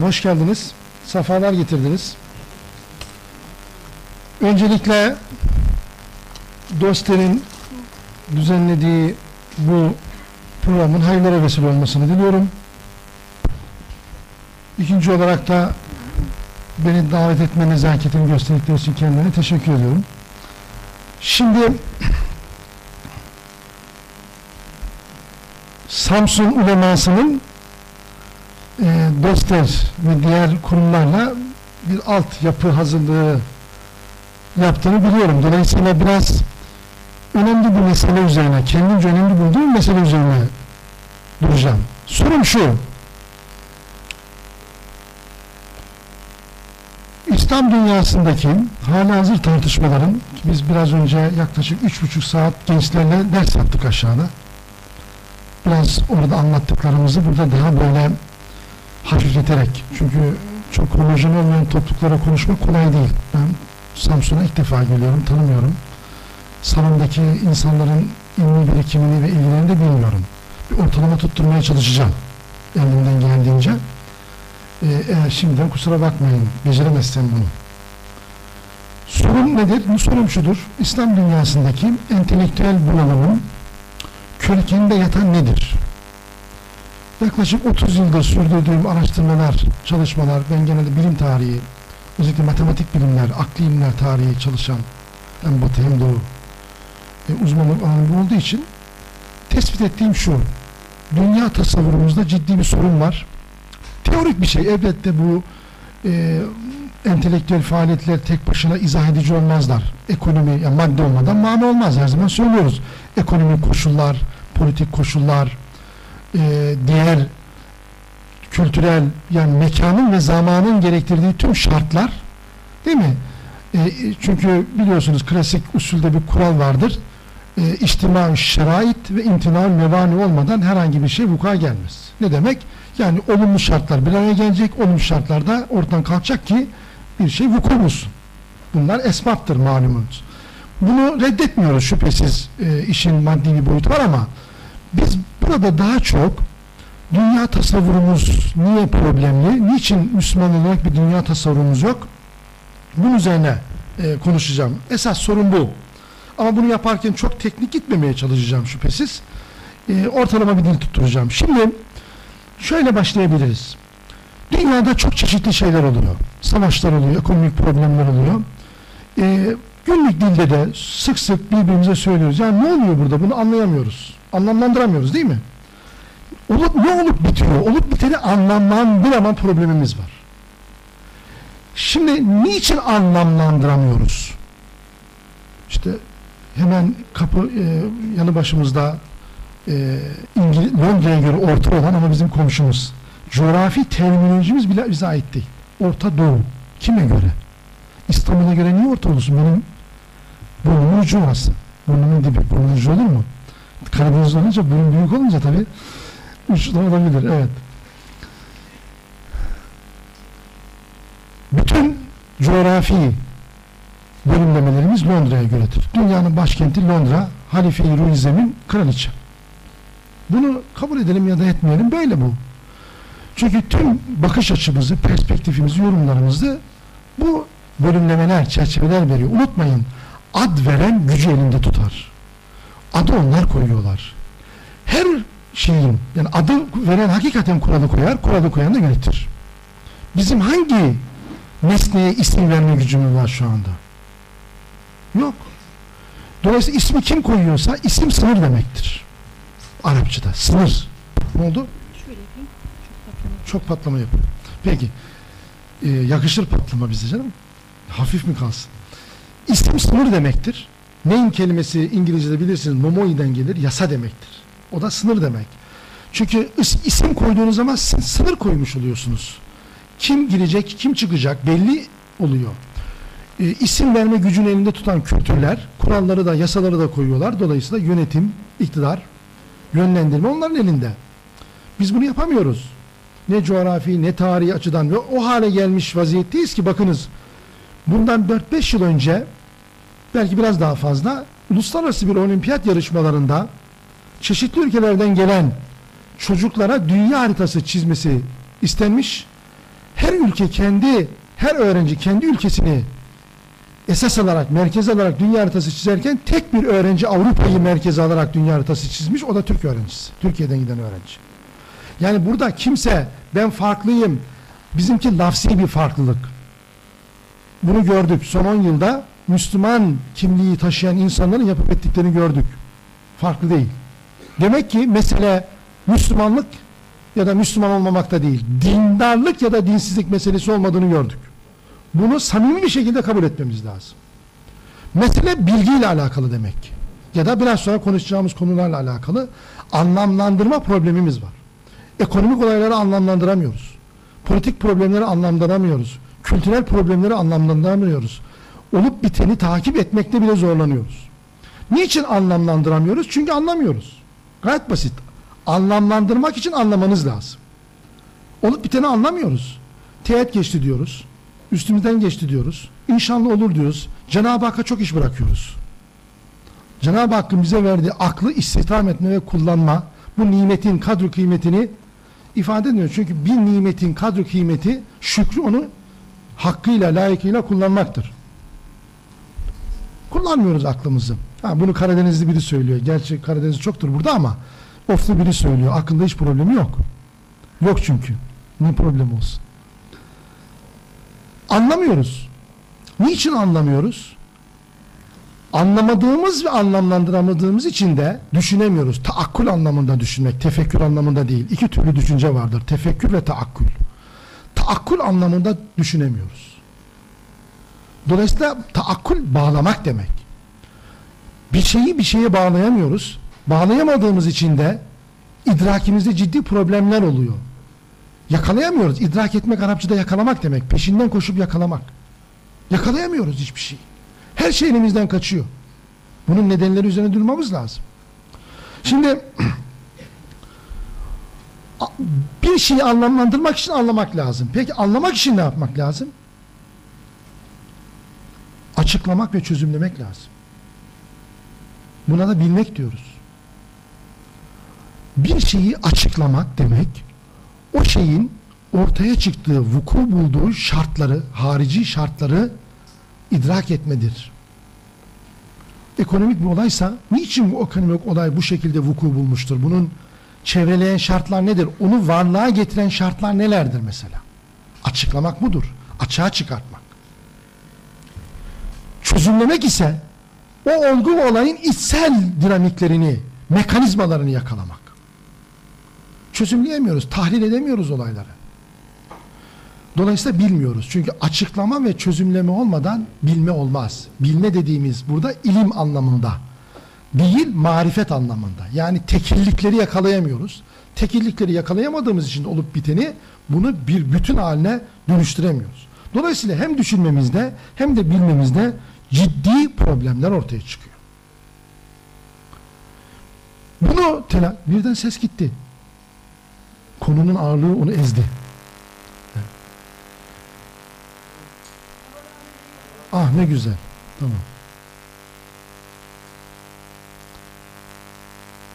Hoş geldiniz. Safalar getirdiniz. Öncelikle Doster'in düzenlediği bu programın hayırlara vesile olmasını diliyorum. İkinci olarak da beni davet etme nezaketini gösterdikleri için kendilerine teşekkür ediyorum. Şimdi Samsun ulemasının e, Doster ve diğer kurumlarla bir altyapı hazırlığı yaptığını biliyorum. Dolayısıyla biraz önemli bir mesele üzerine, kendince önemli bulduğum mesele üzerine duracağım. Sorum şu. İslam dünyasındaki hali hazır tartışmaların biz biraz önce yaklaşık üç buçuk saat gençlerle ders yaptık aşağıda. Biraz orada anlattıklarımızı burada daha böyle hafifleterek çünkü çok homojen olmayan topluluklara konuşmak kolay değil. Ben Samsun'a ilk defa geliyorum, tanımıyorum. Salondaki insanların ilmi birikimini ve ilgilerini de bilmiyorum. Bir ortalama tutturmaya çalışacağım elimden geldiğince. Ee, eğer şimdiden kusura bakmayın, beceremezsem bunu. Sorun nedir? Bu sorum şudur. İslam dünyasındaki entelektüel bunalımın kökeninde yatan nedir? Yaklaşık 30 yıldır sürdürdüğüm araştırmalar, çalışmalar, ben genelde bilim tarihi, özellikle matematik bilimler, akli ilimler tarihi çalışan hem batı hem doğu e, uzmanlık alanı olduğu için tespit ettiğim şu, dünya tasavvurumuzda ciddi bir sorun var. Teorik bir şey, elbette bu e, entelektüel faaliyetler tek başına izah edici olmazlar. Ekonomi, yani madde olmadan mani olmaz her zaman söylüyoruz. Ekonomik koşullar, politik koşullar, e, diğer kültürel yani mekanın ve zamanın gerektirdiği tüm şartlar değil mi? E, çünkü biliyorsunuz klasik usulde bir kural vardır. E, İçtima şerait ve imtina mevani olmadan herhangi bir şey vuku'a gelmez. Ne demek? Yani olumlu şartlar bir araya gelecek, olumlu şartlarda ortadan kalkacak ki bir şey vuku bulsun. Bunlar esbattır malumunuz. Bunu reddetmiyoruz şüphesiz e, işin maddi bir boyutu var ama biz burada daha çok dünya tasavvurumuz niye problemli, niçin Müslüman olarak bir dünya tasavvurumuz yok? Bunun üzerine e, konuşacağım. Esas sorun bu. Ama bunu yaparken çok teknik gitmemeye çalışacağım şüphesiz. E, ortalama bir dil tutturacağım. Şimdi şöyle başlayabiliriz. Dünyada çok çeşitli şeyler oluyor. Savaşlar oluyor, ekonomik problemler oluyor. E, günlük dilde de sık sık birbirimize söylüyoruz. Yani ne oluyor burada? Bunu anlayamıyoruz. Anlamlandıramıyoruz değil mi? Olup, ne olup bitiyor? Olup biteni anlamlandıramam problemimiz var. Şimdi niçin anlamlandıramıyoruz? İşte hemen kapı e, yanı başımızda e, Londra'ya göre orta olan ama bizim komşumuz. Coğrafi terminolojimiz bile bize ait değil. Orta Doğu. Kime göre? İstanbul'a göre niye orta olsun? Benim burnumun ucu orası. Burnumun dibi. Burnumun ucu olur mu? Karadeniz olunca, burun büyük olunca tabii uçta olabilir. Evet. Bütün coğrafi bölümlemelerimiz Londra'ya göredir. Dünyanın başkenti Londra, Halife-i Ruizem'in kraliçe. Bunu kabul edelim ya da etmeyelim. Böyle bu. Çünkü tüm bakış açımızı, perspektifimizi, yorumlarımızı bu bölümlemeler, çerçeveler veriyor. Unutmayın, ad veren gücü elinde tutar. Adı onlar koyuyorlar. Her şeyin, yani adı veren hakikaten kuralı koyar, kuralı koyan da yönetir. Bizim hangi nesneye isim verme gücümüz var şu anda? Yok. Dolayısıyla ismi kim koyuyorsa isim sınır demektir. Arapçada sınır. Ne oldu? Şöyle yapayım. Çok patlama. Çok patlama yapıyor. Peki. Ee, yakışır patlama bize canım. Hafif mi kalsın? İsim sınır demektir. Name kelimesi İngilizce'de bilirsiniz momoi'den gelir. Yasa demektir. O da sınır demek. Çünkü is- isim koyduğunuz zaman sınır koymuş oluyorsunuz. Kim girecek, kim çıkacak belli oluyor. Ee, isim verme gücünü elinde tutan kültürler, kuralları da, yasaları da koyuyorlar. Dolayısıyla yönetim, iktidar, yönlendirme onların elinde. Biz bunu yapamıyoruz ne coğrafi ne tarihi açıdan ve o hale gelmiş vaziyetteyiz ki bakınız bundan 4-5 yıl önce belki biraz daha fazla uluslararası bir olimpiyat yarışmalarında çeşitli ülkelerden gelen çocuklara dünya haritası çizmesi istenmiş. her ülke kendi, her öğrenci kendi ülkesini esas alarak, merkez alarak dünya haritası çizerken tek bir öğrenci Avrupa'yı merkeze alarak dünya haritası çizmiş. O da Türk öğrencisi. Türkiye'den giden öğrenci. Yani burada kimse ben farklıyım, bizimki lafsi bir farklılık. Bunu gördük. Son 10 yılda Müslüman kimliği taşıyan insanların yapıp ettiklerini gördük. Farklı değil. Demek ki mesele Müslümanlık ya da Müslüman olmamakta değil. Dindarlık ya da dinsizlik meselesi olmadığını gördük. Bunu samimi bir şekilde kabul etmemiz lazım. Mesele bilgiyle alakalı demek ki. Ya da biraz sonra konuşacağımız konularla alakalı anlamlandırma problemimiz var. Ekonomik olayları anlamlandıramıyoruz. Politik problemleri anlamlandıramıyoruz. Kültürel problemleri anlamlandıramıyoruz. Olup biteni takip etmekte bile zorlanıyoruz. Niçin anlamlandıramıyoruz? Çünkü anlamıyoruz. Gayet basit. Anlamlandırmak için anlamanız lazım. Olup biteni anlamıyoruz. Teğet geçti diyoruz. Üstümüzden geçti diyoruz. İnşallah olur diyoruz. Cenab-ı Hakk'a çok iş bırakıyoruz. Cenab-ı Hakk'ın bize verdiği aklı istihdam etme ve kullanma, bu nimetin kadru kıymetini ifade ediyor. Çünkü bir nimetin kadru kıymeti şükrü onu hakkıyla, layıkıyla kullanmaktır. Kullanmıyoruz aklımızı. Ha, bunu Karadenizli biri söylüyor. Gerçi Karadeniz çoktur burada ama oflu biri söylüyor. Aklında hiç problemi yok. Yok çünkü. Ne problem olsun? Anlamıyoruz. Niçin anlamıyoruz? Anlamadığımız ve anlamlandıramadığımız için de düşünemiyoruz. Taakkul anlamında düşünmek, tefekkür anlamında değil. İki türlü düşünce vardır. Tefekkür ve taakkul. Taakkul anlamında düşünemiyoruz. Dolayısıyla taakkul bağlamak demek. Bir şeyi bir şeye bağlayamıyoruz. Bağlayamadığımız için de idrakimizde ciddi problemler oluyor. Yakalayamıyoruz. İdrak etmek Arapçada yakalamak demek. Peşinden koşup yakalamak. Yakalayamıyoruz hiçbir şey. Her şey elimizden kaçıyor. Bunun nedenleri üzerine durmamız lazım. Şimdi bir şeyi anlamlandırmak için anlamak lazım. Peki anlamak için ne yapmak lazım? Açıklamak ve çözümlemek lazım. Buna da bilmek diyoruz. Bir şeyi açıklamak demek o şeyin ortaya çıktığı, vuku bulduğu şartları, harici şartları idrak etmedir. Ekonomik bir olaysa niçin bu ekonomik olay bu şekilde vuku bulmuştur? Bunun çevreleyen şartlar nedir? Onu varlığa getiren şartlar nelerdir mesela? Açıklamak budur. Açığa çıkartmak. Çözümlemek ise o olgu ve olayın içsel dinamiklerini, mekanizmalarını yakalamak. Çözümleyemiyoruz, tahlil edemiyoruz olayları. Dolayısıyla bilmiyoruz. Çünkü açıklama ve çözümleme olmadan bilme olmaz. Bilme dediğimiz burada ilim anlamında değil marifet anlamında. Yani tekillikleri yakalayamıyoruz. Tekillikleri yakalayamadığımız için olup biteni bunu bir bütün haline dönüştüremiyoruz. Dolayısıyla hem düşünmemizde hem de bilmemizde ciddi problemler ortaya çıkıyor. Bunu tela birden ses gitti. Konunun ağırlığı onu ezdi. Ah ne güzel. Tamam.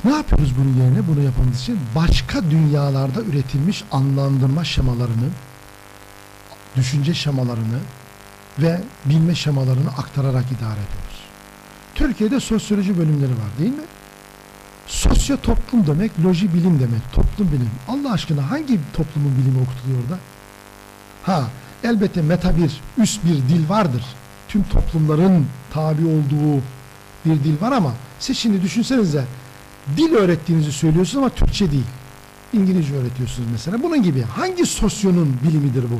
Ne yapıyoruz bunun yerine? Bunu yapmamız için başka dünyalarda üretilmiş anlandırma şemalarını, düşünce şemalarını ve bilme şemalarını aktararak idare ediyoruz. Türkiye'de sosyoloji bölümleri var değil mi? Sosyo toplum demek, loji bilim demek, toplum bilim. Allah aşkına hangi toplumun bilimi okutuluyor orada? Ha, elbette meta bir, üst bir dil vardır. Tüm toplumların tabi olduğu bir dil var ama siz şimdi düşünsenize dil öğrettiğinizi söylüyorsunuz ama Türkçe değil. İngilizce öğretiyorsunuz mesela. Bunun gibi hangi sosyonun bilimidir bu?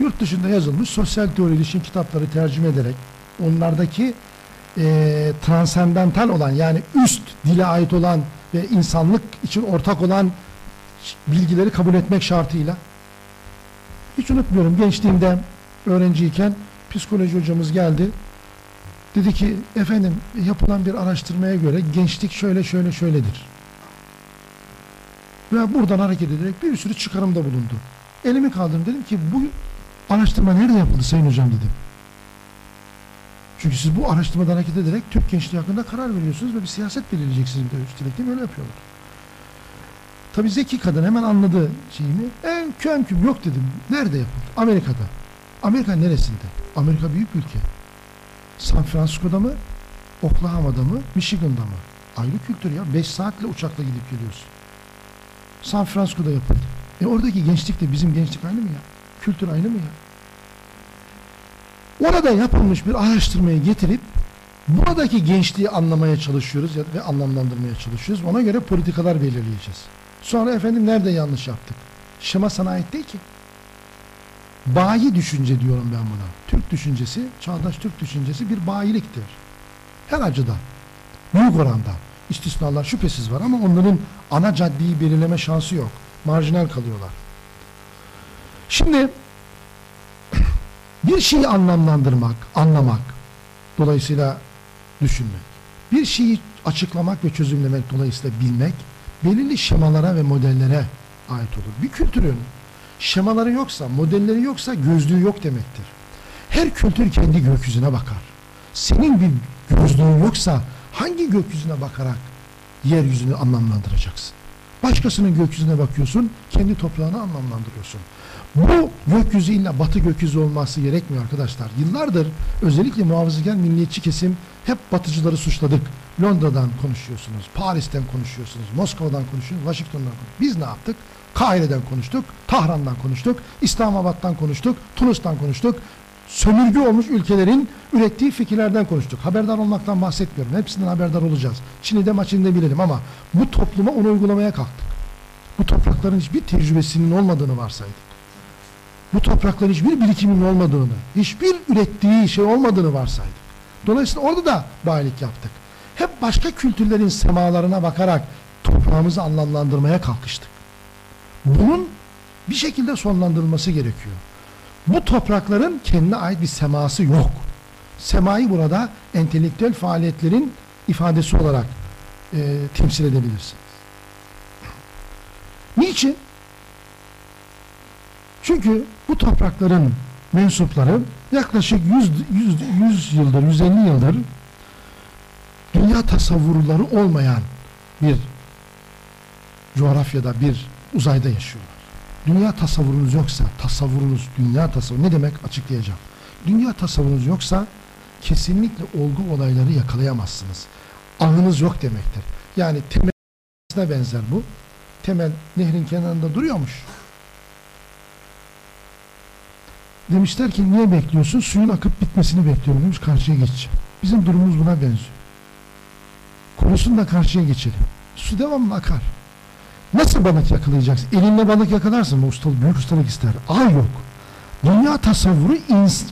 Yurt dışında yazılmış sosyal teori ilişkin kitapları tercüme ederek onlardaki e, transendental olan yani üst dile ait olan ve insanlık için ortak olan bilgileri kabul etmek şartıyla hiç unutmuyorum gençliğimde öğrenciyken psikoloji hocamız geldi. Dedi ki efendim yapılan bir araştırmaya göre gençlik şöyle şöyle şöyledir. Ve buradan hareket ederek bir sürü çıkarımda bulundu. Elimi kaldırdım dedim ki bu araştırma nerede yapıldı Sayın Hocam dedim. Çünkü siz bu araştırmadan hareket ederek Türk gençliği hakkında karar veriyorsunuz ve bir siyaset belirleyeceksiniz bir de üstelik değil mi? Öyle yapıyorlar. Tabii zeki kadın hemen anladı şeyimi. E, köm küm yok dedim. Nerede yapıldı? Amerika'da. Amerika neresinde? Amerika büyük ülke. San Francisco'da mı? Oklahoma'da mı? Michigan'da mı? Ayrı kültür ya. 5 saatle uçakla gidip geliyorsun. San Francisco'da yapıldı. E oradaki gençlik de bizim gençlik aynı mı ya? Kültür aynı mı ya? Orada yapılmış bir araştırmayı getirip buradaki gençliği anlamaya çalışıyoruz ve anlamlandırmaya çalışıyoruz. Ona göre politikalar belirleyeceğiz. Sonra efendim nerede yanlış yaptık? Şema sana ait değil ki. Bayi düşünce diyorum ben buna. Türk düşüncesi, çağdaş Türk düşüncesi bir bayiliktir. Her açıdan. Büyük oranda. İstisnalar şüphesiz var ama onların ana caddeyi belirleme şansı yok. Marjinal kalıyorlar. Şimdi bir şeyi anlamlandırmak, anlamak, dolayısıyla düşünmek, bir şeyi açıklamak ve çözümlemek dolayısıyla bilmek, belirli şemalara ve modellere ait olur. Bir kültürün şemaları yoksa, modelleri yoksa gözlüğü yok demektir. Her kültür kendi gökyüzüne bakar. Senin bir gözlüğün yoksa hangi gökyüzüne bakarak yeryüzünü anlamlandıracaksın? Başkasının gökyüzüne bakıyorsun, kendi toprağını anlamlandırıyorsun. Bu gökyüzü illa batı gökyüzü olması gerekmiyor arkadaşlar. Yıllardır özellikle muhafazakar milliyetçi kesim hep batıcıları suçladık. Londra'dan konuşuyorsunuz, Paris'ten konuşuyorsunuz, Moskova'dan konuşuyorsunuz, Washington'dan konuşuyorsunuz. Biz ne yaptık? Kahire'den konuştuk, Tahran'dan konuştuk, İslamabad'dan konuştuk, Tunus'tan konuştuk. Sömürge olmuş ülkelerin ürettiği fikirlerden konuştuk. Haberdar olmaktan bahsetmiyorum. Hepsinden haberdar olacağız. Çin'de maçinde bilelim ama bu topluma onu uygulamaya kalktık. Bu toprakların hiçbir tecrübesinin olmadığını varsaydık. Bu toprakların hiçbir birikiminin olmadığını, hiçbir ürettiği şey olmadığını varsaydık. Dolayısıyla orada da bayilik yaptık. Hep başka kültürlerin semalarına bakarak toprağımızı anlamlandırmaya kalkıştık. Bunun bir şekilde sonlandırılması gerekiyor. Bu toprakların kendine ait bir seması yok. Semayı burada entelektüel faaliyetlerin ifadesi olarak e, temsil edebilirsiniz. Niçin? Çünkü bu toprakların mensupları yaklaşık 100, 100, 100 yıldır, 150 yıldır dünya tasavvurları olmayan bir coğrafyada, bir uzayda yaşıyorlar. Dünya tasavvurunuz yoksa, tasavvurunuz, dünya tasavvuru ne demek açıklayacağım. Dünya tasavvurunuz yoksa kesinlikle olgu olayları yakalayamazsınız. Ağınız yok demektir. Yani temeline benzer bu. Temel nehrin kenarında duruyormuş. Demişler ki niye bekliyorsun? Suyun akıp bitmesini bekliyorum demiş karşıya geçeceğim. Bizim durumumuz buna benziyor. Konusun da karşıya geçelim. Su devamlı akar. Nasıl balık yakalayacaksın? Elinle balık yakalarsın. Bu ustalık, büyük ustalık ister. Ağ yok. Dünya tasavvuru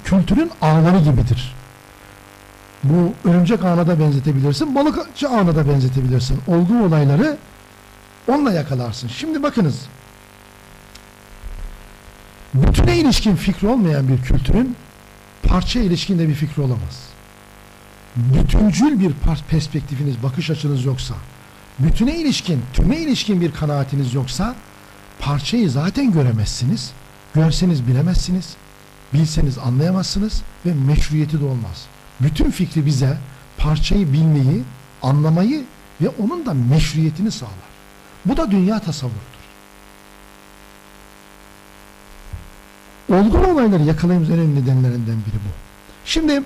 kültürün ağları gibidir. Bu örümcek ağına da benzetebilirsin, balıkçı ağına da benzetebilirsin. Olgu olayları onunla yakalarsın. Şimdi bakınız. Bütüne ilişkin fikri olmayan bir kültürün parça ilişkin de bir fikri olamaz. Bütüncül bir perspektifiniz, bakış açınız yoksa, bütüne ilişkin, tüme ilişkin bir kanaatiniz yoksa parçayı zaten göremezsiniz. Görseniz bilemezsiniz. Bilseniz anlayamazsınız ve meşruiyeti de olmaz. Bütün fikri bize parçayı bilmeyi, anlamayı ve onun da meşruiyetini sağlar. Bu da dünya tasavvurudur. Olgun olayları yakalayımız önemli nedenlerinden biri bu. Şimdi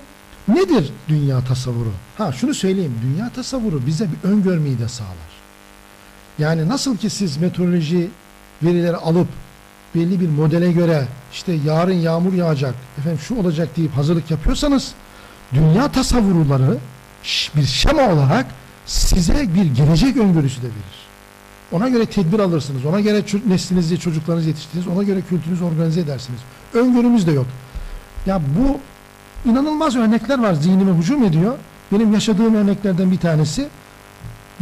nedir dünya tasavvuru? Ha şunu söyleyeyim. Dünya tasavvuru bize bir öngörmeyi de sağlar. Yani nasıl ki siz meteoroloji verileri alıp belli bir modele göre işte yarın yağmur yağacak, efendim şu olacak deyip hazırlık yapıyorsanız dünya tasavvurları ş- bir şema olarak size bir gelecek öngörüsü de verir. Ona göre tedbir alırsınız. Ona göre neslinizi, çocuklarınızı yetiştiririz. Ona göre kültürünüzü organize edersiniz. Öngörümüz de yok. Ya bu inanılmaz örnekler var zihnime hücum ediyor. Benim yaşadığım örneklerden bir tanesi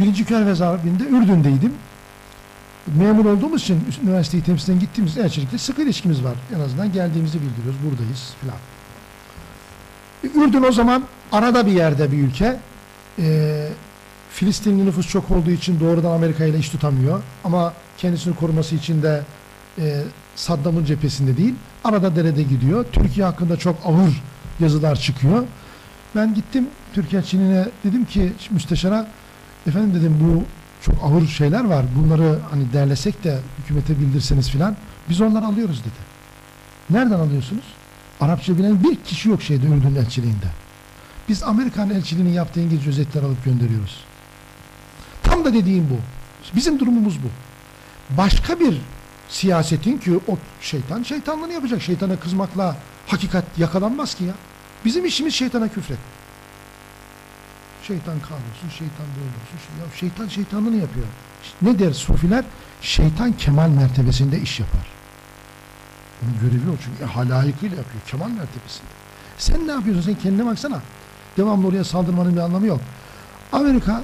Birinci Körfez Harbi'nde Ürdün'deydim. Memur olduğumuz için üniversiteyi temsilen gittiğimiz elçilikle sık ilişkimiz var. En azından geldiğimizi bildiriyoruz. Buradayız filan. Ürdün o zaman arada bir yerde bir ülke. Ee, Filistinli nüfus çok olduğu için doğrudan Amerika ile iş tutamıyor. Ama kendisini koruması için de e, Saddam'ın cephesinde değil. Arada derede gidiyor. Türkiye hakkında çok ağır yazılar çıkıyor. Ben gittim Türkiye Çin'ine dedim ki müsteşara efendim dedim bu çok ağır şeyler var. Bunları hani derlesek de hükümete bildirseniz filan biz onları alıyoruz dedi. Nereden alıyorsunuz? Arapça bilen bir kişi yok şeyde Ürdün elçiliğinde. Biz Amerikan elçiliğinin yaptığı İngilizce özetler alıp gönderiyoruz. Tam da dediğim bu. Bizim durumumuz bu. Başka bir siyasetin ki o şeytan şeytanlığını yapacak. Şeytana kızmakla hakikat yakalanmaz ki ya. Bizim işimiz şeytana küfret. Şeytan kahrolsun, şeytan böyle. Şey- Ya şeytan şeytanlığını yapıyor. Ne der sufiler? Şeytan kemal mertebesinde iş yapar. Onun görevi o çünkü e, halayıkıyla yapıyor. Kemal mertebesinde. Sen ne yapıyorsun? Sen kendine baksana. Devamlı oraya saldırmanın bir anlamı yok. Amerika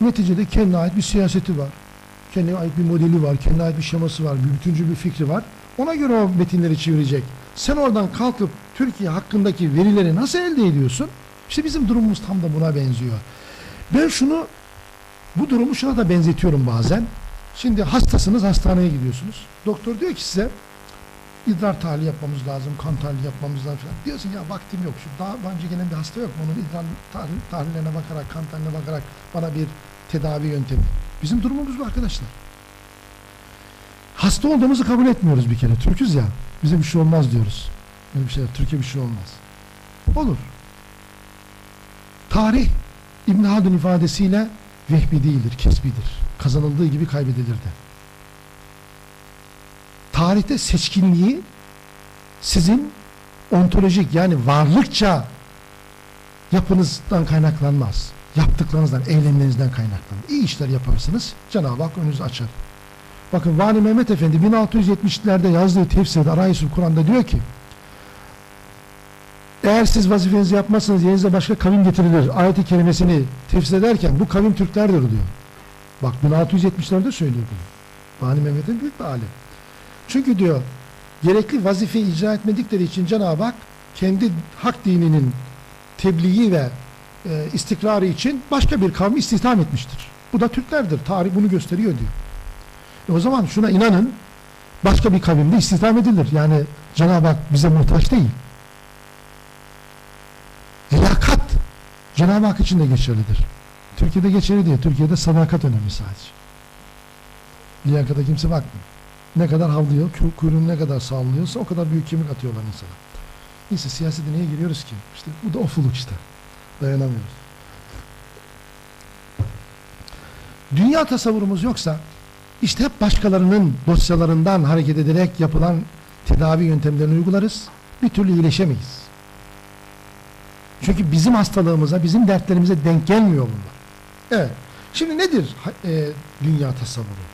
neticede kendine ait bir siyaseti var. Kendine ait bir modeli var. Kendine ait bir şeması var. Bir bütüncül bir fikri var. Ona göre o metinleri çevirecek. Sen oradan kalkıp Türkiye hakkındaki verileri nasıl elde ediyorsun? İşte bizim durumumuz tam da buna benziyor. Ben şunu, bu durumu şuna da benzetiyorum bazen. Şimdi hastasınız, hastaneye gidiyorsunuz. Doktor diyor ki size idrar tahlili yapmamız lazım, kan tahlili yapmamız lazım. Diyorsun ya vaktim yok. Şu daha önce gelen bir hasta yok? Onun idrar tahlil, tahlillerine bakarak, kan tahliline bakarak bana bir tedavi yöntemi. Bizim durumumuz bu arkadaşlar. Hasta olduğumuzu kabul etmiyoruz bir kere. Türküz ya. Bize bir şey olmaz diyoruz. Böyle bir şey yok. Türkiye bir şey olmaz. Olur. Tarih İbn Haldun ifadesiyle vehbi değildir, kesbidir. Kazanıldığı gibi kaybedilir de. Tarihte seçkinliği sizin ontolojik yani varlıkça yapınızdan kaynaklanmaz. Yaptıklarınızdan, eylemlerinizden kaynaklanır. İyi işler yaparsınız, Cenab-ı Hak önünüzü açar. Bakın Vali Mehmet Efendi 1670'lerde yazdığı tefsirde Arayüzül Kur'an'da diyor ki eğer siz vazifenizi yapmazsanız yerinize başka kavim getirilir. Ayet-i kerimesini tefsir ederken bu kavim Türklerdir diyor. Bak 1670'lerde söylüyor bunu. Vali Mehmet'in büyük bir alim. Çünkü diyor gerekli vazifeyi icra etmedikleri için Cenab-ı Hak kendi hak dininin tebliği ve e, istikrarı için başka bir kavmi istihdam etmiştir. Bu da Türklerdir. Tarih bunu gösteriyor diyor. E o zaman şuna inanın başka bir kavimde istihdam edilir. Yani Cenab-ı Hak bize muhtaç değil. Liyakat Cenab-ı Hak için de geçerlidir. Türkiye'de geçerli değil. Türkiye'de sadakat önemli sadece. Liyakata kimse bakmıyor. Ne kadar havlıyor, kuyruğunu ne kadar sallıyorsa o kadar büyük kemik atıyorlar insana. Neyse siyasete niye giriyoruz ki? İşte bu da ofuluk işte. Dayanamıyoruz. Dünya tasavvurumuz yoksa işte hep başkalarının dosyalarından hareket ederek yapılan tedavi yöntemlerini uygularız. Bir türlü iyileşemeyiz. Çünkü bizim hastalığımıza, bizim dertlerimize denk gelmiyor bunlar. Evet. Şimdi nedir e, dünya tasavvuru?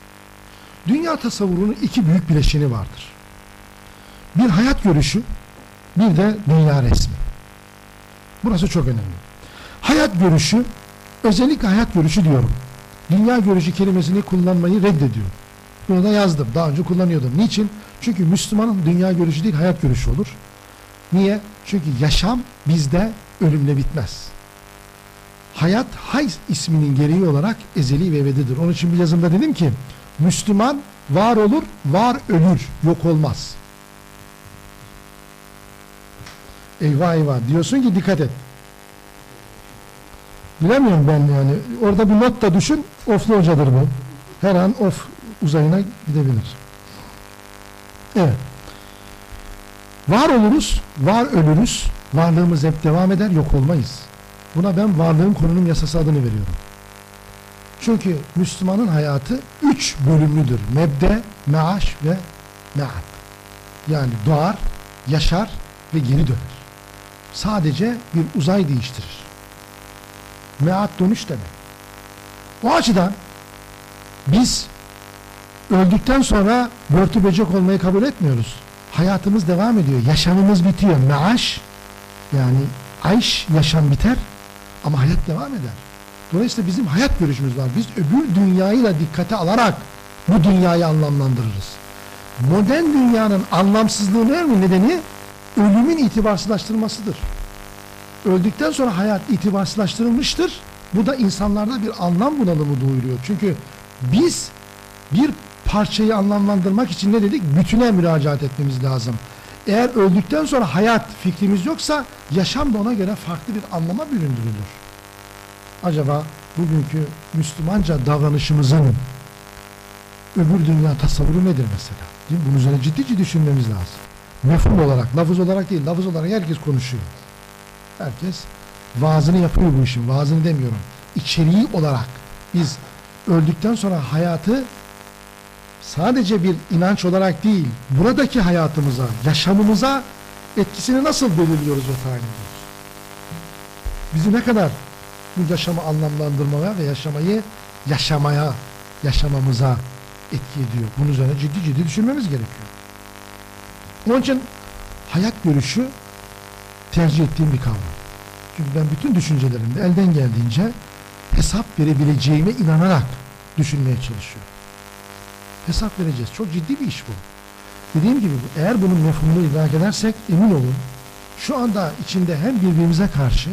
Dünya tasavvurunun iki büyük bileşeni vardır. Bir hayat görüşü, bir de dünya resmi. Burası çok önemli. Hayat görüşü, özellikle hayat görüşü diyorum. Dünya görüşü kelimesini kullanmayı reddediyorum. Bunu da yazdım. Daha önce kullanıyordum. Niçin? Çünkü Müslümanın dünya görüşü değil hayat görüşü olur. Niye? Çünkü yaşam bizde ölümle bitmez. Hayat hay isminin gereği olarak ezeli ve ebedidir. Onun için bir yazımda dedim ki Müslüman var olur, var ölür, yok olmaz. Eyvah eyvah diyorsun ki dikkat et. Bilemiyorum ben yani. Orada bir not da düşün. Oflu hocadır bu. Her an of uzayına gidebilir. Evet. Var oluruz, var ölürüz. Varlığımız hep devam eder, yok olmayız. Buna ben varlığın korunum yasası adını veriyorum. Çünkü Müslümanın hayatı üç bölümlüdür. Mebde, meaş ve meat. Yani doğar, yaşar ve geri döner. Sadece bir uzay değiştirir. Meat dönüş demek. O açıdan biz öldükten sonra börtü böcek olmayı kabul etmiyoruz. Hayatımız devam ediyor. Yaşamımız bitiyor. Meaş yani ayş yaşam biter ama hayat devam eder. Dolayısıyla bizim hayat görüşümüz var. Biz öbür dünyayı da dikkate alarak bu dünyayı anlamlandırırız. Modern dünyanın anlamsızlığının nedeni ölümün itibarsızlaştırmasıdır. Öldükten sonra hayat itibarsızlaştırılmıştır. Bu da insanlarda bir anlam bunalımı doğuruyor. Çünkü biz bir parçayı anlamlandırmak için ne dedik? Bütüne müracaat etmemiz lazım. Eğer öldükten sonra hayat fikrimiz yoksa yaşam da ona göre farklı bir anlama büründürülür. Acaba bugünkü Müslümanca davranışımızın öbür dünya tasavvuru nedir mesela? Değil mi? Bunun üzerine ciddi ciddi düşünmemiz lazım. Mefhum olarak, lafız olarak değil, lafız olarak herkes konuşuyor. Herkes vaazını yapıyor bu işin, vaazını demiyorum. İçeriği olarak biz öldükten sonra hayatı sadece bir inanç olarak değil, buradaki hayatımıza, yaşamımıza etkisini nasıl belirliyoruz ve tayin ediyoruz? Bizi ne kadar bu yaşamı anlamlandırmaya ve yaşamayı yaşamaya, yaşamamıza etki ediyor. Bunun üzerine ciddi ciddi düşünmemiz gerekiyor. Onun için hayat görüşü tercih ettiğim bir kavram. Çünkü ben bütün düşüncelerimde elden geldiğince hesap verebileceğime inanarak düşünmeye çalışıyorum. Hesap vereceğiz. Çok ciddi bir iş bu. Dediğim gibi eğer bunun mefhumunu idrak edersek emin olun şu anda içinde hem birbirimize karşı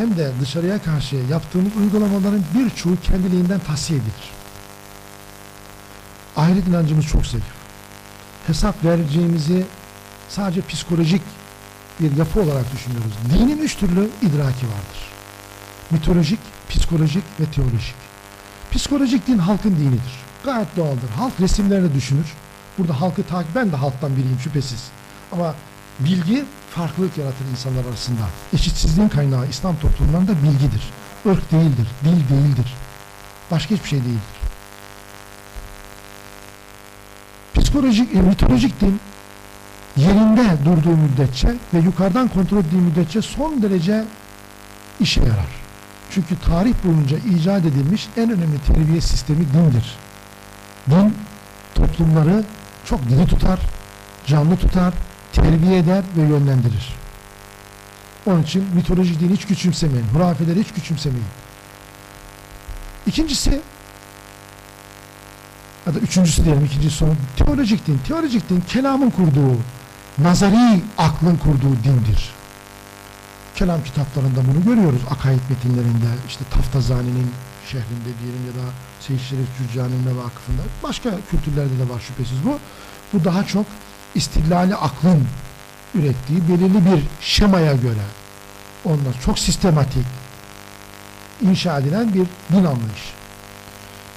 hem de dışarıya karşı yaptığımız uygulamaların birçoğu kendiliğinden tahsiye edilir. Ahiret inancımız çok zayıf. Hesap vereceğimizi sadece psikolojik bir yapı olarak düşünüyoruz. Dinin üç türlü idraki vardır. Mitolojik, psikolojik ve teolojik. Psikolojik din halkın dinidir. Gayet doğaldır. Halk resimlerini düşünür. Burada halkı takip, ben de halktan biriyim şüphesiz. Ama bilgi farklılık yaratır insanlar arasında. Eşitsizliğin kaynağı İslam toplumlarında bilgidir. Irk değildir, dil değildir. Başka hiçbir şey değildir. Psikolojik, e, mitolojik din yerinde durduğu müddetçe ve yukarıdan kontrol ettiği müddetçe son derece işe yarar. Çünkü tarih boyunca icat edilmiş en önemli terbiye sistemi dindir. Din toplumları çok diri tutar, canlı tutar, terbiye eder ve yönlendirir. Onun için mitolojik dini hiç küçümsemeyin, hurafeleri hiç küçümsemeyin. İkincisi ya da üçüncüsü diyelim ikinci sorun teolojik din. Teolojik din kelamın kurduğu, nazari aklın kurduğu dindir. Kelam kitaplarında bunu görüyoruz. Akaid metinlerinde işte Taftazani'nin şehrinde diyelim ya da Seyyid Şerif Cürcani'nin vakıfında başka kültürlerde de var şüphesiz bu. Bu daha çok istilali aklın ürettiği belirli bir şemaya göre ondan çok sistematik inşa edilen bir din anlayışı.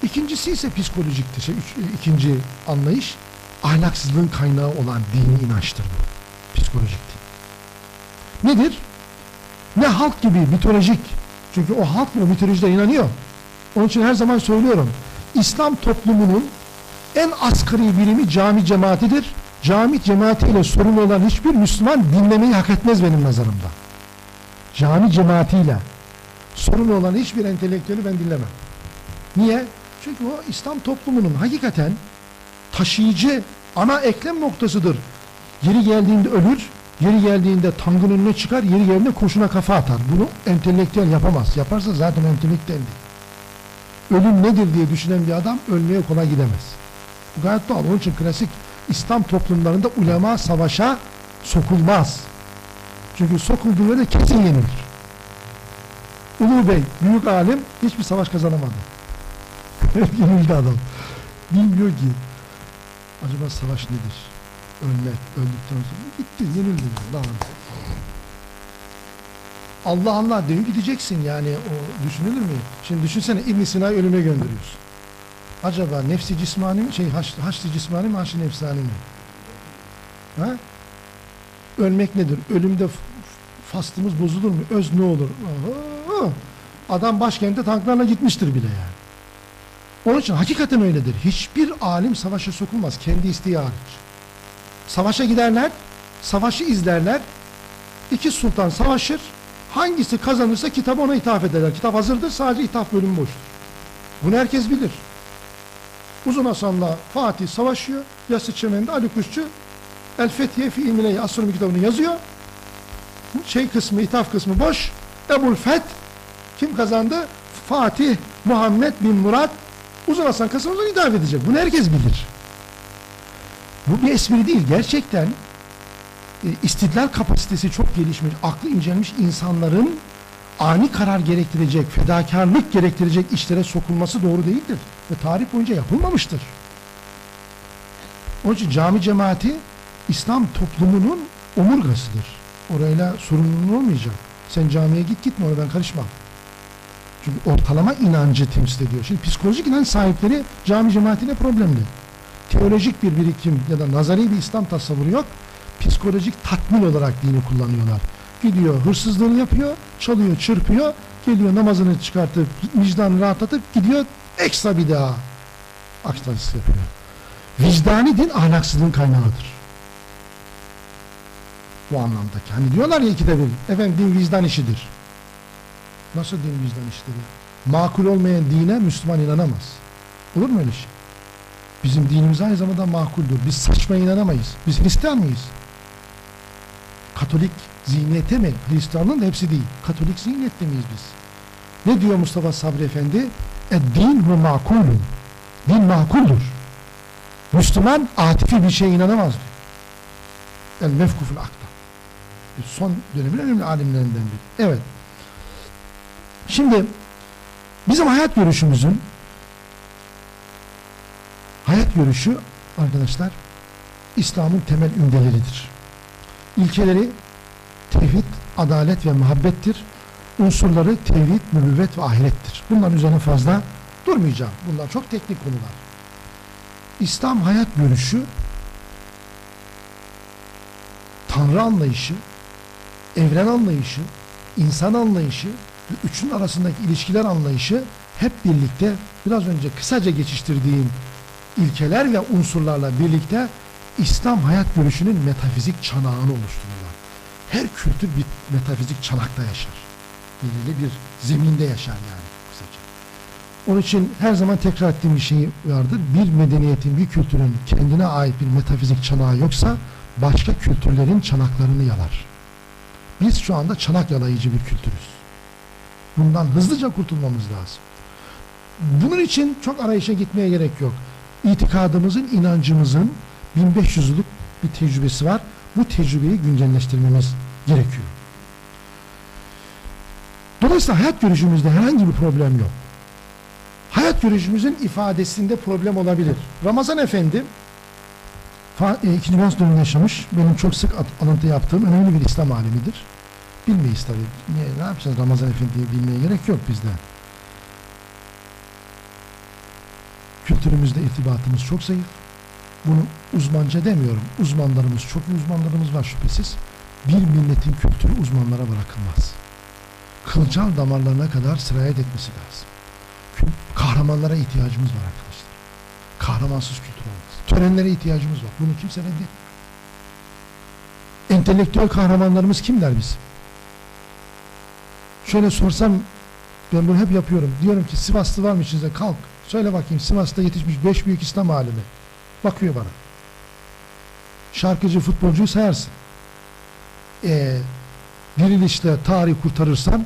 İkincisi ise psikolojiktir. Şey, üç, ikinci anlayış ahlaksızlığın kaynağı olan dini inançtır bu. Psikolojik din. Nedir? Ne halk gibi mitolojik. Çünkü o halk o mitolojide inanıyor. Onun için her zaman söylüyorum. İslam toplumunun en asgari birimi cami cemaatidir. Cami cemaatiyle sorun olan hiçbir Müslüman dinlemeyi hak etmez benim nazarımda. Cami cemaatiyle sorun olan hiçbir entelektüeli ben dinlemem. Niye? Çünkü o İslam toplumunun hakikaten taşıyıcı ana eklem noktasıdır. Yeri geldiğinde ölür, yeri geldiğinde tangın önüne çıkar, yeri geldiğinde kurşuna kafa atar. Bunu entelektüel yapamaz. Yaparsa zaten entelektüel değil. Ölüm nedir diye düşünen bir adam ölmeye kolay gidemez. Bu gayet doğal. Onun için klasik İslam toplumlarında ulema savaşa sokulmaz. Çünkü sokulduğu yerde kesin yenilir. Ulu Bey, büyük alim hiçbir savaş kazanamadı. Hep yenildi adam. Bilmiyor ki acaba savaş nedir? Ölmek, öldükten sonra gitti, yenildi. Daha Allah Allah diyor gideceksin yani o düşünülür mü? Şimdi düşünsene İbn Sina'yı ölüme gönderiyorsun. Acaba nefsi cismani mi? Şey haç, haçlı cismani mi? Haçlı nefsani mi? Ha? Ölmek nedir? Ölümde f- faslımız bozulur mu? Öz ne olur? Oho! Adam başkente tanklarla gitmiştir bile yani. Onun için hakikaten öyledir. Hiçbir alim savaşa sokulmaz. Kendi isteği hariç. Savaşa giderler, savaşı izlerler. İki sultan savaşır. Hangisi kazanırsa kitabı ona ithaf ederler. Kitap hazırdır, sadece ithaf bölümü boştur. Bunu herkes bilir. Uzun Hasan'la Fatih savaşıyor. Yası Çemen'de Ali Kuşçu El Fethiye fi İlmineyi astronomi kitabını yazıyor. Şey kısmı, ithaf kısmı boş. Ebul Feth kim kazandı? Fatih Muhammed bin Murat Uzun Hasan kısmını ithaf edecek. Bunu herkes bilir. Bu bir espri değil. Gerçekten e, istidlal kapasitesi çok gelişmiş, aklı incelmiş insanların ani karar gerektirecek, fedakarlık gerektirecek işlere sokulması doğru değildir. Ve tarih boyunca yapılmamıştır. Onun için cami cemaati İslam toplumunun omurgasıdır. Orayla sorunun olmayacak. Sen camiye git gitme ona ben karışmam. Çünkü ortalama inancı temsil ediyor. Şimdi psikolojik inanç sahipleri cami cemaatine problemli. Teolojik bir birikim ya da nazari bir İslam tasavvuru yok. Psikolojik tatmin olarak dini kullanıyorlar. Gidiyor hırsızlığını yapıyor, çalıyor, çırpıyor, geliyor namazını çıkartıp, vicdanını rahatlatıp gidiyor ekstra bir daha akslansı yapıyor. Vicdani din ahlaksızlığın kaynağıdır. Bu anlamda. Hani diyorlar ya ikide bir, efendim din vicdan işidir. Nasıl din vicdan işidir? Makul olmayan dine Müslüman inanamaz. Olur mu öyle şey? Bizim dinimiz aynı zamanda makuldür. Biz saçma inanamayız. Biz Hristiyan mıyız? Katolik zihniyete mi? Hristiyanlığın hepsi değil. Katolik zihniyette miyiz biz? Ne diyor Mustafa Sabri Efendi? Din ve makulun. Din makuldur. Müslüman atifi bir şeye inanamaz diyor. El mefkuful akta. Son dönemin önemli alimlerinden biri. Evet. Şimdi bizim hayat görüşümüzün hayat görüşü arkadaşlar İslam'ın temel ümdeleridir. İlkeleri tevhid, adalet ve muhabbettir. Unsurları tevhid, nübüvvet ve ahirettir. Bunların üzerine fazla durmayacağım. Bunlar çok teknik konular. İslam hayat görüşü Tanrı anlayışı, evren anlayışı, insan anlayışı ve üçün arasındaki ilişkiler anlayışı hep birlikte biraz önce kısaca geçiştirdiğim ilkeler ve unsurlarla birlikte İslam hayat görüşünün metafizik çanağını oluştururlar. Her kültür bir metafizik çanakta yaşar. Belirli bir zeminde yaşar yani kısaca. Onun için her zaman tekrar ettiğim bir şey vardır. Bir medeniyetin, bir kültürün kendine ait bir metafizik çanağı yoksa başka kültürlerin çanaklarını yalar. Biz şu anda çanak yalayıcı bir kültürüz. Bundan hızlıca kurtulmamız lazım. Bunun için çok arayışa gitmeye gerek yok. İtikadımızın, inancımızın 1500 yıllık bir tecrübesi var. Bu tecrübeyi güncelleştirmemiz gerekiyor. Dolayısıyla hayat görüşümüzde herhangi bir problem yok. Hayat görüşümüzün ifadesinde problem olabilir. Ramazan Efendi e, İkinci Bilanç döneminde yaşamış. Benim çok sık alıntı yaptığım önemli bir İslam alimidir. Bilmeyiz tabii. Niye, ne yapacağız Ramazan Efendi'yi bilmeye gerek yok bizde. Kültürümüzde irtibatımız çok zayıf. Bunu uzmanca demiyorum. Uzmanlarımız, çok iyi uzmanlarımız var şüphesiz. Bir milletin kültürü uzmanlara bırakılmaz. Kılcal damarlarına kadar sirayet etmesi lazım. Kahramanlara ihtiyacımız var arkadaşlar. Kahramansız kültür olmaz. Törenlere ihtiyacımız var. Bunu kimse reddetmiyor. Entelektüel kahramanlarımız kimler bizim? Şöyle sorsam ben bunu hep yapıyorum. Diyorum ki Sivaslı var mı içinizde? Kalk. Söyle bakayım Sivas'ta yetişmiş beş büyük İslam alimi. Bakıyor bana. Şarkıcı, futbolcuyu sayarsın. Ee, dirilişle tarih kurtarırsan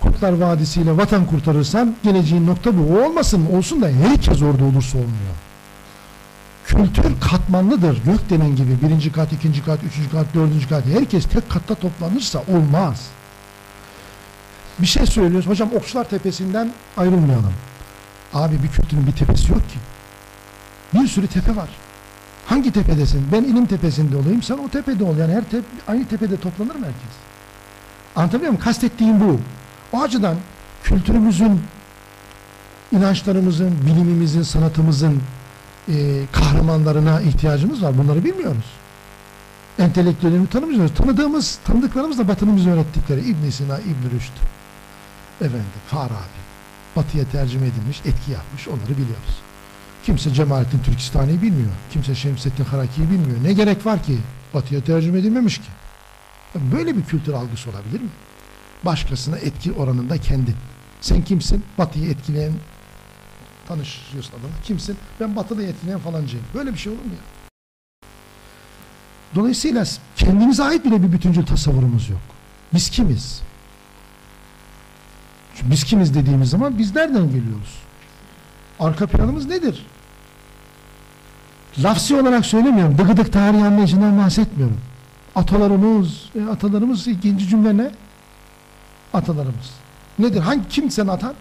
Kurtlar Vadisi ile vatan kurtarırsan geleceğin nokta bu. O olmasın olsun da herkes orada olursa olmuyor. Kültür katmanlıdır. Gök denen gibi birinci kat, ikinci kat, üçüncü kat, dördüncü kat. Herkes tek katta toplanırsa olmaz. Bir şey söylüyoruz. Hocam Okçular Tepesi'nden ayrılmayalım. Abi bir kültürün bir tepesi yok ki. Bir sürü tepe var. Hangi tepedesin? Ben ilim tepesinde olayım, sen o tepede ol. Yani her tep aynı tepede toplanır mı herkes? Anlatabiliyor muyum? Kastettiğim bu. O açıdan kültürümüzün, inançlarımızın, bilimimizin, sanatımızın e, kahramanlarına ihtiyacımız var. Bunları bilmiyoruz. Entelektüellerini tanımıyoruz. Tanıdığımız, tanıdıklarımız da Batı'nın bize öğrettikleri. İbn Sina, İbn Rüşd, efendim, Farabi. Batı'ya tercüme edilmiş, etki yapmış. Onları biliyoruz. Kimse Cemalettin Türkistani'yi bilmiyor. Kimse Şemsettin Haraki'yi bilmiyor. Ne gerek var ki? Batı'ya tercüme edilmemiş ki. Böyle bir kültür algısı olabilir mi? Başkasına etki oranında kendin. Sen kimsin? Batı'yı etkileyen tanışıyorsun adamı. Kimsin? Ben Batı'da etkileyen falancıyım. Böyle bir şey olur mu ya? Dolayısıyla kendimize ait bile bir bütüncül tasavvurumuz yok. Biz kimiz? Çünkü biz kimiz dediğimiz zaman biz nereden geliyoruz? Arka planımız nedir? Lafsi olarak söylemiyorum. Dıgıdık tarihi anlayışından bahsetmiyorum. Atalarımız, e, atalarımız ikinci cümle ne? Atalarımız. Nedir? Hangi kim sen atan?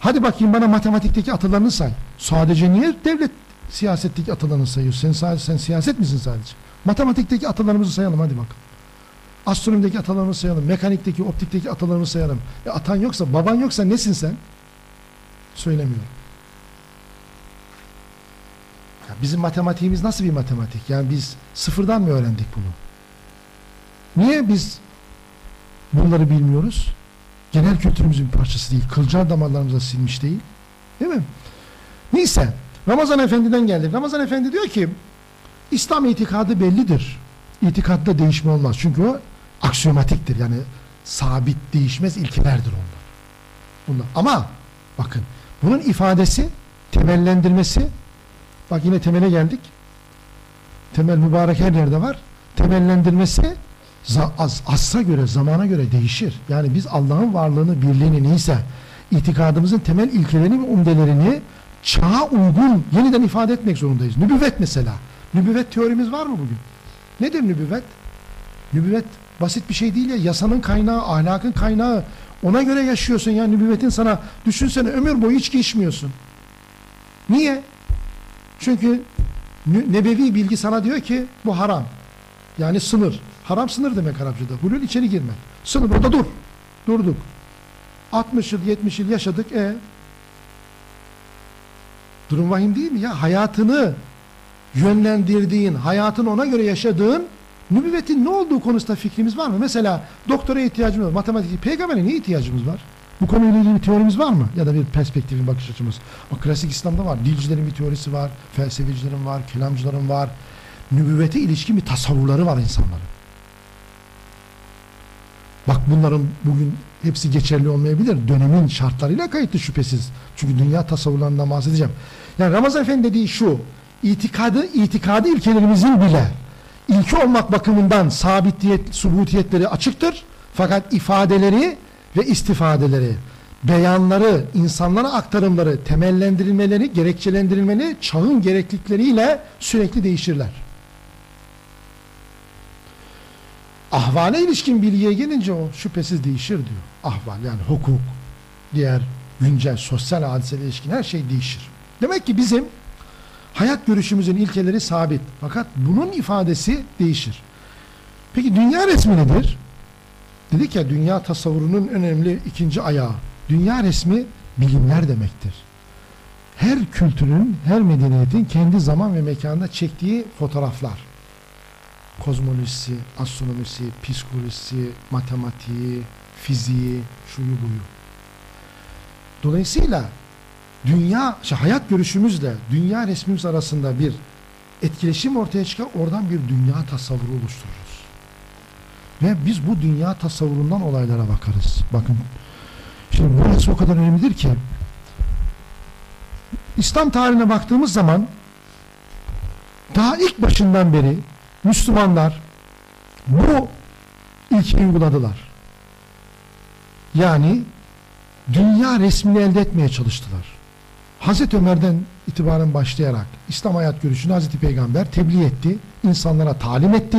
Hadi bakayım bana matematikteki atalarını say. Sadece niye devlet siyasetteki atalarını sayıyorsun? Sen sadece sen siyaset misin sadece? Matematikteki atalarımızı sayalım hadi bakalım. Astronomideki atalarımızı sayalım. Mekanikteki, optikteki atalarımızı sayalım. E atan yoksa, baban yoksa nesin sen? Söylemiyorum. Ya bizim matematiğimiz nasıl bir matematik? Yani biz sıfırdan mı öğrendik bunu? Niye biz bunları bilmiyoruz? Genel kültürümüzün bir parçası değil. Kılcal damarlarımıza silmiş değil. Değil mi? Neyse. Ramazan Efendi'den geldik. Ramazan Efendi diyor ki İslam itikadı bellidir. İtikatta değişme olmaz. Çünkü o aksiyomatiktir. Yani sabit değişmez ilkelerdir onlar. Bunlar. Ama bakın bunun ifadesi, temellendirmesi bak yine temele geldik. Temel mübarek her yerde var. Temellendirmesi az, asra göre, zamana göre değişir. Yani biz Allah'ın varlığını, birliğini neyse itikadımızın temel ilkelerini ve umdelerini çağa uygun yeniden ifade etmek zorundayız. Nübüvvet mesela. Nübüvvet teorimiz var mı bugün? Nedir nübüvvet? Nübüvvet basit bir şey değil ya. Yasanın kaynağı, ahlakın kaynağı. Ona göre yaşıyorsun ya. Nübüvvetin sana düşünsene ömür boyu içki içmiyorsun. Niye? Çünkü nebevi bilgi sana diyor ki bu haram. Yani sınır. Haram sınır demek Arapçada. Hulul içeri girmek. Sınır orada dur. Durduk. 60 yıl 70 yıl yaşadık. E Durum vahim değil mi ya? Hayatını yönlendirdiğin, hayatını ona göre yaşadığın nübüvvetin ne olduğu konusunda fikrimiz var mı? Mesela doktora ihtiyacımız var, matematik, peygambere niye ihtiyacımız var? Bu konuyla ilgili bir teorimiz var mı? Ya da bir perspektifin, bakış açımız. O klasik İslam'da var. Dilcilerin bir teorisi var, felsefecilerin var, kelamcıların var. Nübüvvete ilişkin bir tasavvurları var insanların. Bak bunların bugün hepsi geçerli olmayabilir. Dönemin şartlarıyla kayıtlı şüphesiz. Çünkü dünya tasavvurlarından bahsedeceğim. Yani Ramazan Efendi dediği şu, itikadı, itikadı ilkelerimizin bile ilki olmak bakımından sabitiyet, subutiyetleri açıktır. Fakat ifadeleri ve istifadeleri, beyanları, insanlara aktarımları, temellendirilmeleri, gerekçelendirilmeleri çağın gereklikleriyle sürekli değişirler. Ahvale ilişkin bilgiye gelince o şüphesiz değişir diyor. Ahval yani hukuk, diğer güncel sosyal hadiselere ilişkin her şey değişir. Demek ki bizim hayat görüşümüzün ilkeleri sabit. Fakat bunun ifadesi değişir. Peki dünya resmi nedir? Dedik ya dünya tasavvurunun önemli ikinci ayağı. Dünya resmi bilimler demektir. Her kültürün, her medeniyetin kendi zaman ve mekanda çektiği fotoğraflar. Kozmolojisi, astronomisi, psikolojisi, matematiği, fiziği, şuyu buyu. Dolayısıyla dünya, işte hayat görüşümüzle dünya resmimiz arasında bir etkileşim ortaya çıkar, oradan bir dünya tasavvuru oluştururuz. Ve biz bu dünya tasavvurundan olaylara bakarız. Bakın, şimdi burası o kadar önemlidir ki, İslam tarihine baktığımız zaman, daha ilk başından beri Müslümanlar bu ilkeyi uyguladılar. Yani dünya resmini elde etmeye çalıştılar. Hazreti Ömer'den itibaren başlayarak İslam hayat görüşünü Hazreti Peygamber tebliğ etti, insanlara talim etti.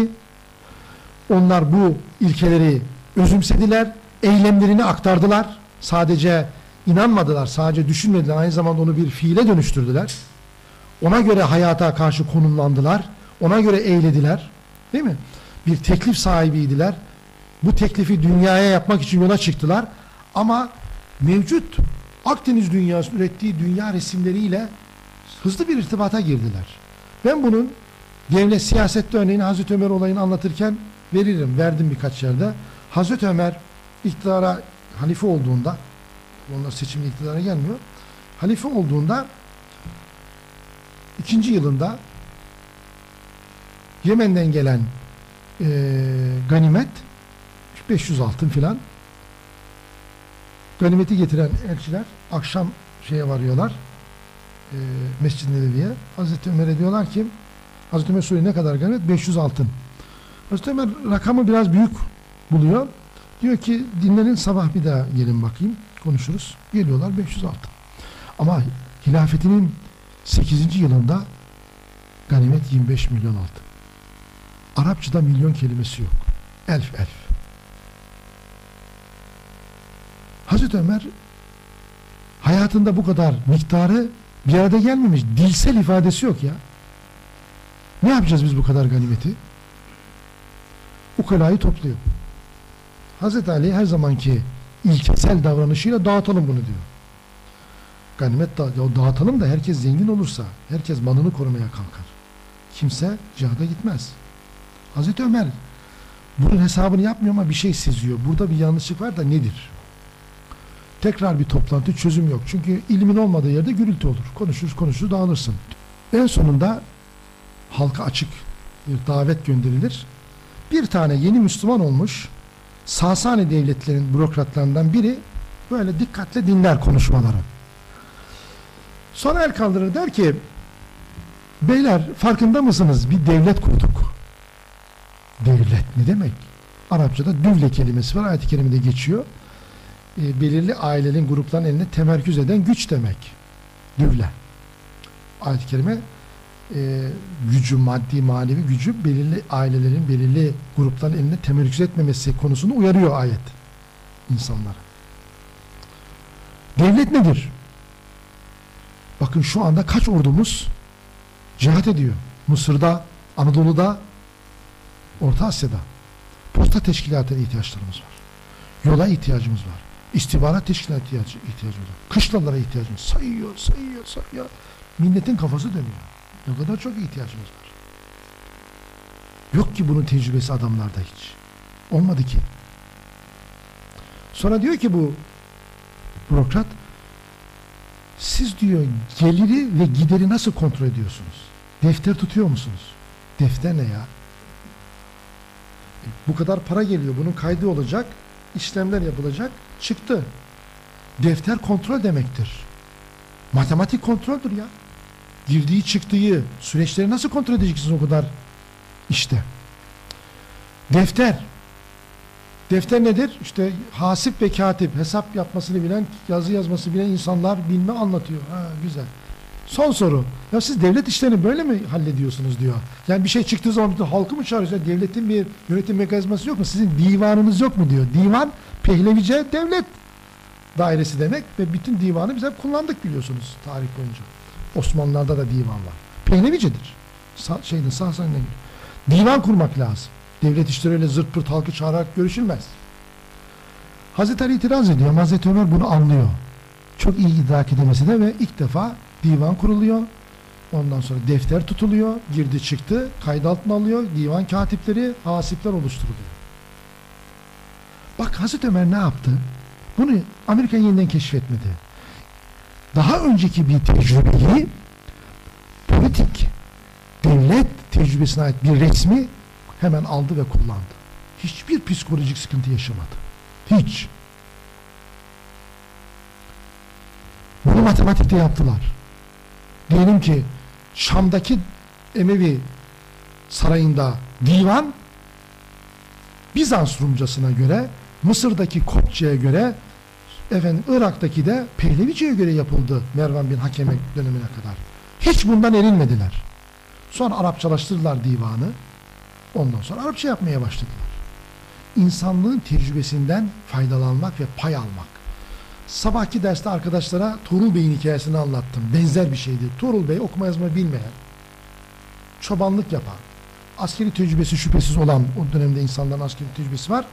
Onlar bu ilkeleri özümsediler, eylemlerini aktardılar. Sadece inanmadılar, sadece düşünmediler, aynı zamanda onu bir fiile dönüştürdüler. Ona göre hayata karşı konumlandılar, ona göre eylediler. Değil mi? Bir teklif sahibiydiler. Bu teklifi dünyaya yapmak için yola çıktılar. Ama mevcut Akdeniz dünyası ürettiği dünya resimleriyle hızlı bir irtibata girdiler. Ben bunun devlet siyasette örneğini Hazreti Ömer olayını anlatırken veririm. Verdim birkaç yerde. Hazreti Ömer iktidara halife olduğunda onlar seçimle iktidara gelmiyor. Halife olduğunda ikinci yılında Yemen'den gelen e, ganimet 500 altın filan ganimeti getiren elçiler akşam şeye varıyorlar e, Mescid-i Nebevi'ye Hazreti Ömer'e diyorlar ki Hazreti Ömer soruyor ne kadar ganimet? 500 altın. Hazreti Ömer rakamı biraz büyük buluyor. Diyor ki dinlenin sabah bir daha gelin bakayım konuşuruz. Geliyorlar 500 altın. Ama hilafetinin 8. yılında ganimet 25 milyon altın. Arapçada milyon kelimesi yok. Elf elf. Hazreti Ömer hayatında bu kadar miktarı bir arada gelmemiş. Dilsel ifadesi yok ya. Ne yapacağız biz bu kadar ganimeti? Ukalayı topluyor. Hazreti Ali her zamanki ilkesel davranışıyla dağıtalım bunu diyor. Ganimet da, ya dağıtalım da herkes zengin olursa, herkes malını korumaya kalkar. Kimse cihada gitmez. Hazreti Ömer bunun hesabını yapmıyor ama bir şey seziyor. Burada bir yanlışlık var da nedir? Tekrar bir toplantı çözüm yok. Çünkü ilmin olmadığı yerde gürültü olur. Konuşuruz konuşuruz dağılırsın. En sonunda halka açık bir davet gönderilir. Bir tane yeni Müslüman olmuş Sasani devletlerin bürokratlarından biri böyle dikkatle dinler konuşmaları. Sonra el kaldırır der ki beyler farkında mısınız bir devlet kurduk. Devlet ne demek? Arapçada düvle kelimesi var ayet-i kerimede geçiyor. E, belirli ailenin grupların eline temerküz eden güç demek. Düvle. Ayet-i kerime e, gücü, maddi manevi gücü belirli ailelerin, belirli grupların eline temerküz etmemesi konusunu uyarıyor ayet insanlara. Devlet nedir? Bakın şu anda kaç ordumuz cihat ediyor? Mısır'da, Anadolu'da, Orta Asya'da. Posta teşkilatına ihtiyaçlarımız var. Yola ihtiyacımız var. İstihbarat teşkilatına ihtiyacı, ihtiyacımız var. Kışlalara ihtiyacımız sayıyor, sayıyor, sayıyor. Milletin kafası dönüyor. Ne kadar çok ihtiyacımız var. Yok ki bunun tecrübesi adamlarda hiç. Olmadı ki. Sonra diyor ki bu bürokrat siz diyor geliri ve gideri nasıl kontrol ediyorsunuz? Defter tutuyor musunuz? Defter ne ya? E, Bu kadar para geliyor. Bunun kaydı olacak. işlemler yapılacak. Çıktı. Defter kontrol demektir. Matematik kontroldür ya girdiği çıktığı süreçleri nasıl kontrol edeceksiniz o kadar işte. Defter. Defter nedir? İşte hasip ve katip hesap yapmasını bilen, yazı yazması bilen insanlar bilme anlatıyor. Ha güzel. Son soru. Ya siz devlet işlerini böyle mi hallediyorsunuz diyor. Yani bir şey çıktığı zaman bütün halkı mı çağırıyorsunuz? Devletin bir yönetim mekanizması yok mu? Sizin divanınız yok mu diyor. Divan Pehlevice devlet dairesi demek ve bütün divanı biz hep kullandık biliyorsunuz tarih boyunca. Osmanlılar'da da divan var. Pehlevicedir. Sa şeyde Sasani'ne. Divan kurmak lazım. Devlet işleri öyle zırt pırt halkı çağırarak görüşülmez. Hazreti Ali itiraz ediyor. ama Hazreti Ömer bunu anlıyor. Çok iyi idrak edemese de ve ilk defa divan kuruluyor. Ondan sonra defter tutuluyor. Girdi çıktı. Kayıt alıyor. Divan katipleri, hasipler oluşturuluyor. Bak Hazreti Ömer ne yaptı? Bunu Amerika yeniden keşfetmedi daha önceki bir tecrübeyi politik devlet tecrübesine ait bir resmi hemen aldı ve kullandı. Hiçbir psikolojik sıkıntı yaşamadı. Hiç. Bunu matematikte yaptılar. Diyelim ki Şam'daki Emevi sarayında divan Bizans Rumcasına göre Mısır'daki Kopçe'ye göre efendim Irak'taki de Pehlevice'ye göre yapıldı Mervan bin Hakeme dönemine kadar. Hiç bundan erinmediler. Sonra Arapçalaştırdılar divanı. Ondan sonra Arapça yapmaya başladılar. İnsanlığın tecrübesinden faydalanmak ve pay almak. Sabahki derste arkadaşlara Tuğrul Bey'in hikayesini anlattım. Benzer bir şeydi. Tuğrul Bey okuma yazma bilmeyen, çobanlık yapan, askeri tecrübesi şüphesiz olan o dönemde insanların askeri tecrübesi var.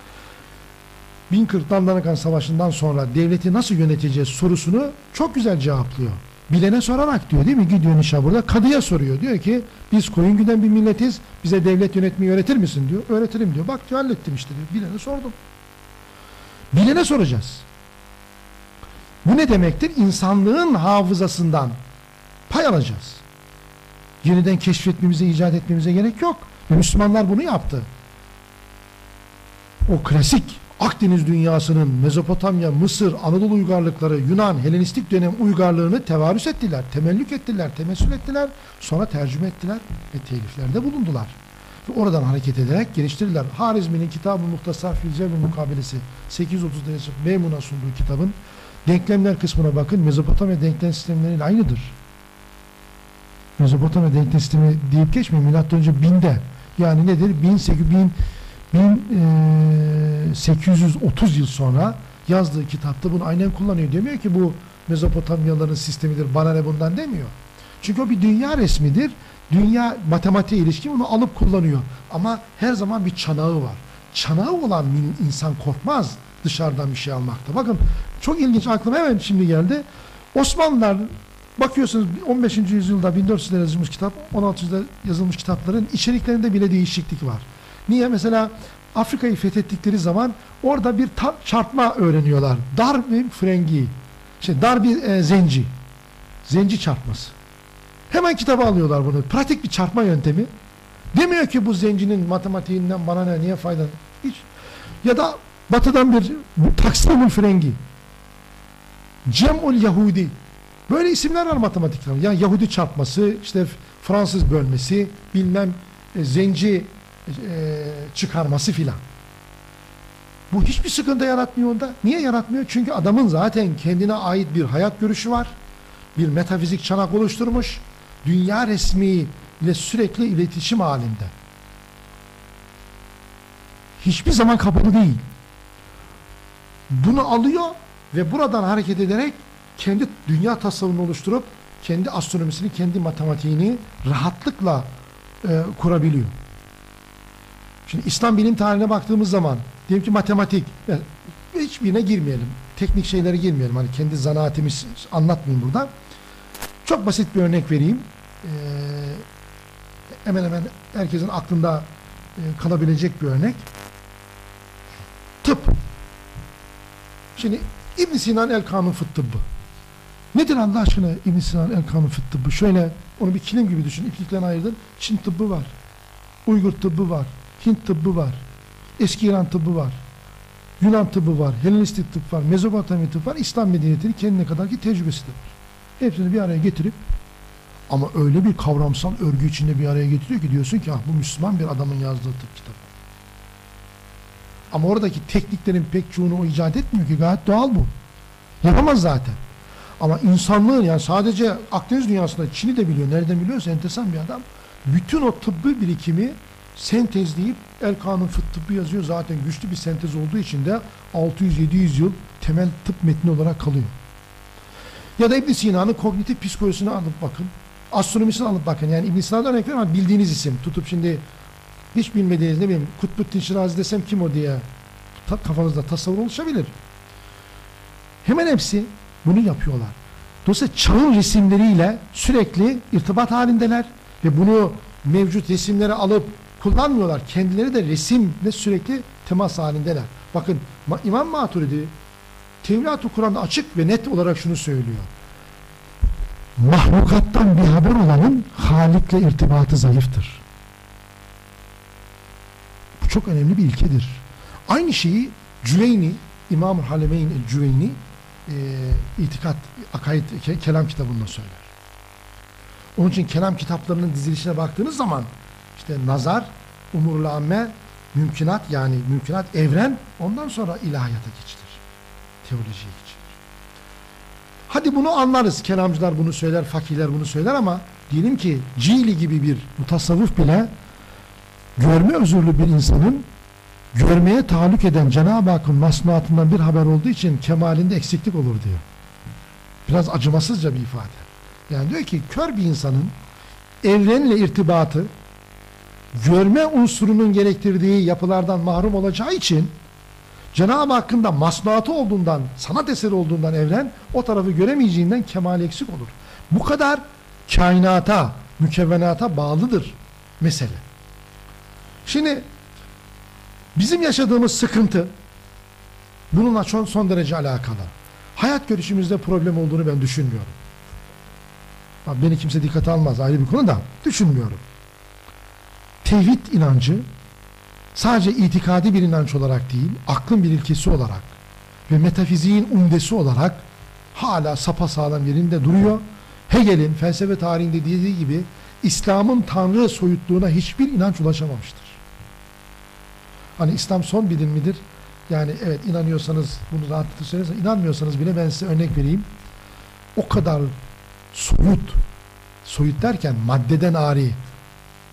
1040 Dandanakan Savaşı'ndan sonra devleti nasıl yöneteceğiz sorusunu çok güzel cevaplıyor. Bilene sorarak diyor değil mi? Gidiyor Nişabur'da kadıya soruyor. Diyor ki biz koyun güden bir milletiz. Bize devlet yönetmeyi öğretir misin diyor. Öğretirim diyor. Bak diyor hallettim işte diyor. Bilene sordum. Bilene soracağız. Bu ne demektir? İnsanlığın hafızasından pay alacağız. Yeniden keşfetmemize, icat etmemize gerek yok. Müslümanlar bunu yaptı. O klasik Akdeniz dünyasının Mezopotamya, Mısır, Anadolu uygarlıkları, Yunan, Helenistik dönem uygarlığını tevarüs ettiler, temellük ettiler, temessül ettiler, sonra tercüme ettiler ve teliflerde bulundular. Ve oradan hareket ederek geliştirdiler. Harizmi'nin Kitab-ı Muhtasar Filce ve Mukabelesi 830 derece Memuna sunduğu kitabın denklemler kısmına bakın. Mezopotamya denklem sistemleriyle aynıdır. Mezopotamya denklem sistemi deyip geçmeyin. Milattan önce binde. Yani nedir? 1800 bin 1830 yıl sonra yazdığı kitapta bunu aynen kullanıyor. Demiyor ki bu Mezopotamyalıların sistemidir, bana ne bundan demiyor. Çünkü o bir dünya resmidir. Dünya matematiğe ilişkin bunu alıp kullanıyor. Ama her zaman bir çanağı var. çanağı olan insan korkmaz dışarıdan bir şey almakta. Bakın çok ilginç aklıma hemen şimdi geldi. Osmanlılar bakıyorsunuz 15. yüzyılda 1400'de yazılmış kitap, 1600'de yazılmış kitapların içeriklerinde bile değişiklik var. Niye? Mesela Afrika'yı fethettikleri zaman orada bir çarpma öğreniyorlar. Dar bir frengi, şey dar bir e, zenci. Zenci çarpması. Hemen kitaba alıyorlar bunu. Pratik bir çarpma yöntemi. Demiyor ki bu zencinin matematiğinden bana ne, niye fayda? Hiç. Ya da batıdan bir Taksimul Frengi. Cem'ul Yahudi. Böyle isimler var matematikte. Yani Yahudi çarpması, işte Fransız bölmesi, bilmem e, zenci e, çıkarması filan. Bu hiçbir sıkıntı yaratmıyor onda. Niye yaratmıyor? Çünkü adamın zaten kendine ait bir hayat görüşü var. Bir metafizik çanak oluşturmuş. Dünya resmi ile sürekli iletişim halinde. Hiçbir zaman kapalı değil. Bunu alıyor ve buradan hareket ederek kendi dünya tasavvurunu oluşturup kendi astronomisini, kendi matematiğini rahatlıkla e, kurabiliyor. Şimdi İslam bilim tarihine baktığımız zaman diyelim ki matematik hiçbirine girmeyelim. Teknik şeylere girmeyelim. Hani kendi zanaatimiz anlatmayayım burada. Çok basit bir örnek vereyim. Ee, hemen hemen herkesin aklında e, kalabilecek bir örnek. Tıp. Şimdi İbn Sinan El Kanun Fıt Tıbbı. Nedir Allah aşkına İbn Sinan El Kanun Fıt Tıbbı? Şöyle onu bir kilim gibi düşün. İpliklerine ayırdın. Çin tıbbı var. Uygur tıbbı var. Hint tıbbı var. Eski İran tıbbı var. Yunan tıbbı var. Helenistik tıp var. Mezopotamya tıbbı var. İslam medeniyetinin kendine kadar ki tecrübesi de var. Hepsini bir araya getirip ama öyle bir kavramsal örgü içinde bir araya getiriyor ki diyorsun ki ah bu Müslüman bir adamın yazdığı tıp kitabı. Ama oradaki tekniklerin pek çoğunu o icat etmiyor ki gayet doğal bu. Yapamaz zaten. Ama insanlığın yani sadece Akdeniz dünyasında Çin'i de biliyor. Nereden biliyorsa enteresan bir adam. Bütün o tıbbi birikimi sentezleyip El Kanun Fıt Tıbbı yazıyor. Zaten güçlü bir sentez olduğu için de 600-700 yıl temel tıp metni olarak kalıyor. Ya da İbn Sina'nın kognitif psikolojisini alıp bakın. Astronomisini alıp bakın. Yani İbn Sina'dan örnek vereyim ama bildiğiniz isim. Tutup şimdi hiç bilmediğiniz ne bileyim Kutbuddin Şirazi desem kim o diye kafanızda tasavvur oluşabilir. Hemen hepsi bunu yapıyorlar. Dolayısıyla çağın resimleriyle sürekli irtibat halindeler ve bunu mevcut resimleri alıp kullanmıyorlar. Kendileri de resimle sürekli temas halindeler. Bakın Ma- İmam Maturidi Tevrat-ı Kur'an'da açık ve net olarak şunu söylüyor. Mahlukattan bir haber olanın Halik'le irtibatı zayıftır. Bu çok önemli bir ilkedir. Aynı şeyi Cüveyni, İmam-ı Halemeyn el-Cüveyni e, itikat, akaid, ke- kelam kitabında söyler. Onun için kelam kitaplarının dizilişine baktığınız zaman işte nazar, umurul amme, mümkünat yani mümkünat evren ondan sonra ilahiyata geçilir. Teolojiye geçilir. Hadi bunu anlarız. Kelamcılar bunu söyler, fakirler bunu söyler ama diyelim ki Cili gibi bir mutasavvıf bile görme özürlü bir insanın görmeye tahallük eden Cenab-ı Hakk'ın masnuatından bir haber olduğu için kemalinde eksiklik olur diyor. Biraz acımasızca bir ifade. Yani diyor ki kör bir insanın evrenle irtibatı görme unsurunun gerektirdiği yapılardan mahrum olacağı için Cenab-ı Hakk'ın da masnuatı olduğundan, sanat eseri olduğundan evren o tarafı göremeyeceğinden kemal eksik olur. Bu kadar kainata, mükevvenata bağlıdır mesele. Şimdi bizim yaşadığımız sıkıntı bununla son, son derece alakalı. Hayat görüşümüzde problem olduğunu ben düşünmüyorum. Beni kimse dikkate almaz ayrı bir konu da düşünmüyorum. Tevhid inancı sadece itikadi bir inanç olarak değil, aklın bir ilkesi olarak ve metafiziğin umdesi olarak hala sapasağlam yerinde duruyor. Hegel'in felsefe tarihinde dediği gibi İslam'ın Tanrı soyutluğuna hiçbir inanç ulaşamamıştır. Hani İslam son bilim midir? Yani evet inanıyorsanız bunu rahatlıkla söylerseniz inanmıyorsanız bile ben size örnek vereyim. O kadar soyut, soyut derken maddeden ari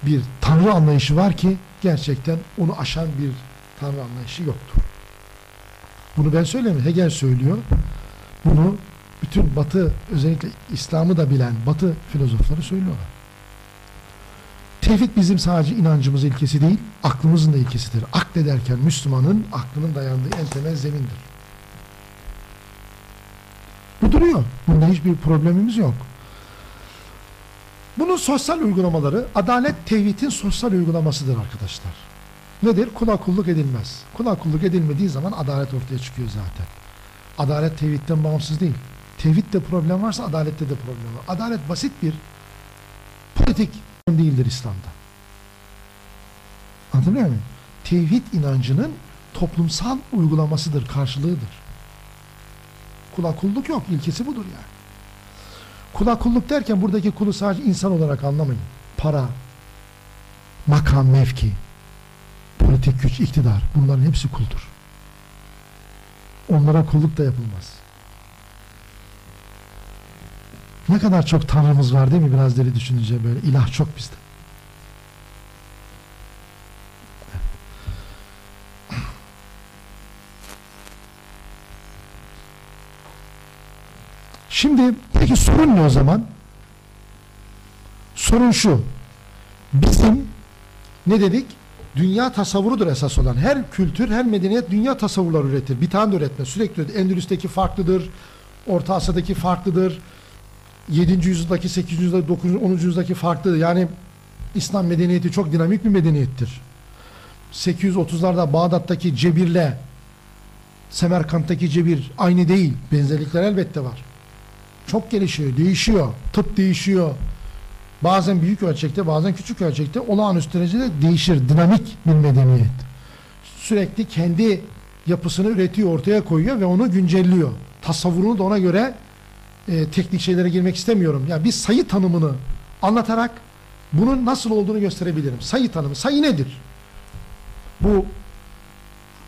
bir tanrı anlayışı var ki gerçekten onu aşan bir tanrı anlayışı yoktur. Bunu ben söylemiyorum. Hegel söylüyor. Bunu bütün batı özellikle İslam'ı da bilen batı filozofları söylüyorlar. Tevhid bizim sadece inancımız ilkesi değil, aklımızın da ilkesidir. Aklederken Müslümanın aklının dayandığı en temel zemindir. Bu duruyor. Bunda hiçbir problemimiz yok. Bunun sosyal uygulamaları, adalet tevhidin sosyal uygulamasıdır arkadaşlar. Nedir? Kula kulluk edilmez. Kula kulluk edilmediği zaman adalet ortaya çıkıyor zaten. Adalet tevhidden bağımsız değil. Tevhidde problem varsa adalette de problem var. Adalet basit bir politik değildir İslam'da. Anlatabiliyor muyum? Tevhid inancının toplumsal uygulamasıdır, karşılığıdır. Kula kulluk yok, ilkesi budur yani. Kula kulluk derken buradaki kulu sadece insan olarak anlamayın. Para, makam, mevki, politik güç, iktidar bunların hepsi kuldur. Onlara kulluk da yapılmaz. Ne kadar çok tanrımız var değil mi biraz deli düşününce böyle ilah çok bizde. Şimdi peki sorun ne o zaman? Sorun şu. Bizim ne dedik? Dünya tasavvurudur esas olan. Her kültür, her medeniyet dünya tasavvurlar üretir. Bir tane de üretmez. Sürekli. Endülüs'teki farklıdır. Orta Asya'daki farklıdır. 7. yüzyıldaki, 8. yüzyıldaki, 9. 10. yüzyıldaki farklıdır. Yani İslam medeniyeti çok dinamik bir medeniyettir. 830'larda Bağdat'taki cebirle Semerkant'taki cebir aynı değil. Benzerlikler elbette var. Çok gelişiyor, değişiyor. Tıp değişiyor. Bazen büyük ölçekte, bazen küçük ölçekte olağanüstü derecede değişir. Dinamik bir medeniyet. Sürekli kendi yapısını üretiyor, ortaya koyuyor ve onu güncelliyor. Tasavvurunu da ona göre e, teknik şeylere girmek istemiyorum. Yani bir sayı tanımını anlatarak bunun nasıl olduğunu gösterebilirim. Sayı tanımı. Sayı nedir? Bu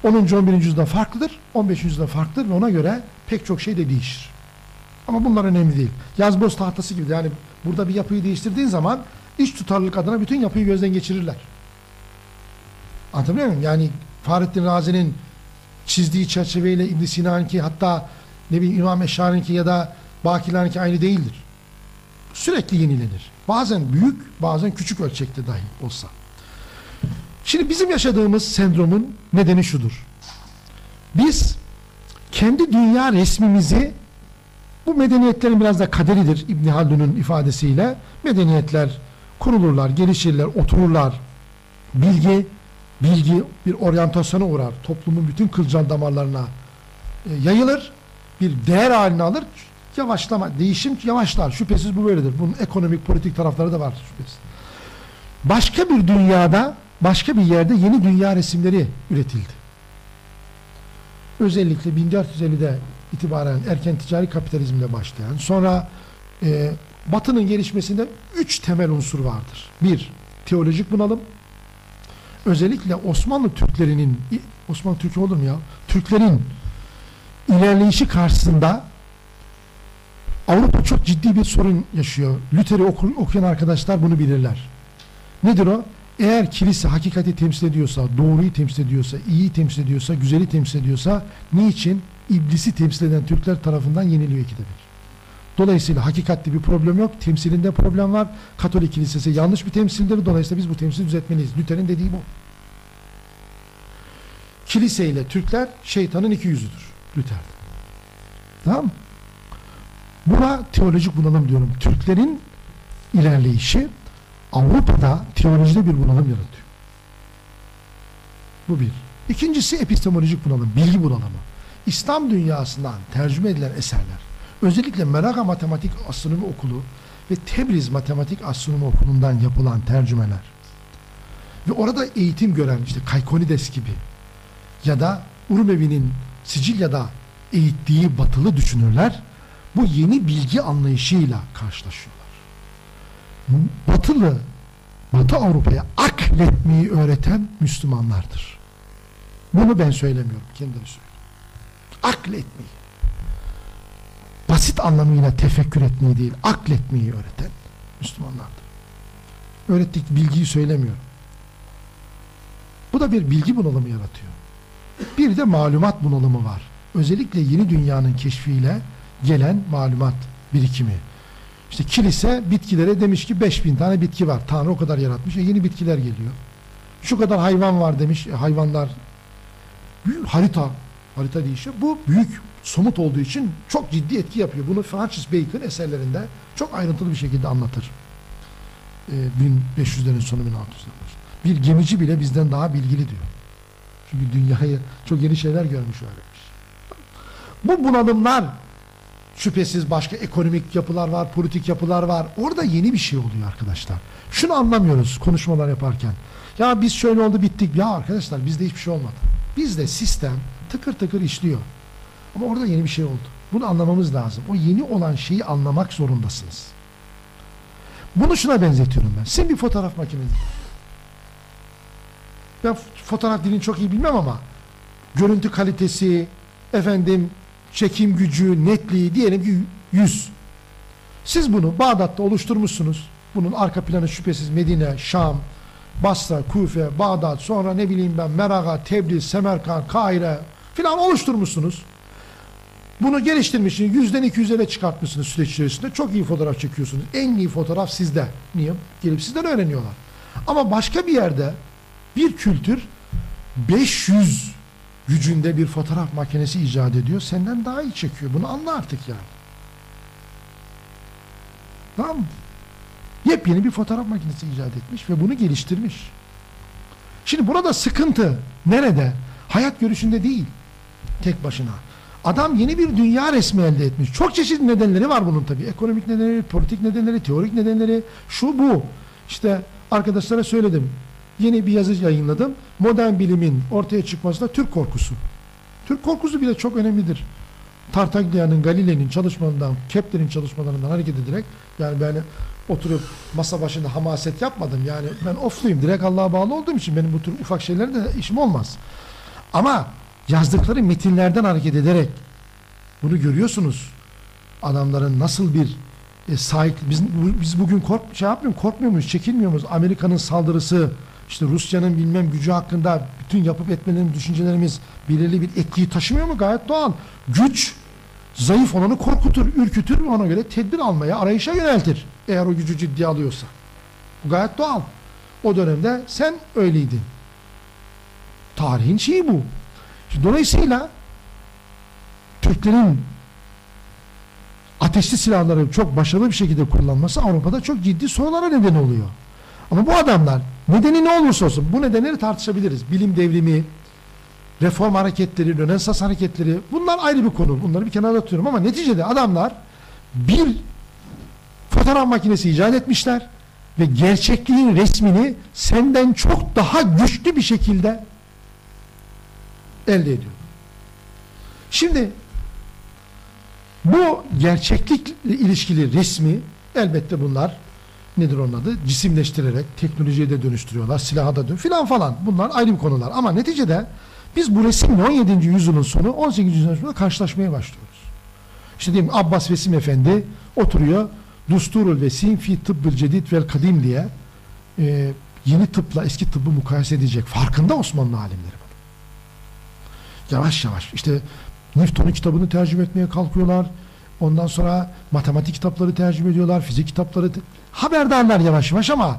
10. 11. yüzyılda farklıdır. 15. yüzyılda farklıdır ve ona göre pek çok şey de değişir. Ama bunlar önemli değil. Yazboz tahtası gibi yani burada bir yapıyı değiştirdiğin zaman iç tutarlılık adına bütün yapıyı gözden geçirirler. Anlatabiliyor muyum? Yani Fahrettin Razi'nin çizdiği çerçeveyle İbn Sina'nınki hatta ne bileyim İmam Eşari'ninki ya da Bakiler'inki aynı değildir. Sürekli yenilenir. Bazen büyük, bazen küçük ölçekte dahi olsa. Şimdi bizim yaşadığımız sendromun nedeni şudur. Biz kendi dünya resmimizi bu medeniyetlerin biraz da kaderidir İbn Haldun'un ifadesiyle. Medeniyetler kurulurlar, gelişirler, otururlar. Bilgi, bilgi bir oryantasyona uğrar. Toplumun bütün kılcal damarlarına e, yayılır. Bir değer haline alır. Yavaşlama, değişim yavaşlar. Şüphesiz bu böyledir. Bunun ekonomik, politik tarafları da var şüphesiz. Başka bir dünyada, başka bir yerde yeni dünya resimleri üretildi. Özellikle 1450'de itibaren erken ticari kapitalizmle başlayan, sonra e, Batı'nın gelişmesinde üç temel unsur vardır. Bir, teolojik bunalım. Özellikle Osmanlı Türklerinin, Osmanlı Türk olur mu ya? Türklerin ilerleyişi karşısında Avrupa çok ciddi bir sorun yaşıyor. Luther'i oku, okuyan arkadaşlar bunu bilirler. Nedir o? Eğer kilise hakikati temsil ediyorsa, doğruyu temsil ediyorsa, iyiyi temsil ediyorsa, güzeli temsil ediyorsa niçin? İblisi temsil eden Türkler tarafından yeniliyor ikide bir. Dolayısıyla hakikatli bir problem yok, temsilinde problem var. Katolik kilisesi yanlış bir temsildir, dolayısıyla biz bu temsili düzeltmeliyiz. Luther'in dediği bu. Kilise ile Türkler şeytanın iki yüzüdür. Luther'de. Tamam mı? Buna teolojik bunalım diyorum. Türklerin ilerleyişi Avrupa'da teolojide bir bunalım yaratıyor. Bu bir. İkincisi epistemolojik bunalım, bilgi bunalımı. İslam dünyasından tercüme edilen eserler, özellikle Meraga Matematik Astronomi Okulu ve Tebriz Matematik Astronomi Okulu'ndan yapılan tercümeler ve orada eğitim gören işte Kaykonides gibi ya da Urmevi'nin Sicilya'da eğittiği batılı düşünürler bu yeni bilgi anlayışıyla karşılaşıyorlar. Batılı, Batı Avrupa'ya akletmeyi öğreten Müslümanlardır. Bunu ben söylemiyorum, kendileri söylüyor. Akletmeyi. Basit anlamıyla tefekkür etmeyi değil, akletmeyi öğreten Müslümanlardır. Öğrettik bilgiyi söylemiyorum. Bu da bir bilgi bunalımı yaratıyor. Bir de malumat bunalımı var. Özellikle yeni dünyanın keşfiyle gelen malumat birikimi. İşte kilise bitkilere demiş ki 5000 tane bitki var. Tanrı o kadar yaratmış. E yeni bitkiler geliyor. Şu kadar hayvan var demiş. E hayvanlar harita harita değişiyor. Bu büyük somut olduğu için çok ciddi etki yapıyor. Bunu Francis Bacon eserlerinde çok ayrıntılı bir şekilde anlatır. E, 1500'lerin sonu 1600'lerin başı. Bir gemici bile bizden daha bilgili diyor. Çünkü dünyayı çok yeni şeyler görmüş öğrenmiş. Bu bunalımlar şüphesiz başka ekonomik yapılar var, politik yapılar var. Orada yeni bir şey oluyor arkadaşlar. Şunu anlamıyoruz konuşmalar yaparken. Ya biz şöyle oldu bittik. Ya arkadaşlar bizde hiçbir şey olmadı. Bizde sistem tıkır tıkır işliyor. Ama orada yeni bir şey oldu. Bunu anlamamız lazım. O yeni olan şeyi anlamak zorundasınız. Bunu şuna benzetiyorum ben. Sizin bir fotoğraf makineniz var. Ben fotoğraf dilini çok iyi bilmem ama görüntü kalitesi, efendim çekim gücü, netliği diyelim ki 100. Siz bunu Bağdat'ta oluşturmuşsunuz. Bunun arka planı şüphesiz Medine, Şam, Basra, Kufe, Bağdat, sonra ne bileyim ben Meraga, Tebriz, Semerkant, Kahire filan oluşturmuşsunuz. Bunu geliştirmişsiniz. Yüzden 200'e çıkartmışsınız süreç içerisinde. Çok iyi fotoğraf çekiyorsunuz. En iyi fotoğraf sizde. Niye? Gelip sizden öğreniyorlar. Ama başka bir yerde bir kültür 500 gücünde bir fotoğraf makinesi icat ediyor. Senden daha iyi çekiyor. Bunu anla artık yani. Tamam mı? Yepyeni bir fotoğraf makinesi icat etmiş ve bunu geliştirmiş. Şimdi burada sıkıntı nerede? Hayat görüşünde değil. Tek başına. Adam yeni bir dünya resmi elde etmiş. Çok çeşitli nedenleri var bunun tabii. Ekonomik nedenleri, politik nedenleri, teorik nedenleri, şu bu. İşte arkadaşlara söyledim. Yeni bir yazı yayınladım. Modern bilimin ortaya çıkmasında Türk korkusu. Türk korkusu bile çok önemlidir. Tartaglia'nın, Galile'nin çalışmalarından, Kepler'in çalışmalarından hareket ederek yani ben oturup masa başında hamaset yapmadım. Yani ben ofluyum. Direkt Allah'a bağlı olduğum için benim bu tür ufak şeylerle de işim olmaz. Ama yazdıkları metinlerden hareket ederek bunu görüyorsunuz. Adamların nasıl bir e, sahip biz, bu- biz bugün kork şey yapmıyor muyuz? Korkmuyor muyuz? Çekinmiyor muyuz? Amerika'nın saldırısı işte Rusya'nın bilmem gücü hakkında bütün yapıp etmelerimiz, düşüncelerimiz belirli bir etkiyi taşımıyor mu? Gayet doğal. Güç zayıf olanı korkutur, ürkütür ve ona göre tedbir almaya, arayışa yöneltir. Eğer o gücü ciddiye alıyorsa. Bu gayet doğal. O dönemde sen öyleydin. Tarihin şeyi bu. Dolayısıyla Türklerin ateşli silahları çok başarılı bir şekilde kullanması Avrupa'da çok ciddi sorulara neden oluyor. Ama bu adamlar nedeni ne olursa olsun bu nedenleri tartışabiliriz. Bilim devrimi, reform hareketleri, Rönesans hareketleri bunlar ayrı bir konu. Bunları bir kenara atıyorum ama neticede adamlar bir fotoğraf makinesi icat etmişler ve gerçekliğin resmini senden çok daha güçlü bir şekilde elde ediyor. Şimdi bu gerçeklikle ilişkili resmi elbette bunlar nedir onun adı? Cisimleştirerek teknolojiye de dönüştürüyorlar, silaha da dön filan falan. Bunlar ayrı bir konular. Ama neticede biz bu resimle 17. yüzyılın sonu 18. yüzyılın sonunda karşılaşmaya başlıyoruz. İşte diyeyim Abbas Vesim Efendi oturuyor Dusturul Vesim fi tıbbül cedid vel kadim diye e, yeni tıpla eski tıbbı mukayese edecek. Farkında Osmanlı alimleri bunun. Yavaş yavaş işte Newton'un kitabını tercüme etmeye kalkıyorlar. Ondan sonra matematik kitapları tercüme ediyorlar, fizik kitapları haberdarlar yavaş yavaş ama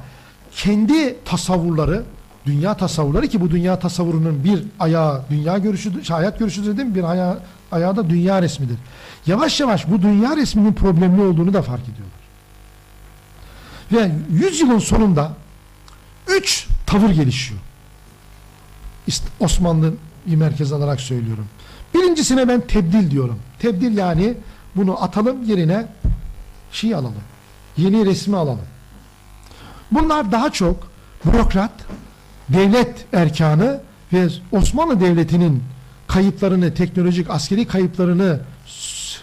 kendi tasavvurları, dünya tasavvurları ki bu dünya tasavvurunun bir ayağı dünya görüşüdür, şey, hayat görüşüdür değil mi? Bir ayağı, ayağı da dünya resmidir. Yavaş yavaş bu dünya resminin problemli olduğunu da fark ediyorlar. Ve 100 yılın sonunda üç tavır gelişiyor. Osmanlı merkez alarak söylüyorum. Birincisine ben tebdil diyorum. Tebdil yani bunu atalım yerine şey alalım. Yeni resmi alalım. Bunlar daha çok bürokrat, devlet erkanı ve Osmanlı Devleti'nin kayıplarını, teknolojik askeri kayıplarını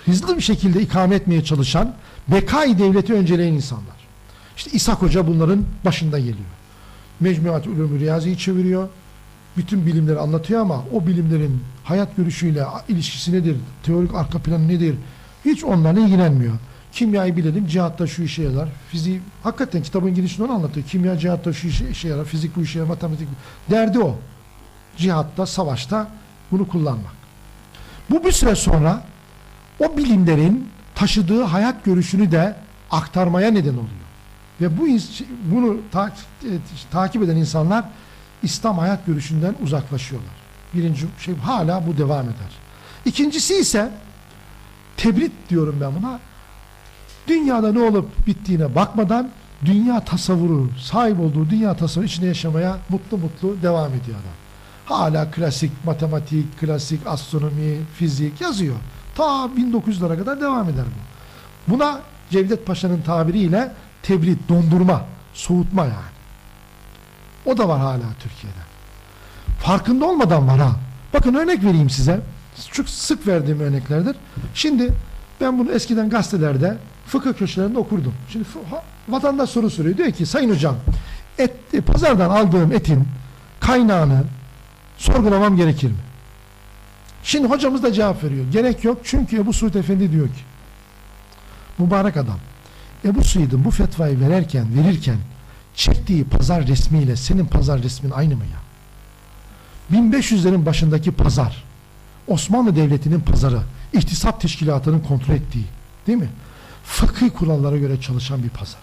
hızlı bir şekilde ikame etmeye çalışan bekayı devleti önceleyen insanlar. İşte İshak Hoca bunların başında geliyor. Mecmuat Ulûm-ü Riyazi'yi çeviriyor. Bütün bilimleri anlatıyor ama o bilimlerin hayat görüşüyle ilişkisi nedir, teorik arka planı nedir hiç onlarla ilgilenmiyor. Kimyayı bilelim, cihatta şu işe yarar. Fiziği, hakikaten kitabın girişinde onu anlatıyor. Kimya cihatta şu işe, işe yarar, fizik bu işe yarar, matematik. Derdi o. Cihatta, savaşta bunu kullanmak. Bu bir süre sonra o bilimlerin taşıdığı hayat görüşünü de aktarmaya neden oluyor. Ve bu bunu ta- e, takip eden insanlar İslam hayat görüşünden uzaklaşıyorlar. Birinci şey hala bu devam eder. İkincisi ise tebrit diyorum ben buna. Dünyada ne olup bittiğine bakmadan dünya tasavvuru, sahip olduğu dünya tasavvuru içinde yaşamaya mutlu mutlu devam ediyor adam. Hala klasik matematik, klasik astronomi, fizik yazıyor. Ta 1900'lara kadar devam eder bu. Buna Cevdet Paşa'nın tabiriyle tebrit, dondurma, soğutma yani. O da var hala Türkiye'de. Farkında olmadan var ha. Bakın örnek vereyim size. Çok sık verdiğim örneklerdir. Şimdi ben bunu eskiden gazetelerde fıkıh köşelerinde okurdum. Şimdi vatandaş soru soruyor. Diyor ki sayın hocam et, e, pazardan aldığım etin kaynağını sorgulamam gerekir mi? Şimdi hocamız da cevap veriyor. Gerek yok çünkü Ebu Suud Efendi diyor ki mübarek adam Ebu Suud'un bu fetvayı verirken verirken çektiği pazar resmiyle senin pazar resmin aynı mı ya? 1500'lerin başındaki pazar Osmanlı Devleti'nin pazarı İhtisap Teşkilatı'nın kontrol ettiği değil mi? Fıkhi kurallara göre çalışan bir pazar.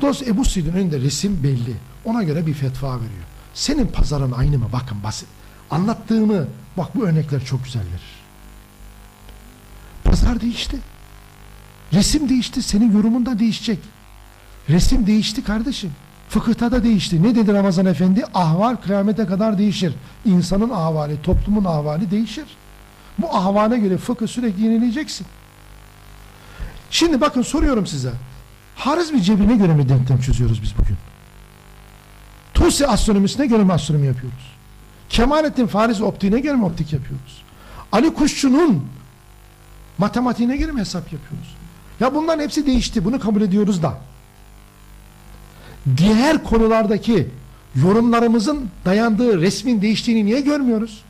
Dolayısıyla Ebu Suud'un önünde resim belli. Ona göre bir fetva veriyor. Senin pazarın aynı mı? Bakın basit. Anlattığımı bak bu örnekler çok güzel verir. Pazar değişti. Resim değişti. Senin yorumun da değişecek. Resim değişti kardeşim. Fıkıhta da değişti. Ne dedi Ramazan Efendi? Ahval kıyamete kadar değişir. İnsanın ahvali, toplumun ahvali değişir. Bu ahvale göre fıkıh sürekli yenileyeceksin. Şimdi bakın soruyorum size. Harizmi cebine göre mi denklem çözüyoruz biz bugün? Tusi astronomisine göre mi astronomi yapıyoruz? Kemalettin Farizi optiğine göre mi optik yapıyoruz? Ali Kuşçu'nun matematiğine göre mi hesap yapıyoruz? Ya bunların hepsi değişti. Bunu kabul ediyoruz da. Diğer konulardaki yorumlarımızın dayandığı resmin değiştiğini niye görmüyoruz?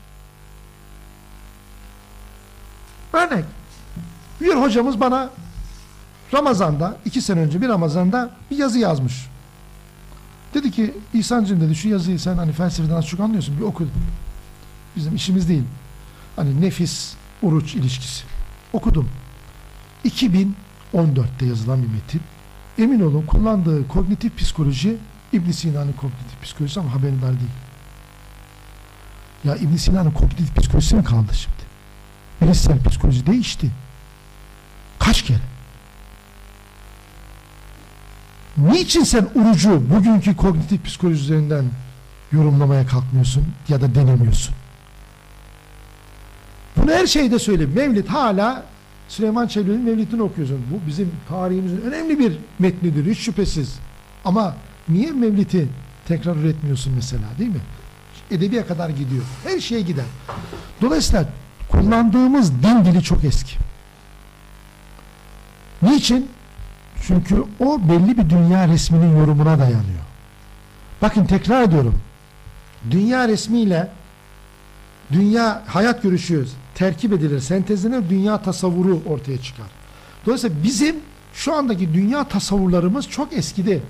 Örnek. Bir hocamız bana Ramazan'da, iki sene önce bir Ramazan'da bir yazı yazmış. Dedi ki İhsan'cığım dedi şu yazıyı sen hani felsefeden az çok anlıyorsun bir oku. Bizim işimiz değil. Hani nefis, oruç ilişkisi. Okudum. 2014'te yazılan bir metin. Emin olun kullandığı kognitif psikoloji İbn Sina'nın kognitif psikolojisi ama haberdar değil. Ya İbn Sina'nın kognitif psikolojisi mi kaldı şimdi? Bilişsel psikoloji değişti. Kaç kere? Niçin sen orucu bugünkü kognitif psikoloji üzerinden yorumlamaya kalkmıyorsun ya da denemiyorsun? Bunu her şeyde söyleyeyim. Mevlid hala Süleyman Çelebi'nin Mevlid'ini okuyorsun. Bu bizim tarihimizin önemli bir metnidir hiç şüphesiz. Ama niye Mevlid'i tekrar üretmiyorsun mesela değil mi? Edebiye kadar gidiyor. Her şeye gider. Dolayısıyla kullandığımız din dili çok eski. Niçin? Çünkü o belli bir dünya resminin yorumuna dayanıyor. Bakın tekrar ediyorum. Dünya resmiyle dünya hayat görüşü terkip edilir, sentezlenir, dünya tasavvuru ortaya çıkar. Dolayısıyla bizim şu andaki dünya tasavvurlarımız çok eskidi.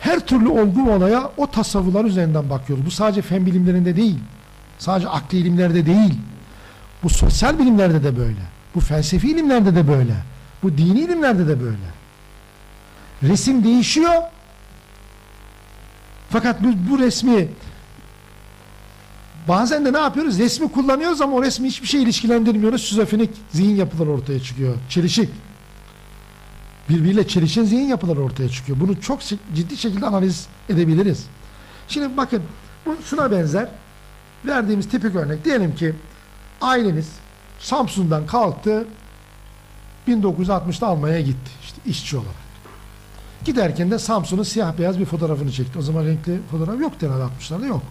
Her türlü olgu olaya o tasavvurlar üzerinden bakıyoruz. Bu sadece fen bilimlerinde değil. Sadece akli ilimlerde değil. Bu sosyal bilimlerde de böyle. Bu felsefi ilimlerde de böyle. Bu dini ilimlerde de böyle. Resim değişiyor. Fakat biz bu resmi bazen de ne yapıyoruz? Resmi kullanıyoruz ama o resmi hiçbir şey ilişkilendirmiyoruz. Şizofrenik zihin yapıları ortaya çıkıyor. Çelişik. Birbiriyle çelişen zihin yapıları ortaya çıkıyor. Bunu çok ciddi şekilde analiz edebiliriz. Şimdi bakın bu şuna benzer. Verdiğimiz tipik örnek. Diyelim ki aileniz Samsun'dan kalktı 1960'da Almanya'ya gitti. işte işçi olarak. Giderken de Samsun'un siyah beyaz bir fotoğrafını çekti. O zaman renkli fotoğraf yok herhalde 60'larda yok.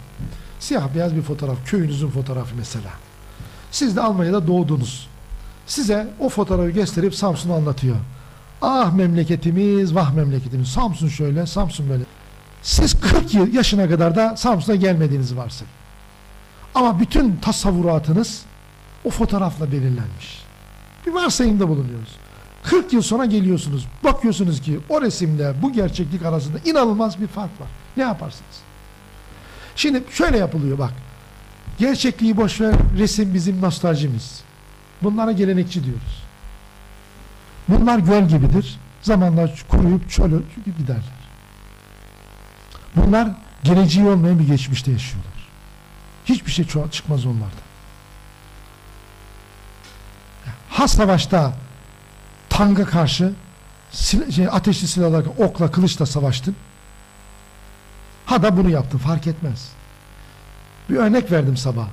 Siyah beyaz bir fotoğraf. Köyünüzün fotoğrafı mesela. Siz de Almanya'da doğdunuz. Size o fotoğrafı gösterip Samsun'u anlatıyor. Ah memleketimiz, vah memleketimiz. Samsun şöyle, Samsun böyle. Siz 40 yıl yaşına kadar da Samsun'a gelmediğinizi varsayın. Ama bütün tasavvuratınız o fotoğrafla belirlenmiş. Bir varsayımda bulunuyoruz. 40 yıl sonra geliyorsunuz. Bakıyorsunuz ki o resimle bu gerçeklik arasında inanılmaz bir fark var. Ne yaparsınız? Şimdi şöyle yapılıyor bak. Gerçekliği boş ver, resim bizim nostaljimiz. Bunlara gelenekçi diyoruz. Bunlar göl gibidir. Zamanla kuruyup çöl gibi giderler. Bunlar geleceği olmayan bir geçmişte yaşıyorlar. Hiçbir şey çıkmaz onlardan. Ha savaşta tanga karşı sil- şey, ateşli silahlarla, okla, kılıçla savaştın. Ha da bunu yaptın fark etmez. Bir örnek verdim sabah.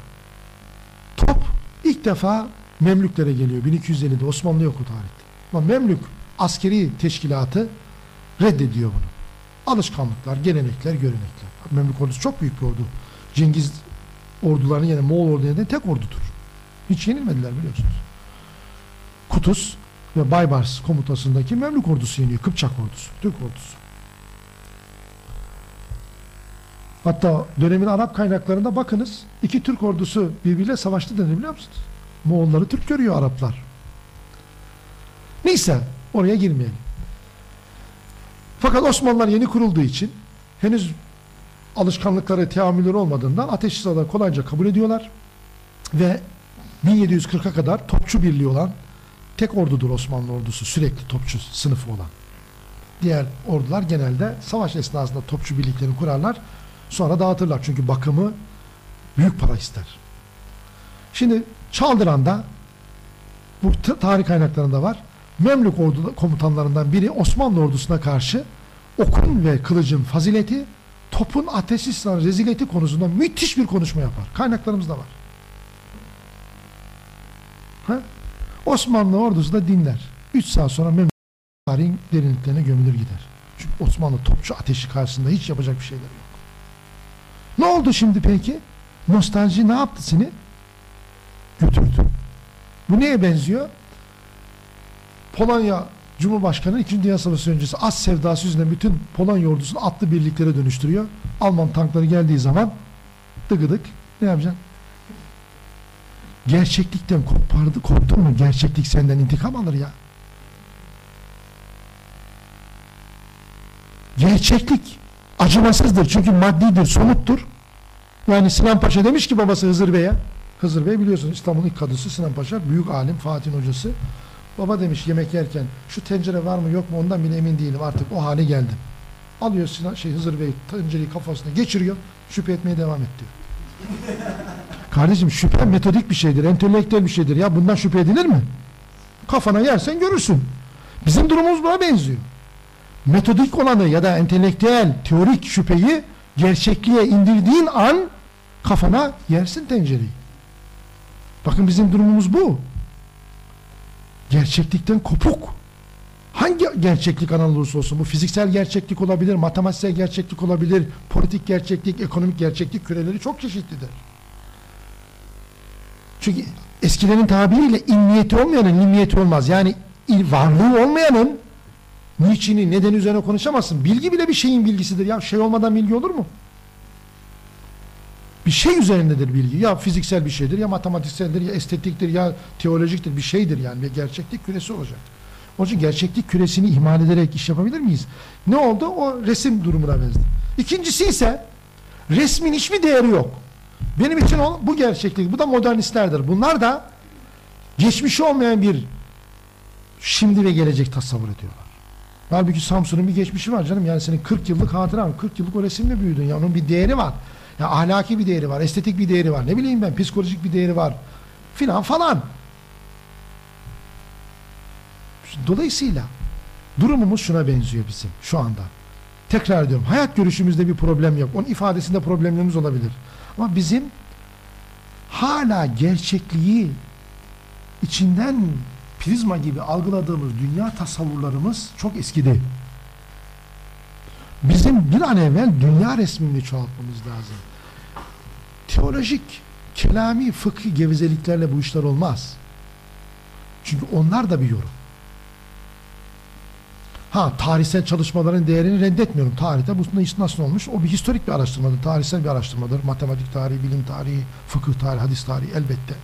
Top ilk defa Memlüklere geliyor. 1250'de Osmanlı yok o tarihte. Ama Memlük askeri teşkilatı reddediyor bunu. Alışkanlıklar, gelenekler, görenekler. Memlük ordusu çok büyük bir ordu. Cengiz ordularının yani Moğol ordularının tek ordudur. Hiç yenilmediler biliyorsunuz. Kutus ve Baybars komutasındaki Memlük ordusu yeniyor. Kıpçak ordusu, Türk ordusu. Hatta dönemin Arap kaynaklarında bakınız iki Türk ordusu birbiriyle savaştı denir biliyor musunuz? Moğolları Türk görüyor Araplar. Neyse oraya girmeyelim. Fakat Osmanlılar yeni kurulduğu için henüz alışkanlıkları, teamülleri olmadığından ateşli silahları kolayca kabul ediyorlar. Ve 1740'a kadar topçu birliği olan tek ordudur Osmanlı ordusu. Sürekli topçu sınıfı olan. Diğer ordular genelde savaş esnasında topçu birliklerini kurarlar. Sonra dağıtırlar. Çünkü bakımı büyük para ister. Şimdi Çaldıran'da bu tarih kaynaklarında var. Memlük ordu komutanlarından biri Osmanlı ordusuna karşı okun ve kılıcın fazileti, topun ateşli silahın rezileti konusunda müthiş bir konuşma yapar. Kaynaklarımızda var. Ha? Osmanlı ordusu da dinler. 3 saat sonra Memlük tarihin derinliklerine gömülür gider. Çünkü Osmanlı topçu ateşi karşısında hiç yapacak bir şeyler yok. Ne oldu şimdi peki? Nostalji ne yaptı seni? Götürdü. Bu neye benziyor? Polonya Cumhurbaşkanı 2. Dünya Savaşı öncesi az sevdası yüzünden bütün Polonya ordusunu atlı birliklere dönüştürüyor. Alman tankları geldiği zaman dıgıdık ne yapacaksın? Gerçeklikten kopardı, korktun mu? Gerçeklik senden intikam alır ya. Gerçeklik acımasızdır çünkü maddidir, somuttur. Yani Sinan Paşa demiş ki babası Hızır Bey'e, Hızır Bey biliyorsunuz İstanbul'un ilk kadısı Sinan Paşa, büyük alim, Fatih'in hocası. Baba demiş yemek yerken şu tencere var mı yok mu ondan bile emin değilim artık o hale geldim. Alıyor Sinan, şey Hızır Bey tencereyi kafasına geçiriyor, şüphe etmeye devam et diyor. Kardeşim şüphe metodik bir şeydir, entelektüel bir şeydir. Ya bundan şüphe edilir mi? Kafana yersen görürsün. Bizim durumumuz buna benziyor. Metodik olanı ya da entelektüel, teorik şüpheyi gerçekliğe indirdiğin an kafana yersin tencereyi. Bakın bizim durumumuz bu. Gerçeklikten kopuk. Hangi gerçeklik olursa olsun bu fiziksel gerçeklik olabilir, matematiksel gerçeklik olabilir, politik gerçeklik, ekonomik gerçeklik küreleri çok çeşitlidir. Çünkü eskilerin tabiriyle ilmiyeti olmayanın ilmiyeti olmaz. Yani varlığı olmayanın niçini, nedeni üzerine konuşamazsın. Bilgi bile bir şeyin bilgisidir. Ya şey olmadan bilgi olur mu? Bir şey üzerindedir bilgi. Ya fiziksel bir şeydir, ya matematikseldir, ya estetiktir, ya teolojiktir. Bir şeydir yani. Bir gerçeklik küresi olacak. Onun için gerçeklik küresini ihmal ederek iş yapabilir miyiz? Ne oldu? O resim durumuna benzer. İkincisi ise resmin hiçbir değeri yok. Benim için o, bu gerçeklik, bu da modernistlerdir. Bunlar da geçmişi olmayan bir şimdi ve gelecek tasavvur ediyorlar. Halbuki Samsun'un bir geçmişi var canım. Yani senin 40 yıllık hatıran, 40 yıllık o resimle büyüdün. Ya onun bir değeri var. Ya ahlaki bir değeri var, estetik bir değeri var. Ne bileyim ben, psikolojik bir değeri var. Filan falan. Dolayısıyla durumumuz şuna benziyor bizim şu anda. Tekrar ediyorum. Hayat görüşümüzde bir problem yok. Onun ifadesinde problemlerimiz olabilir. Ama bizim hala gerçekliği içinden prizma gibi algıladığımız dünya tasavvurlarımız çok eskidi. Bizim bir an evvel dünya resmini çoğaltmamız lazım. Teolojik, kelami, fıkhi gevezeliklerle bu işler olmaz. Çünkü onlar da bir yorum. Ha tarihsel çalışmaların değerini reddetmiyorum. Tarihte bu nasıl olmuş? O bir historik bir araştırmadır, tarihsel bir araştırmadır. Matematik tarihi, bilim tarihi, fıkıh tarihi, hadis tarihi elbette.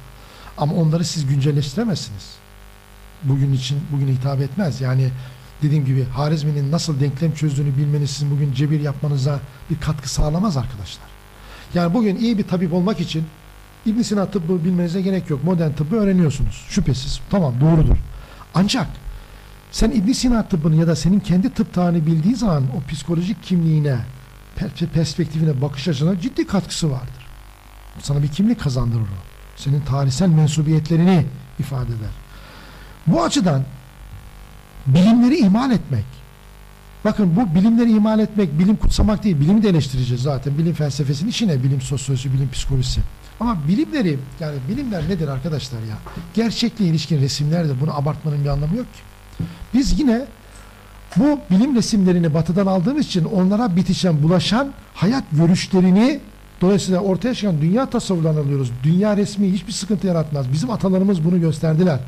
Ama onları siz güncelleştiremezsiniz. Bugün için bugüne hitap etmez. Yani dediğim gibi Harizmi'nin nasıl denklem çözdüğünü bilmeniz sizin bugün cebir yapmanıza bir katkı sağlamaz arkadaşlar. Yani bugün iyi bir tabip olmak için İbn Sina tıbbı bilmenize gerek yok. Modern tıbbı öğreniyorsunuz. Şüphesiz. Tamam doğrudur. Ancak Sen İbn Sina tıbbını ya da senin kendi tıp tarihini bildiği zaman o psikolojik kimliğine, per- perspektifine, bakış açına ciddi katkısı vardır. Sana bir kimlik kazandırır o. Senin tarihsel mensubiyetlerini ifade eder. Bu açıdan bilimleri ihmal etmek, bakın bu bilimleri ihmal etmek, bilim kutsamak değil, bilimi de eleştireceğiz zaten. Bilim felsefesinin içine, bilim sosyolojisi, bilim psikolojisi. Ama bilimleri, yani bilimler nedir arkadaşlar ya? Gerçekle ilişkin resimlerdir. Bunu abartmanın bir anlamı yok ki. Biz yine bu bilim resimlerini batıdan aldığımız için onlara bitişen, bulaşan hayat görüşlerini dolayısıyla ortaya çıkan dünya tasavvurlarını alıyoruz. Dünya resmi hiçbir sıkıntı yaratmaz. Bizim atalarımız bunu gösterdiler.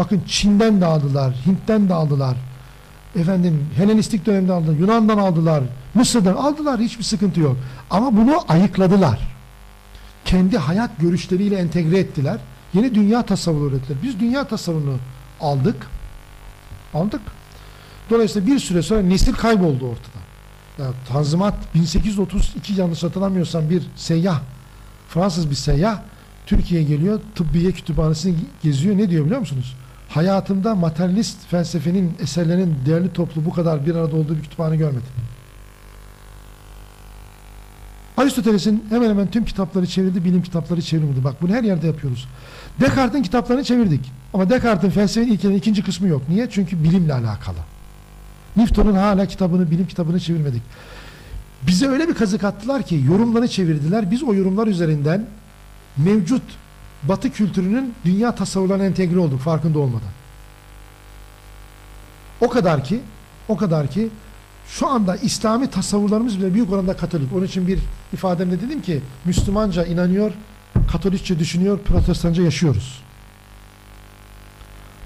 Bakın Çin'den de aldılar, Hint'ten de aldılar. Efendim Helenistik dönemde aldılar, Yunan'dan aldılar, Mısır'dan aldılar hiçbir sıkıntı yok. Ama bunu ayıkladılar. Kendi hayat görüşleriyle entegre ettiler. Yeni dünya tasavvuru ürettiler. Biz dünya tasavvurunu aldık. Aldık. Dolayısıyla bir süre sonra nesil kayboldu ortada. Ya, Tanzimat 1832 yanlış hatırlamıyorsam bir seyyah, Fransız bir seyyah Türkiye'ye geliyor, tıbbiye kütüphanesini geziyor. Ne diyor biliyor musunuz? Hayatımda materyalist felsefenin eserlerinin değerli toplu bu kadar bir arada olduğu bir kütüphane görmedim. Aristoteles'in hemen hemen tüm kitapları çevrildi, bilim kitapları çevrilmedi. Bak bunu her yerde yapıyoruz. Descartes'in kitaplarını çevirdik. Ama Descartes'in felsefe ilkelerinin ikinci kısmı yok. Niye? Çünkü bilimle alakalı. Newton'un hala kitabını, bilim kitabını çevirmedik. Bize öyle bir kazık attılar ki yorumları çevirdiler. Biz o yorumlar üzerinden mevcut Batı kültürünün dünya tasavvurlarına entegre olduk farkında olmadan. O kadar ki, o kadar ki şu anda İslami tasavvurlarımız bile büyük oranda Katolik. Onun için bir ifademde dedim ki Müslümanca inanıyor, Katolikçe düşünüyor, Protestanca yaşıyoruz.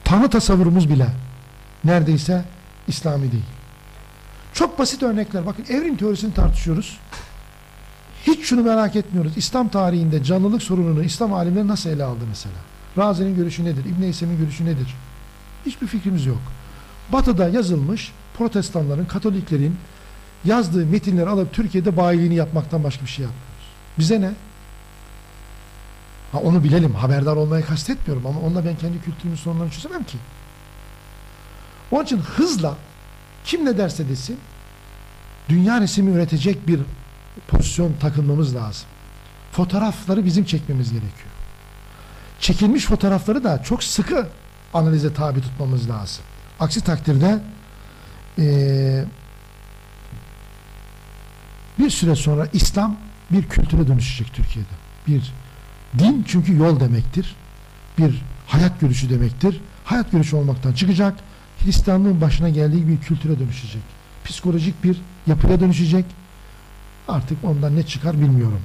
Tanrı tasavvurumuz bile neredeyse İslami değil. Çok basit örnekler. Bakın evrim teorisini tartışıyoruz. Hiç şunu merak etmiyoruz. İslam tarihinde canlılık sorununu İslam alimleri nasıl ele aldı mesela? Razi'nin görüşü nedir? İbn Heysem'in görüşü nedir? Hiçbir fikrimiz yok. Batı'da yazılmış protestanların, katoliklerin yazdığı metinleri alıp Türkiye'de bayiliğini yapmaktan başka bir şey yapmıyoruz. Bize ne? Ha onu bilelim. Haberdar olmayı kastetmiyorum ama onunla ben kendi kültürümün sorunlarını çözemem ki. Onun için hızla kim ne derse desin dünya resmi üretecek bir pozisyon takılmamız lazım. Fotoğrafları bizim çekmemiz gerekiyor. Çekilmiş fotoğrafları da çok sıkı analize tabi tutmamız lazım. Aksi takdirde eee, bir süre sonra İslam bir kültüre dönüşecek Türkiye'de. Bir din çünkü yol demektir. Bir hayat görüşü demektir. Hayat görüşü olmaktan çıkacak. Hristiyanlığın başına geldiği bir kültüre dönüşecek. Psikolojik bir yapıya dönüşecek. Artık ondan ne çıkar bilmiyorum.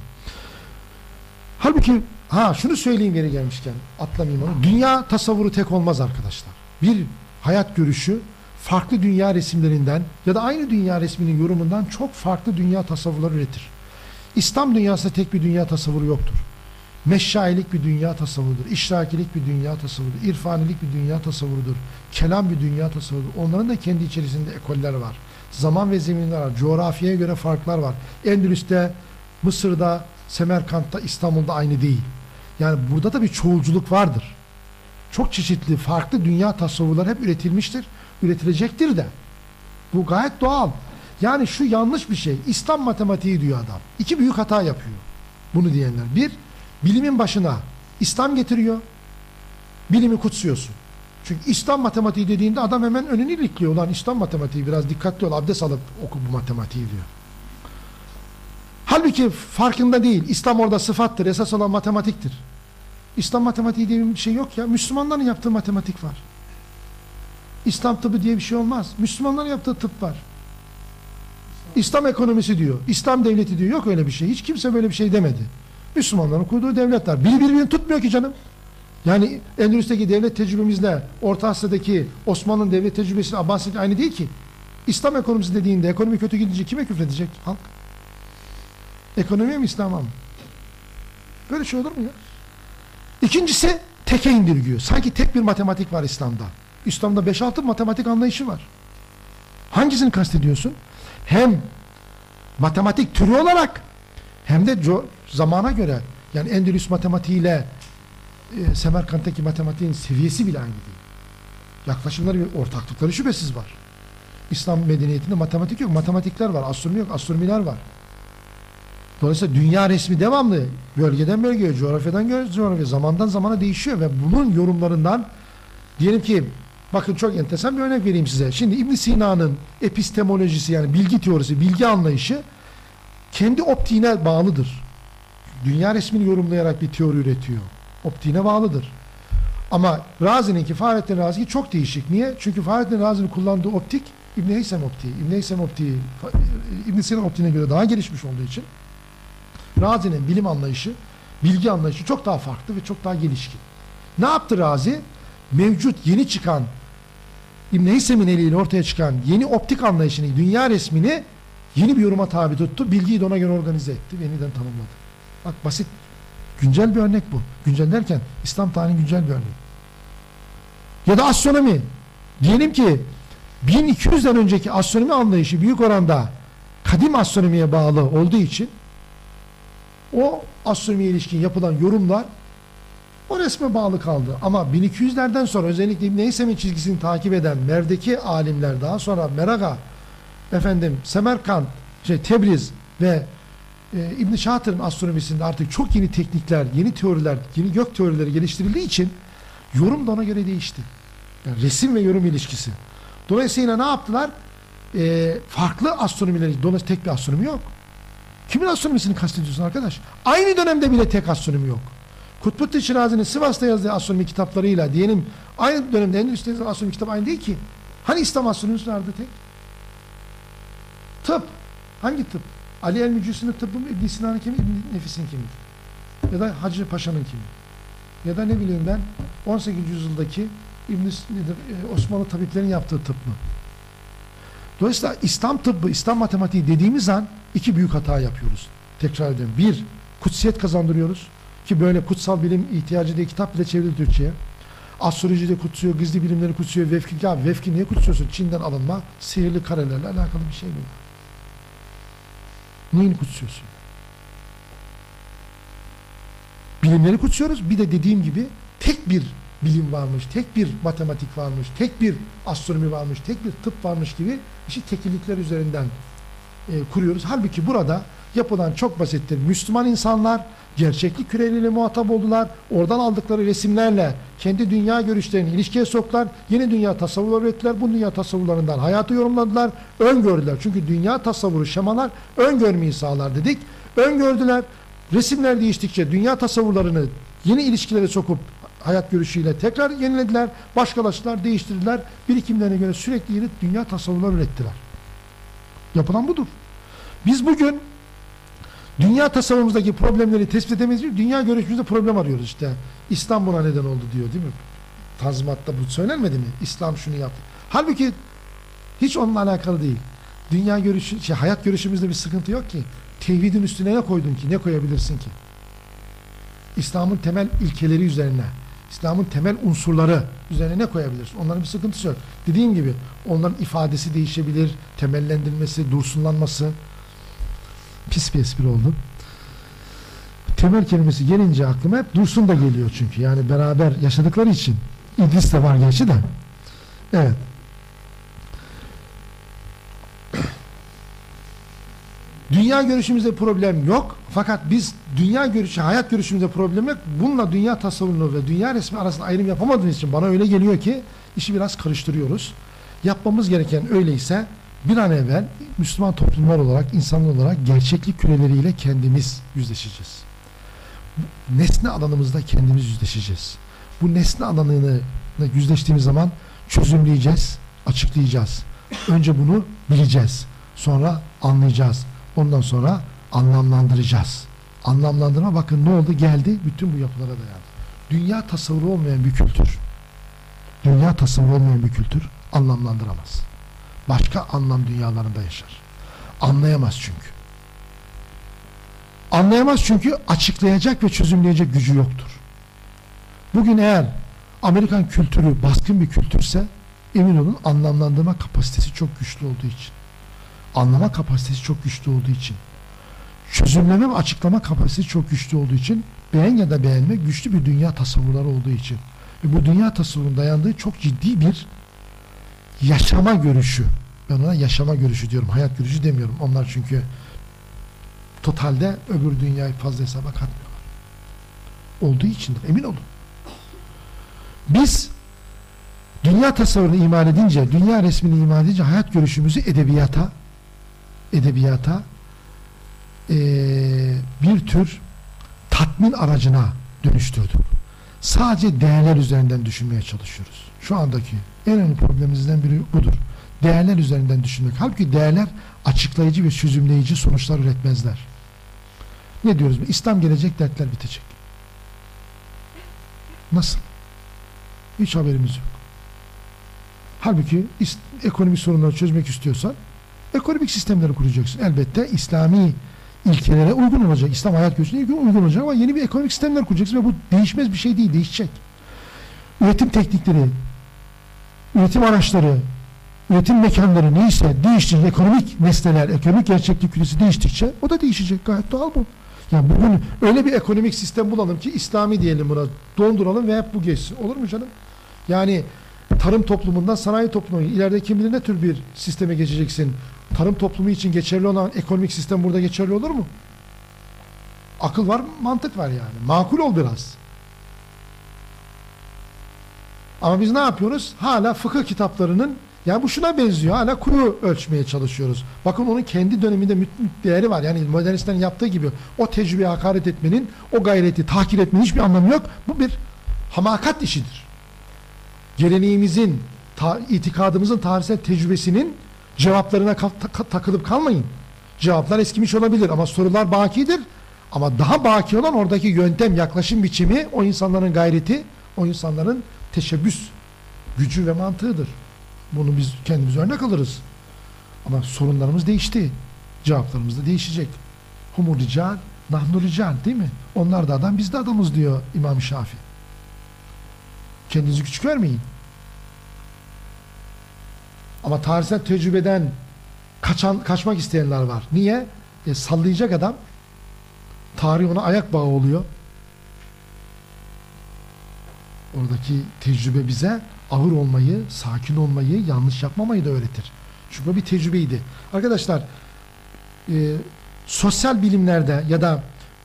Halbuki ha şunu söyleyeyim geri gelmişken atlamayayım onu. Dünya tasavvuru tek olmaz arkadaşlar. Bir hayat görüşü farklı dünya resimlerinden ya da aynı dünya resminin yorumundan çok farklı dünya tasavvurları üretir. İslam dünyasında tek bir dünya tasavvuru yoktur. Meşşailik bir dünya tasavvurudur. İşrakilik bir dünya tasavvurudur. İrfanilik bir dünya tasavvurudur. Kelam bir dünya tasavvurudur. Onların da kendi içerisinde ekoller var. Zaman ve zeminler var. Coğrafyaya göre farklar var. Endülüs'te, Mısır'da, Semerkant'ta, İstanbul'da aynı değil. Yani burada da bir çoğulculuk vardır. Çok çeşitli, farklı dünya tasavvurları hep üretilmiştir. Üretilecektir de. Bu gayet doğal. Yani şu yanlış bir şey. İslam matematiği diyor adam. İki büyük hata yapıyor. Bunu diyenler. Bir, bilimin başına İslam getiriyor. Bilimi kutsuyorsun. Çünkü İslam matematiği dediğinde adam hemen önünü ilikliyor. Ulan İslam matematiği biraz dikkatli ol. Abdest alıp oku bu matematiği diyor. Halbuki farkında değil. İslam orada sıfattır. Esas olan matematiktir. İslam matematiği diye bir şey yok ya. Müslümanların yaptığı matematik var. İslam tıbbı diye bir şey olmaz. Müslümanların yaptığı tıp var. İslam ekonomisi diyor. İslam devleti diyor. Yok öyle bir şey. Hiç kimse böyle bir şey demedi. Müslümanların kurduğu devletler. Biri birbirini tutmuyor ki canım. Yani Endülüs'teki devlet tecrübemizle Orta Asya'daki Osmanlı'nın devlet tecrübesi Abbasi'nin aynı değil ki. İslam ekonomisi dediğinde ekonomi kötü gidince kime küfredecek halk? Ekonomiye mi İslam'a mı? Böyle şey olur mu ya? İkincisi teke indirgiyor. Sanki tek bir matematik var İslam'da. İslam'da 5-6 matematik anlayışı var. Hangisini kastediyorsun? Hem matematik türü olarak hem de zamana göre yani Endülüs matematiğiyle e, Semerkant'taki matematiğin seviyesi bile aynı değil. Yaklaşımları ve ortaklıkları şüphesiz var. İslam medeniyetinde matematik yok, matematikler var, astronomi yok, astronomiler var. Dolayısıyla dünya resmi devamlı bölgeden bölgeye, coğrafyadan coğrafya, zamandan zamana değişiyor ve bunun yorumlarından diyelim ki bakın çok enteresan bir örnek vereyim size. Şimdi İbn Sina'nın epistemolojisi yani bilgi teorisi, bilgi anlayışı kendi optiğine bağlıdır. Dünya resmini yorumlayarak bir teori üretiyor. Optiğine bağlıdır. Ama Razi'ninki, Fahrettin Razi'ninki çok değişik. Niye? Çünkü Fahrettin Razi'nin kullandığı optik İbn Heysem optiği. İbn Heysem optiği İbn Sina optiğine göre daha gelişmiş olduğu için Razi'nin bilim anlayışı, bilgi anlayışı çok daha farklı ve çok daha gelişkin. Ne yaptı Razi? Mevcut yeni çıkan İbn Heysem'in eliyle ortaya çıkan yeni optik anlayışını, dünya resmini yeni bir yoruma tabi tuttu. Bilgiyi de ona göre organize etti ve yeniden tanımladı. Bak basit, güncel bir örnek bu. Güncel derken İslam tarihinin güncel bir örneği. Ya da astronomi. Diyelim ki 1200'den önceki astronomi anlayışı büyük oranda kadim astronomiye bağlı olduğu için o astronomiye ilişkin yapılan yorumlar o resme bağlı kaldı. Ama 1200'lerden sonra özellikle İbn Heysem'in çizgisini takip eden Mer'deki alimler daha sonra Meraga, efendim Semerkant, şey Tebriz ve e, İbn Şatır'ın astronomisinde artık çok yeni teknikler, yeni teoriler, yeni gök teorileri geliştirildiği için yorum da ona göre değişti. Yani resim ve yorum ilişkisi. Dolayısıyla ne yaptılar? E, farklı astronomileri, dolayısıyla tek bir astronomi yok. Kimin astronomisini kastediyorsun arkadaş? Aynı dönemde bile tek astronomi yok. Kutbuddin Şirazi'nin Sivas'ta yazdığı astronomi kitaplarıyla diyelim aynı dönemde Endülüs'te yazılan astronomi kitabı aynı değil ki. Hani İslam astronomisi vardı tek? Tıp. Hangi tıp? Ali el Mücüsü'nün tıbbı mı? İbn Sina'nın kimi? İbn Nefis'in kimi? Ya da Hacı Paşa'nın kimi? Ya da ne bileyim ben 18. yüzyıldaki İbn e, Osmanlı tabiplerin yaptığı tıp mı? Dolayısıyla İslam tıbbı, İslam matematiği dediğimiz an iki büyük hata yapıyoruz. Tekrar ediyorum. Bir, kutsiyet kazandırıyoruz. Ki böyle kutsal bilim ihtiyacı diye kitap bile çevrildi Türkçe'ye. Astroloji de kutsuyor, gizli bilimleri kutsuyor, vefki. Ya vefki niye kutsuyorsun? Çin'den alınma, sihirli karelerle alakalı bir şey bu. Neyini kutsuyorsun? Bilimleri kutsuyoruz. Bir de dediğim gibi tek bir bilim varmış, tek bir matematik varmış, tek bir astronomi varmış, tek bir tıp varmış gibi işi tekillikler üzerinden e, kuruyoruz. Halbuki burada yapılan çok basittir. Müslüman insanlar gerçeklik küreliyle muhatap oldular. Oradan aldıkları resimlerle kendi dünya görüşlerini ilişkiye soktular. Yeni dünya tasavvurları ürettiler. Bu dünya tasavvurlarından hayatı yorumladılar. Öngördüler. Çünkü dünya tasavvuru şemalar öngörmeyi sağlar dedik. Öngördüler. Resimler değiştikçe dünya tasavvurlarını yeni ilişkilere sokup hayat görüşüyle tekrar yenilediler. Başkalaştılar, değiştirdiler. Birikimlerine göre sürekli yeni dünya tasavvurları ürettiler. Yapılan budur. Biz bugün dünya tasavvurumuzdaki problemleri tespit edemeyiz. Dünya görüşümüzde problem arıyoruz işte. İslam buna neden oldu diyor değil mi? Tanzimat'ta bu söylenmedi mi? İslam şunu yaptı. Halbuki hiç onunla alakalı değil. Dünya görüşü, şey, hayat görüşümüzde bir sıkıntı yok ki. Tevhidin üstüne ne koydun ki? Ne koyabilirsin ki? İslam'ın temel ilkeleri üzerine, İslam'ın temel unsurları üzerine ne koyabilirsin? Onların bir sıkıntısı yok. Dediğim gibi onların ifadesi değişebilir, temellendirilmesi, dursunlanması. Pis bir espri oldu. Temel kelimesi gelince aklıma hep dursun da geliyor çünkü. Yani beraber yaşadıkları için. İdris de var gerçi de. Evet. Dünya görüşümüzde problem yok. Fakat biz dünya görüşü, hayat görüşümüzde problem yok. Bununla dünya tasavvurunu ve dünya resmi arasında ayrım yapamadığımız için bana öyle geliyor ki işi biraz karıştırıyoruz. Yapmamız gereken öyleyse bir an evvel Müslüman toplumlar olarak, insanlar olarak gerçeklik küreleriyle kendimiz yüzleşeceğiz. Nesne alanımızda kendimiz yüzleşeceğiz. Bu nesne alanını yüzleştiğimiz zaman çözümleyeceğiz, açıklayacağız. Önce bunu bileceğiz. Sonra anlayacağız. Ondan sonra anlamlandıracağız. Anlamlandırma bakın ne oldu? Geldi bütün bu yapılara dayandı. Dünya tasavvuru olmayan bir kültür. Dünya tasavvuru olmayan bir kültür anlamlandıramaz. Başka anlam dünyalarında yaşar. Anlayamaz çünkü. Anlayamaz çünkü açıklayacak ve çözümleyecek gücü yoktur. Bugün eğer Amerikan kültürü baskın bir kültürse emin olun anlamlandırma kapasitesi çok güçlü olduğu için anlama kapasitesi çok güçlü olduğu için çözümleme ve açıklama kapasitesi çok güçlü olduğu için beğen ya da beğenme güçlü bir dünya tasavvurları olduğu için Ve bu dünya tasavvurunun dayandığı çok ciddi bir yaşama görüşü. Ben ona yaşama görüşü diyorum. Hayat görüşü demiyorum. Onlar çünkü totalde öbür dünyayı fazla hesaba katmıyorlar. Olduğu içindir. Emin olun. Biz dünya tasavvurunu iman edince, dünya resmini iman edince hayat görüşümüzü edebiyata edebiyata eee, bir tür tatmin aracına dönüştürdük. Sadece değerler üzerinden düşünmeye çalışıyoruz. Şu andaki en önemli problemimizden biri budur. Değerler üzerinden düşünmek. Halbuki değerler açıklayıcı ve çözümleyici sonuçlar üretmezler. Ne diyoruz? İslam gelecek, dertler bitecek. Nasıl? Hiç haberimiz yok. Halbuki ekonomik sorunları çözmek istiyorsan ekonomik sistemleri kuracaksın. Elbette İslami ilkelere uygun olacak. İslam hayat görüşüne uygun olacak ama yeni bir ekonomik sistemler kuracaksın ve bu değişmez bir şey değil, değişecek. Üretim teknikleri, üretim araçları, üretim mekanları neyse değiştikçe ekonomik nesneler, ekonomik gerçeklik küresi değiştikçe o da değişecek. Gayet doğal bu. Yani bugün öyle bir ekonomik sistem bulalım ki İslami diyelim buna donduralım ve hep bu geçsin. Olur mu canım? Yani tarım toplumundan sanayi toplumuna ileride kim bilir ne tür bir sisteme geçeceksin. Tarım toplumu için geçerli olan ekonomik sistem burada geçerli olur mu? Akıl var, mantık var yani. Makul ol biraz. Ama biz ne yapıyoruz? Hala fıkıh kitaplarının yani bu şuna benziyor. Hala kuru ölçmeye çalışıyoruz. Bakın onun kendi döneminde müt, müt değeri var. Yani modernistlerin yaptığı gibi o tecrübeye hakaret etmenin, o gayreti tahkir etmenin hiçbir anlamı yok. Bu bir hamakat işidir. Geleneğimizin, ta, itikadımızın tarihsel tecrübesinin cevaplarına kal- ta- takılıp kalmayın. Cevaplar eskimiş olabilir ama sorular bakidir. Ama daha baki olan oradaki yöntem, yaklaşım biçimi, o insanların gayreti, o insanların teşebbüs gücü ve mantığıdır. Bunu biz kendimiz örnek alırız. Ama sorunlarımız değişti. Cevaplarımız da değişecek. Humur rical, nahnu rical değil mi? Onlar da adam, biz de adamız diyor İmam Şafii. Kendinizi küçük vermeyin. Ama tarihsel tecrübeden kaçan, kaçmak isteyenler var. Niye? E, sallayacak adam tarih ona ayak bağı oluyor. Oradaki tecrübe bize ağır olmayı, sakin olmayı, yanlış yapmamayı da öğretir. Çünkü o bir tecrübeydi. Arkadaşlar e, sosyal bilimlerde ya da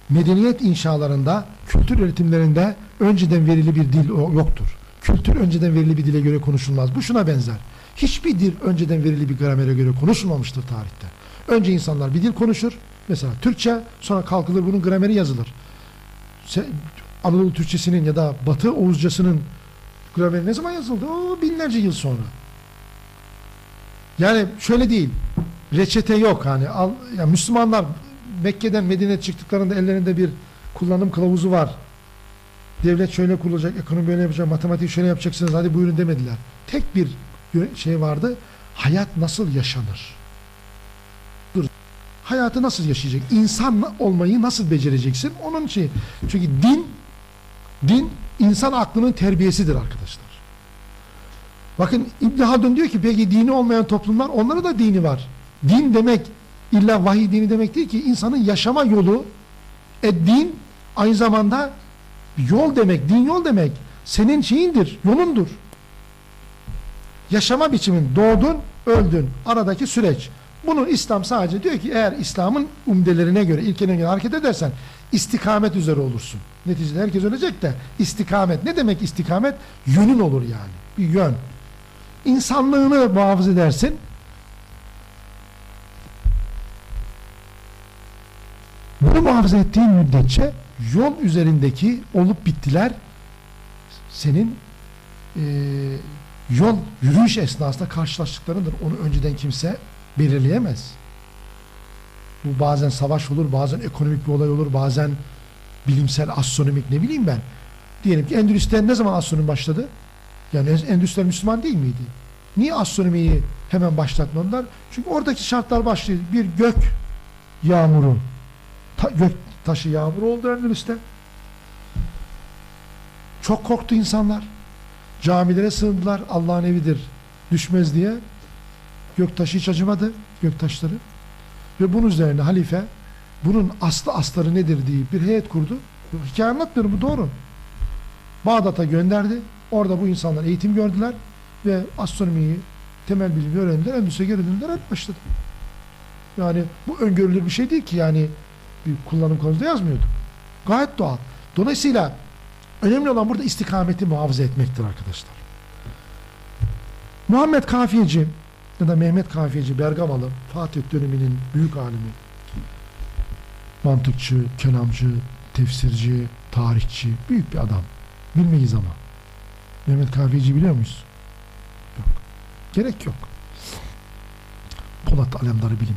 medeniyet inşalarında, kültür öğretimlerinde önceden verili bir dil yoktur. Kültür önceden verili bir dile göre konuşulmaz. Bu şuna benzer. Hiçbir dil önceden verili bir gramere göre konuşulmamıştır tarihte. Önce insanlar bir dil konuşur. Mesela Türkçe, sonra kalkılır bunun grameri yazılır. Anadolu Türkçesinin ya da Batı Oğuzcasının grameri ne zaman yazıldı? O binlerce yıl sonra. Yani şöyle değil. Reçete yok hani. Al, ya Müslümanlar Mekke'den Medine'ye çıktıklarında ellerinde bir kullanım kılavuzu var. Devlet şöyle kurulacak, ekonomi böyle yapacak, matematik şöyle yapacaksınız hadi buyurun demediler. Tek bir şey vardı. Hayat nasıl yaşanır? Dur. Hayatı nasıl yaşayacak? İnsan olmayı nasıl becereceksin? Onun için. Çünkü din din insan aklının terbiyesidir arkadaşlar. Bakın İbn Haldun diyor ki peki dini olmayan toplumlar onlara da dini var. Din demek illa vahiy dini demek değil ki insanın yaşama yolu e din aynı zamanda yol demek, din yol demek. Senin şeyindir, yolundur. Yaşama biçimin doğdun, öldün. Aradaki süreç. Bunun İslam sadece diyor ki eğer İslam'ın umdelerine göre, ilkelerine göre hareket edersen istikamet üzere olursun. Neticede herkes ölecek de istikamet. Ne demek istikamet? Yönün olur yani. Bir yön. İnsanlığını muhafaza edersin. Bunu muhafaza ettiğin müddetçe yol üzerindeki olup bittiler senin eee, yol yürüyüş esnasında karşılaştıklarındır. Onu önceden kimse belirleyemez. Bu bazen savaş olur, bazen ekonomik bir olay olur, bazen bilimsel, astronomik ne bileyim ben. Diyelim ki Endülüs'te ne zaman astronomi başladı? Yani Endülüsler Müslüman değil miydi? Niye astronomiyi hemen başlatmadılar? Çünkü oradaki şartlar başlıyor. Bir gök yağmuru, ta- gök taşı yağmur oldu Endülüs'te. Çok korktu insanlar. Camilere sığındılar. Allah'ın evidir düşmez diye. Göktaşı hiç acımadı. Göktaşları. Ve bunun üzerine halife bunun aslı astarı nedir diye bir heyet kurdu. Hikaye anlatmıyorum bu doğru. Bağdat'a gönderdi. Orada bu insanlar eğitim gördüler ve astronomiyi, temel bilimi öğrendiler. Geri döndüler, hep başladı. Yani bu öngörülür bir şey değil ki yani bir kullanım konusunda yazmıyordu. Gayet doğal. Dolayısıyla önemli olan burada istikameti muhafaza etmektir arkadaşlar. Muhammed Kafiyeci ya da Mehmet Kafiyeci Bergamalı Fatih döneminin büyük alimi mantıkçı, kelamcı, tefsirci, tarihçi, büyük bir adam. Bilmeyiz ama. Mehmet Kafiyeci biliyor muyuz? Yok. Gerek yok. Polat Alemdar'ı bilin.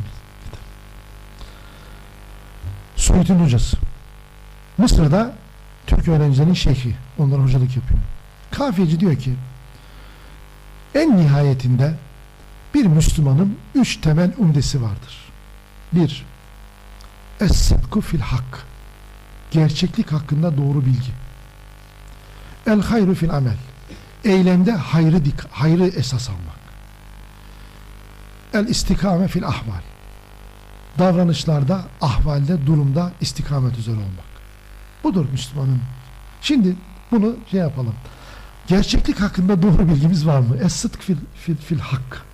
Suud'un hocası. Mısır'da Türk öğrencilerin şeyhi. Onlara hocalık yapıyor. Kafiyeci diyor ki en nihayetinde bir Müslümanın üç temel umdesi vardır. Bir, Es-sıdku fil hak. Gerçeklik hakkında doğru bilgi. El hayru fil amel. Eylemde hayrı, dik, hayrı esas almak. El istikame fil ahval. Davranışlarda, ahvalde, durumda istikamet üzere olmak. Budur Müslümanın. Şimdi bunu şey yapalım. Gerçeklik hakkında doğru bilgimiz var mı? Es-sıdk fil, fil, fil hak.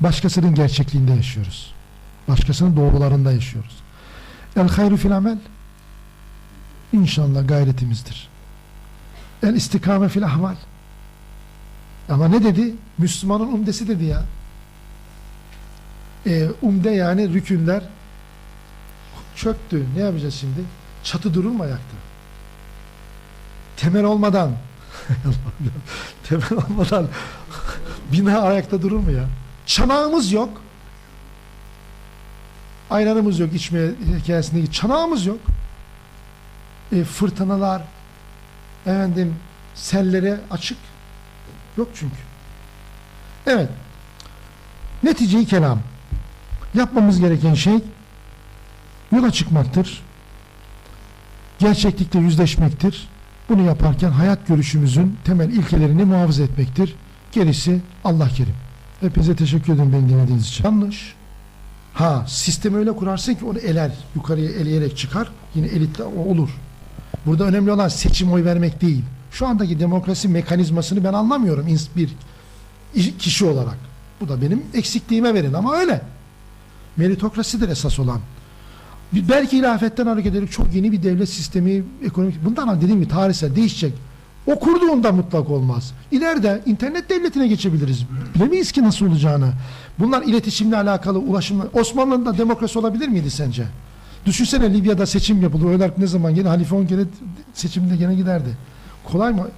Başkasının gerçekliğinde yaşıyoruz. Başkasının doğrularında yaşıyoruz. El hayru fil amel İnşallah gayretimizdir. El istikame fil ahval ama ne dedi? Müslümanın umdesi dedi ya. E, umde yani rükünler çöktü. Ne yapacağız şimdi? Çatı durur mu ayakta? Temel olmadan temel olmadan bina ayakta durur mu ya? Çanağımız yok. Ayranımız yok içmeye hikayesindeki çanağımız yok. E, fırtınalar efendim sellere açık yok çünkü. Evet. Neticeyi kelam. Yapmamız gereken şey yola çıkmaktır. Gerçeklikle yüzleşmektir. Bunu yaparken hayat görüşümüzün temel ilkelerini muhafaza etmektir. Gerisi Allah kerim. Hepinize teşekkür ederim beni dinlediğiniz için. Yanlış. Ha sistemi öyle kurarsın ki onu eler. Yukarıya eleyerek çıkar. Yine elitte o olur. Burada önemli olan seçim oy vermek değil. Şu andaki demokrasi mekanizmasını ben anlamıyorum bir kişi olarak. Bu da benim eksikliğime verin ama öyle. Meritokrasidir esas olan. Belki ilafetten hareket ederek çok yeni bir devlet sistemi, ekonomik, bundan dediğim gibi tarihsel değişecek. O kurduğunda mutlak olmaz. İleride internet devletine geçebiliriz. Bilemeyiz ki nasıl olacağını. Bunlar iletişimle alakalı, ulaşımla. Osmanlı'da demokrasi olabilir miydi sence? Düşünsene Libya'da seçim yapılır. Oylar ne zaman gene halife 10 kere seçimde gene giderdi. Kolay mı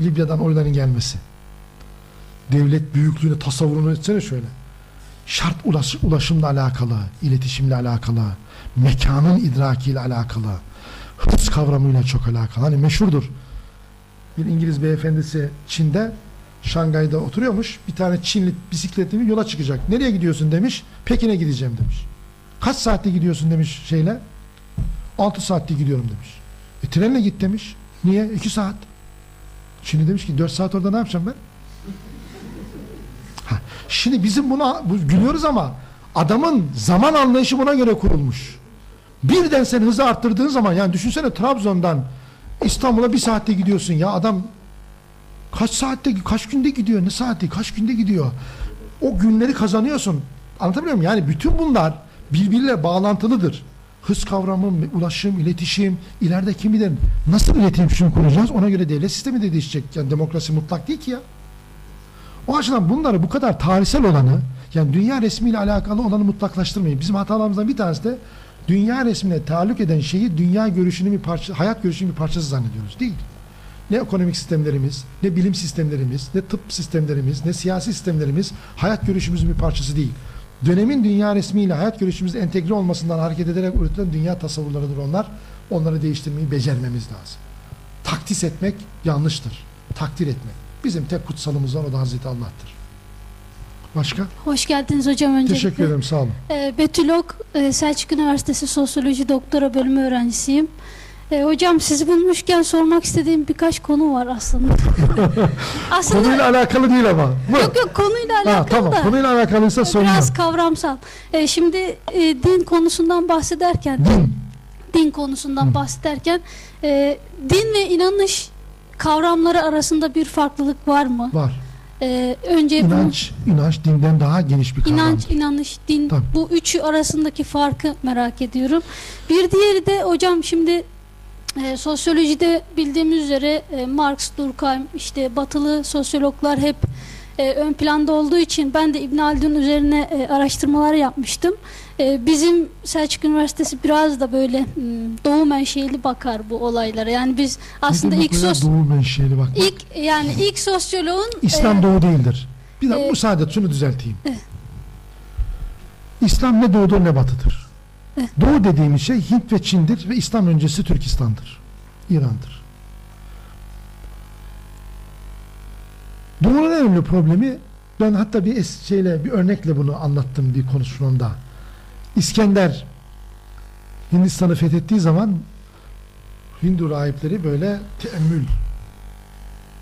Libya'dan oyların gelmesi? Devlet büyüklüğünü tasavvurunu etsene şöyle. Şart ulaş, ulaşımla alakalı, iletişimle alakalı, mekanın idrakiyle alakalı, hız kavramıyla çok alakalı. Hani meşhurdur. Bir İngiliz beyefendisi Çin'de Şangay'da oturuyormuş. Bir tane Çinli bisikletli yola çıkacak. Nereye gidiyorsun demiş. Pekin'e gideceğim demiş. Kaç saatte gidiyorsun demiş şeyle. 6 saatte gidiyorum demiş. E trenle git demiş. Niye? 2 saat. Şimdi demiş ki 4 saat orada ne yapacağım ben? Şimdi bizim buna bu, gülüyoruz ama adamın zaman anlayışı buna göre kurulmuş. Birden sen hızı arttırdığın zaman yani düşünsene Trabzon'dan İstanbul'a bir saatte gidiyorsun ya. Adam kaç saatte kaç günde gidiyor? Ne saati? Kaç günde gidiyor? O günleri kazanıyorsun. Anlatabiliyor muyum? Yani bütün bunlar birbiriyle bağlantılıdır. Hız kavramı ulaşım iletişim ileride kim bilir nasıl iletişim kuracağız? Ona göre devlet sistemi de değişecek. Yani demokrasi mutlak değil ki ya. O açıdan bunları bu kadar tarihsel olanı yani dünya resmiyle alakalı olanı mutlaklaştırmayın. Bizim hatalarımızdan bir tanesi de dünya resmine taalluk eden şeyi dünya görüşünün bir parça, hayat görüşünün bir parçası zannediyoruz. Değil. Ne ekonomik sistemlerimiz, ne bilim sistemlerimiz, ne tıp sistemlerimiz, ne siyasi sistemlerimiz hayat görüşümüzün bir parçası değil. Dönemin dünya resmiyle hayat görüşümüzün entegre olmasından hareket ederek üretilen dünya tasavvurlarıdır onlar. Onları değiştirmeyi becermemiz lazım. Takdis etmek yanlıştır. Takdir etmek. Bizim tek kutsalımız var o da Hazreti Allah'tır. Başka? Hoş geldiniz hocam öncelikle. Teşekkür ederim sağ olun. Ee, Betül Ok, e, Selçuk Üniversitesi Sosyoloji Doktora bölümü öğrencisiyim. Ee, hocam sizi bulmuşken sormak istediğim birkaç konu var aslında. aslında Konuyla alakalı değil ama. Buyurun. yok yok konuyla alakalı Ha, tamam. da. Konuyla alakalıysa sorun Biraz kavramsal. Ee, şimdi e, din konusundan bahsederken, Din. din konusundan Hı. bahsederken, e, din ve inanış kavramları arasında bir farklılık var mı? Var. E, önce bu İnanç, inanç dinden daha geniş bir kavram. inanç, inanış, din Tabii. bu üçü arasındaki farkı merak ediyorum. Bir diğeri de hocam şimdi e, sosyolojide bildiğimiz üzere e, Marx, Durkheim işte batılı sosyologlar hep e, ön planda olduğu için ben de İbn Haldun üzerine e, araştırmalar yapmıştım. E, bizim Selçuk Üniversitesi biraz da böyle m, doğu menşeli bakar bu olaylara. Yani biz aslında ilk sos Doğu menşeli bak. ilk yani ilk sosyoloğun İslam e, doğu değildir. Bir dakika e, müsaade et şunu düzelteyim. Evet. İslam ne doğudur ne batıdır. Evet. Doğu dediğimiz şey Hint ve Çin'dir ve İslam öncesi Türkistan'dır. İran'dır. Doğu'nun en önemli problemi ben hatta bir şeyle bir örnekle bunu anlattım bir konuşmamda. İskender Hindistan'ı fethettiği zaman Hindu rahipleri böyle teemmül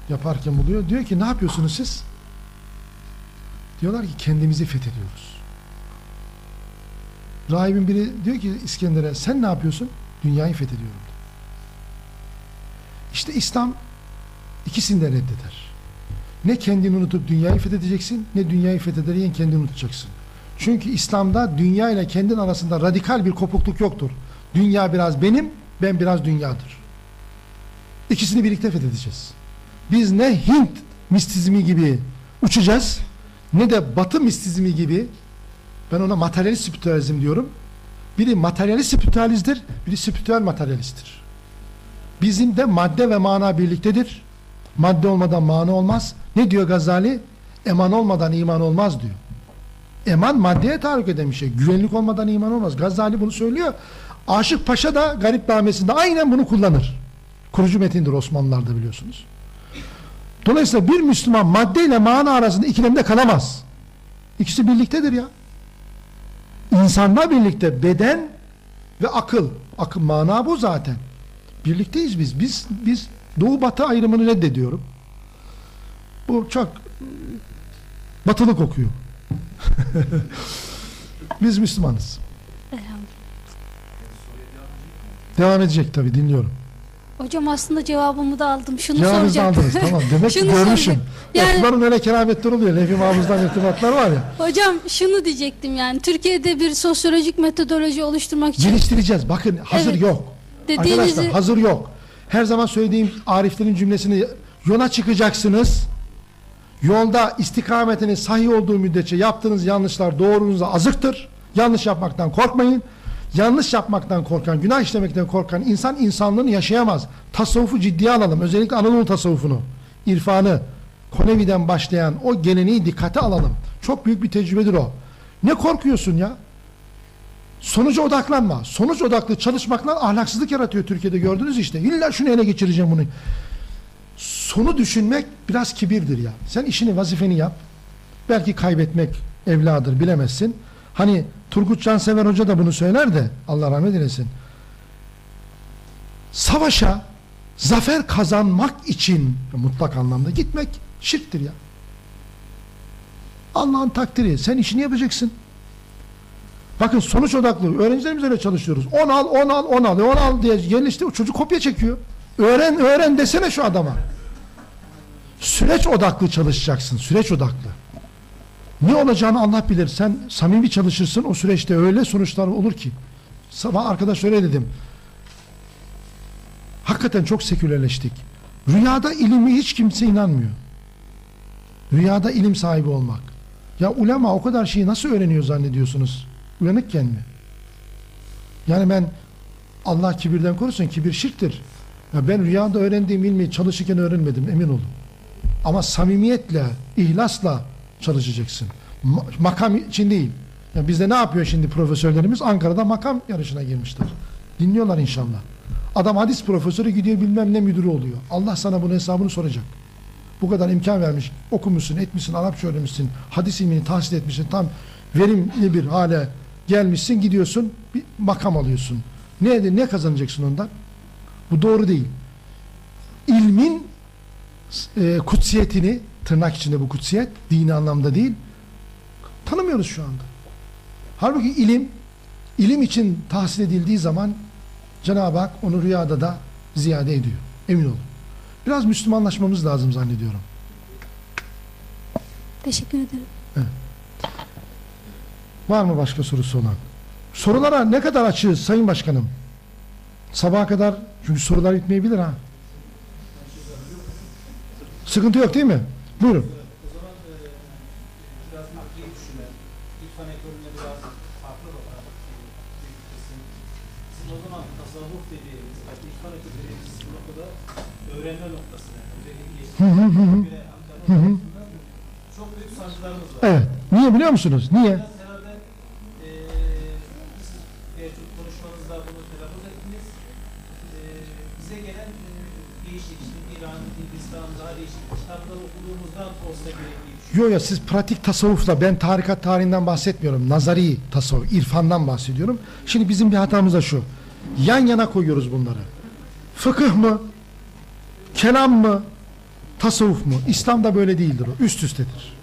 yaparken buluyor. Diyor ki ne yapıyorsunuz siz? Diyorlar ki kendimizi fethediyoruz. Rahibin biri diyor ki İskender'e sen ne yapıyorsun? Dünyayı fethediyorum. diyor. İşte İslam ikisini de reddeder. Ne kendini unutup dünyayı fethedeceksin ne dünyayı fethederken kendini unutacaksın. Çünkü İslam'da dünya ile kendin arasında radikal bir kopukluk yoktur. Dünya biraz benim, ben biraz dünyadır. İkisini birlikte fethedeceğiz. Biz ne Hint mistizmi gibi uçacağız ne de Batı mistizmi gibi ben ona materyalist spiritüalizm diyorum. Biri materyalist spiritüalizmdir, biri spiritüel materyalisttir. Bizim de madde ve mana birliktedir. Madde olmadan mana olmaz. Ne diyor Gazali? Eman olmadan iman olmaz diyor. Eman maddeye tahallük eden bir şey. Güvenlik olmadan iman olmaz. Gazali bunu söylüyor. Aşık Paşa da Garip Namesi'nde aynen bunu kullanır. Kurucu metindir Osmanlılar'da biliyorsunuz. Dolayısıyla bir Müslüman madde ile mana arasında ikilemde kalamaz. İkisi birliktedir ya. İnsanla birlikte beden ve akıl. Akıl mana bu zaten. Birlikteyiz biz. Biz biz doğu batı ayrımını reddediyorum. Bu çok batılık okuyor. biz Müslümanız. Devam edecek tabii dinliyorum. hocam aslında cevabımı da aldım. Şunu Cevabınızı soracaktım. aldınız tamam. Demek ki Şunu görmüşüm. soracak- Yani- Okların öyle kerametleri oluyor. Levh-i Mahfuz'dan irtibatlar var ya. Hocam şunu diyecektim yani Türkiye'de bir sosyolojik metodoloji oluşturmak için Geliştireceğiz. Bakın hazır Evet. yok. dediğinizi Arkadaşlar hazır yok. Her zaman söylediğim Ariflerin cümlesini yola çıkacaksınız. Yolda istikametiniz sahih olduğu müddetçe yaptığınız yanlışlar doğrunuza azıktır. Yanlış yapmaktan korkmayın. Yanlış yapmaktan korkan, günah işlemekten korkan insan insanlığını yaşayamaz. Tasavvufu ciddiye alalım. Özellikle Anadolu tasavvufunu, irfanı, Konevi'den başlayan o geleneği dikkate alalım. Çok büyük bir tecrübedir o. Ne korkuyorsun ya? Sonuca odaklanma. Sonuç odaklı çalışmakla ahlaksızlık yaratıyor Türkiye'de gördünüz işte. İlla şunu ele geçireceğim bunu. Sonu düşünmek biraz kibirdir ya. Sen işini, vazifeni yap. Belki kaybetmek evladır bilemezsin. Hani Turgut Cansever Hoca da bunu söyler de Allah rahmet eylesin. Savaşa zafer kazanmak için mutlak anlamda gitmek şirktir ya. Allah'ın takdiri. Sen işini yapacaksın. Bakın sonuç odaklı. Öğrencilerimiz öyle çalışıyoruz. 10 al, 10 al, 10 al, 10 al diye gelişti. Çocuk kopya çekiyor. Öğren, öğren desene şu adama. Süreç odaklı çalışacaksın. Süreç odaklı. Ne olacağını Allah bilir. Sen samimi çalışırsın. O süreçte öyle sonuçlar olur ki. Sabah arkadaş öyle dedim. Hakikaten çok sekülerleştik. Rüyada ilimi hiç kimse inanmıyor. Rüyada ilim sahibi olmak. Ya ulema o kadar şeyi nasıl öğreniyor zannediyorsunuz? Uyanıkken mi? Yani ben Allah kibirden korusun kibir şirktir. Ya ben rüyada öğrendiğim ilmi çalışırken öğrenmedim emin olun. Ama samimiyetle, ihlasla çalışacaksın. Ma- makam için değil. Ya bizde ne yapıyor şimdi profesörlerimiz? Ankara'da makam yarışına girmişler. Dinliyorlar inşallah. Adam hadis profesörü gidiyor bilmem ne müdürü oluyor. Allah sana bunun hesabını soracak. Bu kadar imkan vermiş. Okumuşsun, etmişsin, Arapça öğrenmişsin. Hadis ilmini tahsil etmişsin. Tam verimli bir hale gelmişsin. Gidiyorsun bir makam alıyorsun. Ne, ne kazanacaksın ondan? Bu doğru değil. İlmin e, kutsiyetini tırnak içinde bu kutsiyet dini anlamda değil tanımıyoruz şu anda. Halbuki ilim ilim için tahsil edildiği zaman Cenab-ı Hak onu rüyada da ziyade ediyor. Emin olun. Biraz Müslümanlaşmamız lazım zannediyorum. Teşekkür ederim. Var mı başka sorusu olan? Sorulara ne kadar açığız Sayın Başkanım? Sabaha kadar çünkü sorular bitmeyebilir ha. Sıkıntı yok değil mi? Buyurun. Hı hı hı hı. Hı çok büyük sancılarımız var. Evet. Niye biliyor musunuz? Niye? Yo ya siz pratik tasavvufla ben tarikat tarihinden bahsetmiyorum. Nazari tasavvuf, irfandan bahsediyorum. Şimdi bizim bir hatamız da şu. Yan yana koyuyoruz bunları. Fıkıh mı? Kelam mı? Tasavvuf mu? İslam'da böyle değildir o. Üst üstedir.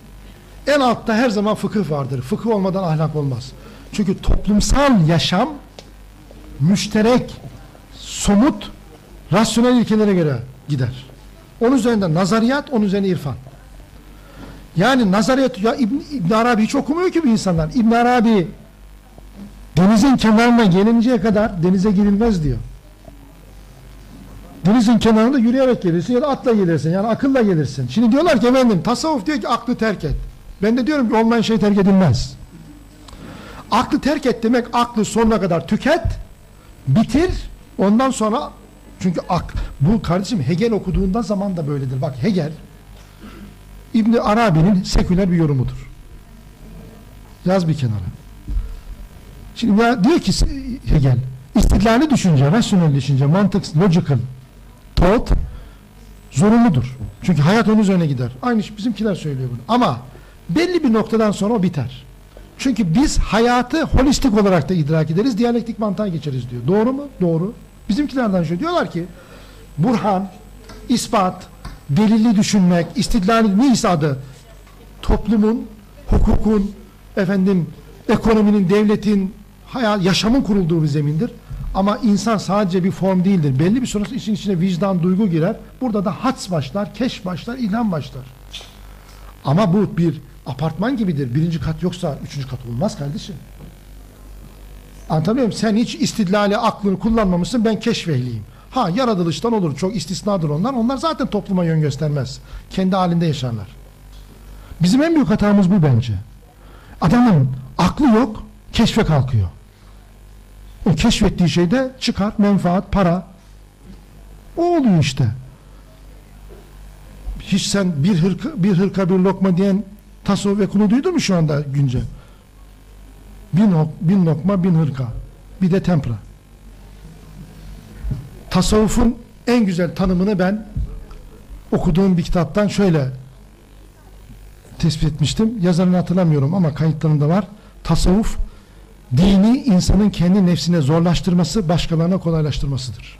En altta her zaman fıkıh vardır. Fıkıh olmadan ahlak olmaz. Çünkü toplumsal yaşam müşterek, somut, rasyonel ilkelere göre gider. Onun üzerinde nazariyat, onun üzerine irfan. Yani nazariyat ya İbn, İbn Arabi hiç okumuyor ki bu insanlar. İbn Arabi denizin kenarına gelinceye kadar denize girilmez diyor. Denizin kenarında yürüyerek gelirsin ya da atla gelirsin. Yani akılla gelirsin. Şimdi diyorlar ki efendim tasavvuf diyor ki aklı terk et. Ben de diyorum ki olmayan şey terk edilmez. Aklı terk et demek aklı sonuna kadar tüket, bitir, ondan sonra çünkü ak, bu kardeşim Hegel okuduğunda zaman da böyledir. Bak Hegel İbni Arabi'nin seküler bir yorumudur. Yaz bir kenara. Şimdi ya diyor ki Hegel, istidlali düşünce, rasyonel düşünce, mantık, logical thought zorunludur. Çünkü hayat onun üzerine gider. Aynı şey bizimkiler söylüyor bunu. Ama belli bir noktadan sonra o biter. Çünkü biz hayatı holistik olarak da idrak ederiz, diyalektik mantığa geçeriz diyor. Doğru mu? Doğru. Bizimkilerden şöyle diyorlar ki Burhan, ispat, delilli düşünmek, istidlali neyse adı toplumun, hukukun, efendim ekonominin, devletin, hayat, yaşamın kurulduğu bir zemindir. Ama insan sadece bir form değildir. Belli bir süre işin içine vicdan, duygu girer. Burada da hats başlar, keş başlar, ilham başlar. Ama bu bir apartman gibidir. Birinci kat yoksa üçüncü kat olmaz kardeşim. Anlatabiliyor muyum? Sen hiç istidlali aklını kullanmamışsın ben keşfehliyim. Ha yaratılıştan olur. Çok istisnadır onlar. Onlar zaten topluma yön göstermez. Kendi halinde yaşarlar. Bizim en büyük hatamız bu bence. Adamın aklı yok, keşfe kalkıyor. O keşfettiği şeyde çıkar, menfaat, para. O oluyor işte. Hiç sen bir hırka, bir hırka bir lokma diyen tasavvuf ekunu duydun mu şu anda güncel? Bin, ok, bin lokma, bin hırka. Bir de tempra. Tasavvufun en güzel tanımını ben okuduğum bir kitaptan şöyle tespit etmiştim. Yazarını hatırlamıyorum ama kayıtlarında var. Tasavvuf dini insanın kendi nefsine zorlaştırması, başkalarına kolaylaştırmasıdır.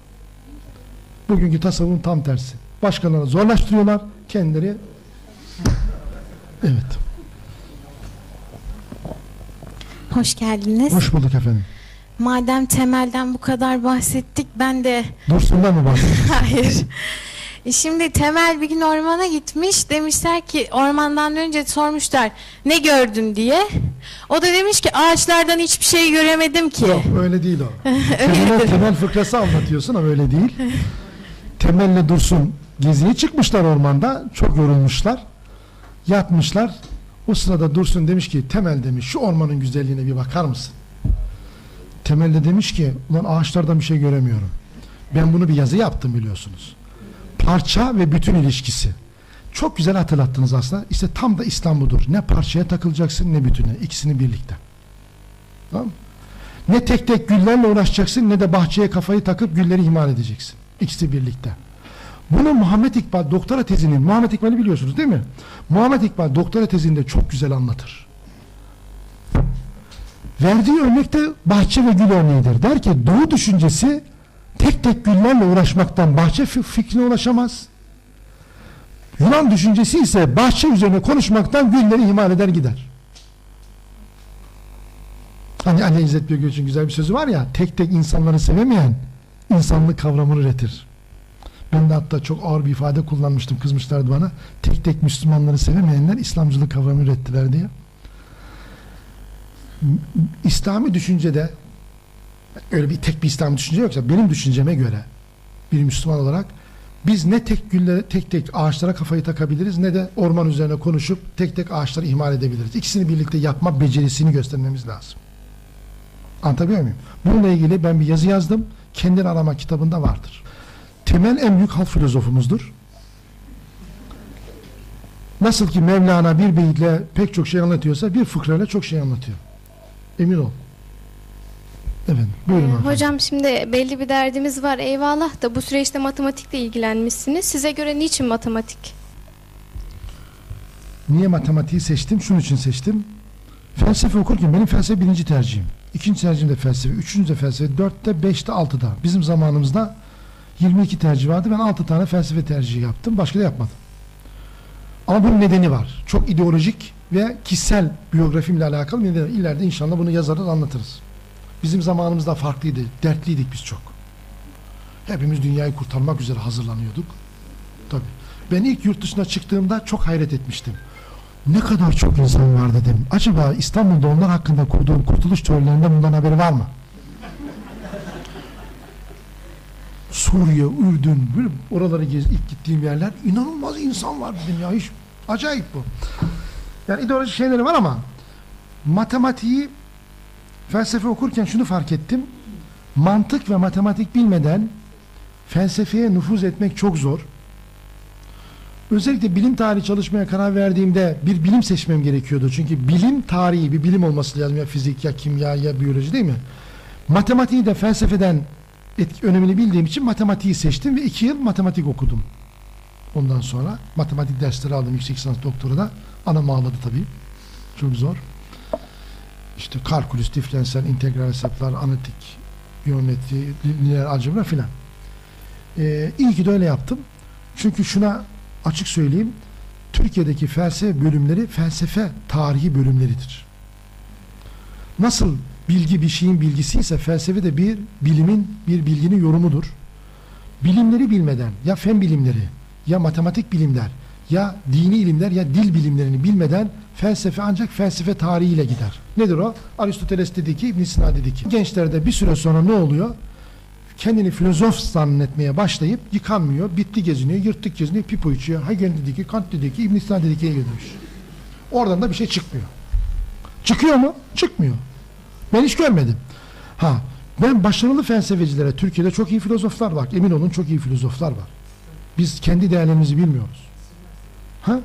Bugünkü tasavvufun tam tersi. Başkalarına zorlaştırıyorlar, kendileri Evet. Hoş geldiniz. Hoş bulduk efendim. Madem temelden bu kadar bahsettik ben de Dursun'dan mı bahsediyorsun? hayır. E Şimdi Temel bir gün ormana gitmiş. Demişler ki ormandan önce sormuşlar ne gördün diye. O da demiş ki ağaçlardan hiçbir şey göremedim ki. Yok öyle değil o. temel, temel fıkrası anlatıyorsun ama öyle değil. Temelle Dursun geziye çıkmışlar ormanda. Çok yorulmuşlar. Yatmışlar. O sırada Dursun demiş ki Temel demiş şu ormanın güzelliğine bir bakar mısın? Temel de demiş ki ulan ağaçlardan bir şey göremiyorum. Ben bunu bir yazı yaptım biliyorsunuz. Parça ve bütün ilişkisi. Çok güzel hatırlattınız aslında. İşte tam da İslam budur. Ne parçaya takılacaksın ne bütüne. İkisini birlikte. Tamam mı? Ne tek tek güllerle uğraşacaksın ne de bahçeye kafayı takıp gülleri ihmal edeceksin. İkisi birlikte. Bunu Muhammed İkbal doktora tezinin, Muhammed İkbal'i biliyorsunuz değil mi? Muhammed İkbal doktora tezinde çok güzel anlatır. Verdiği örnek de bahçe ve gül örneğidir. Der ki doğu düşüncesi tek tek güllerle uğraşmaktan bahçe fi- fikrine ulaşamaz. Yunan düşüncesi ise bahçe üzerine konuşmaktan gülleri ihmal eder gider. Hani Ali İzzet Beygöç'ün güzel bir sözü var ya tek tek insanları sevemeyen insanlık kavramını üretir. Ben de hatta çok ağır bir ifade kullanmıştım. Kızmışlardı bana. Tek tek Müslümanları sevemeyenler İslamcılık kavramı ürettiler diye. İslami düşüncede öyle bir tek bir İslami düşünce yoksa benim düşünceme göre bir Müslüman olarak biz ne tek güllere tek tek ağaçlara kafayı takabiliriz ne de orman üzerine konuşup tek tek ağaçları ihmal edebiliriz. İkisini birlikte yapma becerisini göstermemiz lazım. Anlatabiliyor muyum? Bununla ilgili ben bir yazı yazdım. Kendini arama kitabında vardır. Temel en büyük halk filozofumuzdur. Nasıl ki Mevlana bir beyitle pek çok şey anlatıyorsa bir fıkrayla çok şey anlatıyor. Emin ol. Efendim buyurun Ee, hanımefendi. Hocam şimdi belli bir derdimiz var eyvallah da bu süreçte matematikle ilgilenmişsiniz. Size göre niçin matematik? Niye matematiği seçtim? Şunun için seçtim. Felsefe okurken benim felsefe birinci tercihim. İkinci tercihim de felsefe. Üçüncü de felsefe. Dörtte, beşte, altıda. Bizim zamanımızda 22 tercih vardı. Ben 6 tane felsefe tercihi yaptım. Başka da yapmadım. Ama bunun nedeni var. Çok ideolojik ve kişisel biyografimle alakalı. İleride inşallah bunu yazarız, anlatırız. Bizim zamanımızda farklıydı. Dertliydik biz çok. Hepimiz dünyayı kurtarmak üzere hazırlanıyorduk. Tabii. Ben ilk yurt dışına çıktığımda çok hayret etmiştim. Ne kadar çok insan var dedim. Acaba İstanbul'da onlar hakkında kurduğum kurtuluş teorilerinde bundan haberi var mı? Suriye, Ürdün, böyle oraları gez, ilk gittiğim yerler inanılmaz insan var dedim ya. Hiç, acayip bu. Yani ideolojik şeyleri var ama matematiği felsefe okurken şunu fark ettim. Mantık ve matematik bilmeden felsefeye nüfuz etmek çok zor. Özellikle bilim tarihi çalışmaya karar verdiğimde bir bilim seçmem gerekiyordu. Çünkü bilim tarihi bir bilim olması lazım. Ya fizik ya kimya ya biyoloji değil mi? Matematiği de felsefeden etki, önemini bildiğim için matematiği seçtim ve iki yıl matematik okudum. Ondan sonra matematik dersleri aldım yüksek lisans doktorada. Anam ağladı tabii. Çok zor. İşte kalkülüs, diferansiyel, integral hesaplar, analitik, geometri, lineer algebra filan. Ee, iyi ki de öyle yaptım. Çünkü şuna açık söyleyeyim. Türkiye'deki felsefe bölümleri felsefe tarihi bölümleridir. Nasıl bilgi bir şeyin bilgisi ise felsefe de bir bilimin, bir bilginin yorumudur. Bilimleri bilmeden ya fen bilimleri ya matematik bilimler ya dini ilimler ya dil bilimlerini bilmeden felsefe ancak felsefe tarihiyle gider. Nedir o? Aristoteles dedi ki, İbn Sina dedi ki. Gençlerde bir süre sonra ne oluyor? kendini filozof zannetmeye başlayıp yıkanmıyor, bitti geziniyor, yırttık geziniyor, pipo içiyor. Hegel dedi ki, Kant dedi ki, İbn Sina dedi ki'ye gidiyormuş. Oradan da bir şey çıkmıyor. Çıkıyor mu? Çıkmıyor. Ben hiç görmedim. Ha, ben başarılı felsefecilere, Türkiye'de çok iyi filozoflar var. Emin olun çok iyi filozoflar var. Biz kendi değerlerimizi bilmiyoruz. Ha?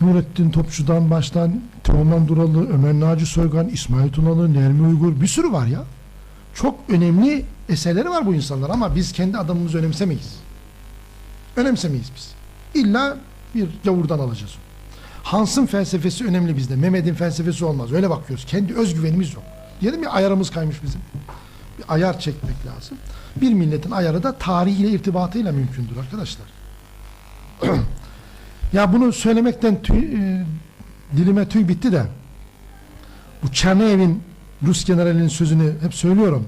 Nurettin Topçu'dan baştan Teoman Duralı, Ömer Naci Soygan, İsmail Tunalı, Nermi Uygur bir sürü var ya. Çok önemli eserleri var bu insanlar ama biz kendi adamımızı önemsemeyiz. Önemsemeyiz biz. İlla bir gavurdan alacağız. Hans'ın felsefesi önemli bizde. Mehmet'in felsefesi olmaz. Öyle bakıyoruz. Kendi özgüvenimiz yok. Diyelim ya ayarımız kaymış bizim. Bir ayar çekmek lazım. Bir milletin ayarı da tarihiyle irtibatıyla mümkündür arkadaşlar. Ya bunu söylemekten tüy, e, dilime tüy bitti de bu Çernoyev'in Rus generalinin sözünü hep söylüyorum.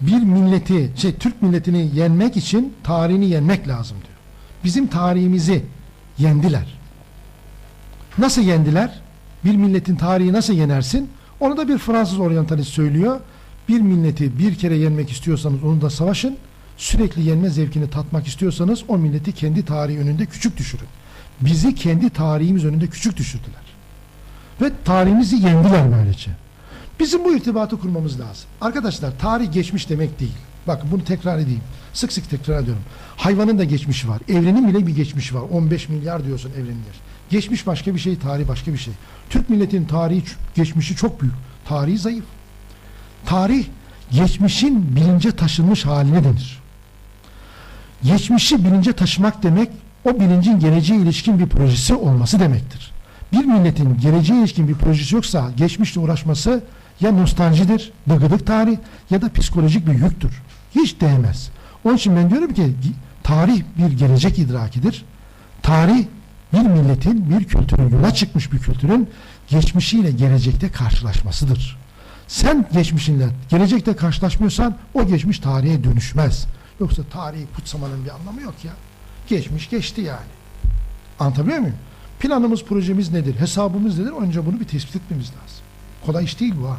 Bir milleti, şey Türk milletini yenmek için tarihini yenmek lazım diyor. Bizim tarihimizi yendiler. Nasıl yendiler? Bir milletin tarihi nasıl yenersin? Onu da bir Fransız oryantalist söylüyor. Bir milleti bir kere yenmek istiyorsanız onu da savaşın. Sürekli yenme zevkini tatmak istiyorsanız o milleti kendi tarihi önünde küçük düşürün. Bizi kendi tarihimiz önünde küçük düşürdüler. Ve tarihimizi yendiler böylece. Bizim bu irtibatı kurmamız lazım. Arkadaşlar tarih geçmiş demek değil. Bakın bunu tekrar edeyim. Sık sık tekrar ediyorum. Hayvanın da geçmişi var. Evrenin bile bir geçmişi var. 15 milyar diyorsun evrenin. Geçmiş başka bir şey, tarih başka bir şey. Türk milletinin tarihi, geçmişi çok büyük. Tarihi zayıf. Tarih, geçmişin bilince taşınmış haline denir. Geçmişi bilince taşımak demek, o bilincin geleceğe ilişkin bir projesi olması demektir. Bir milletin geleceğe ilişkin bir projesi yoksa geçmişle uğraşması ya nostaljidir, bıgıdık tarih ya da psikolojik bir yüktür. Hiç değmez. Onun için ben diyorum ki tarih bir gelecek idrakidir. Tarih bir milletin, bir kültürün, yola çıkmış bir kültürün geçmişiyle gelecekte karşılaşmasıdır. Sen geçmişinle gelecekte karşılaşmıyorsan o geçmiş tarihe dönüşmez. Yoksa tarihi kutsamanın bir anlamı yok ya. Geçmiş geçti yani. Anlatabiliyor muyum? Planımız, projemiz nedir? Hesabımız nedir? Önce bunu bir tespit etmemiz lazım. Kolay iş değil bu ha.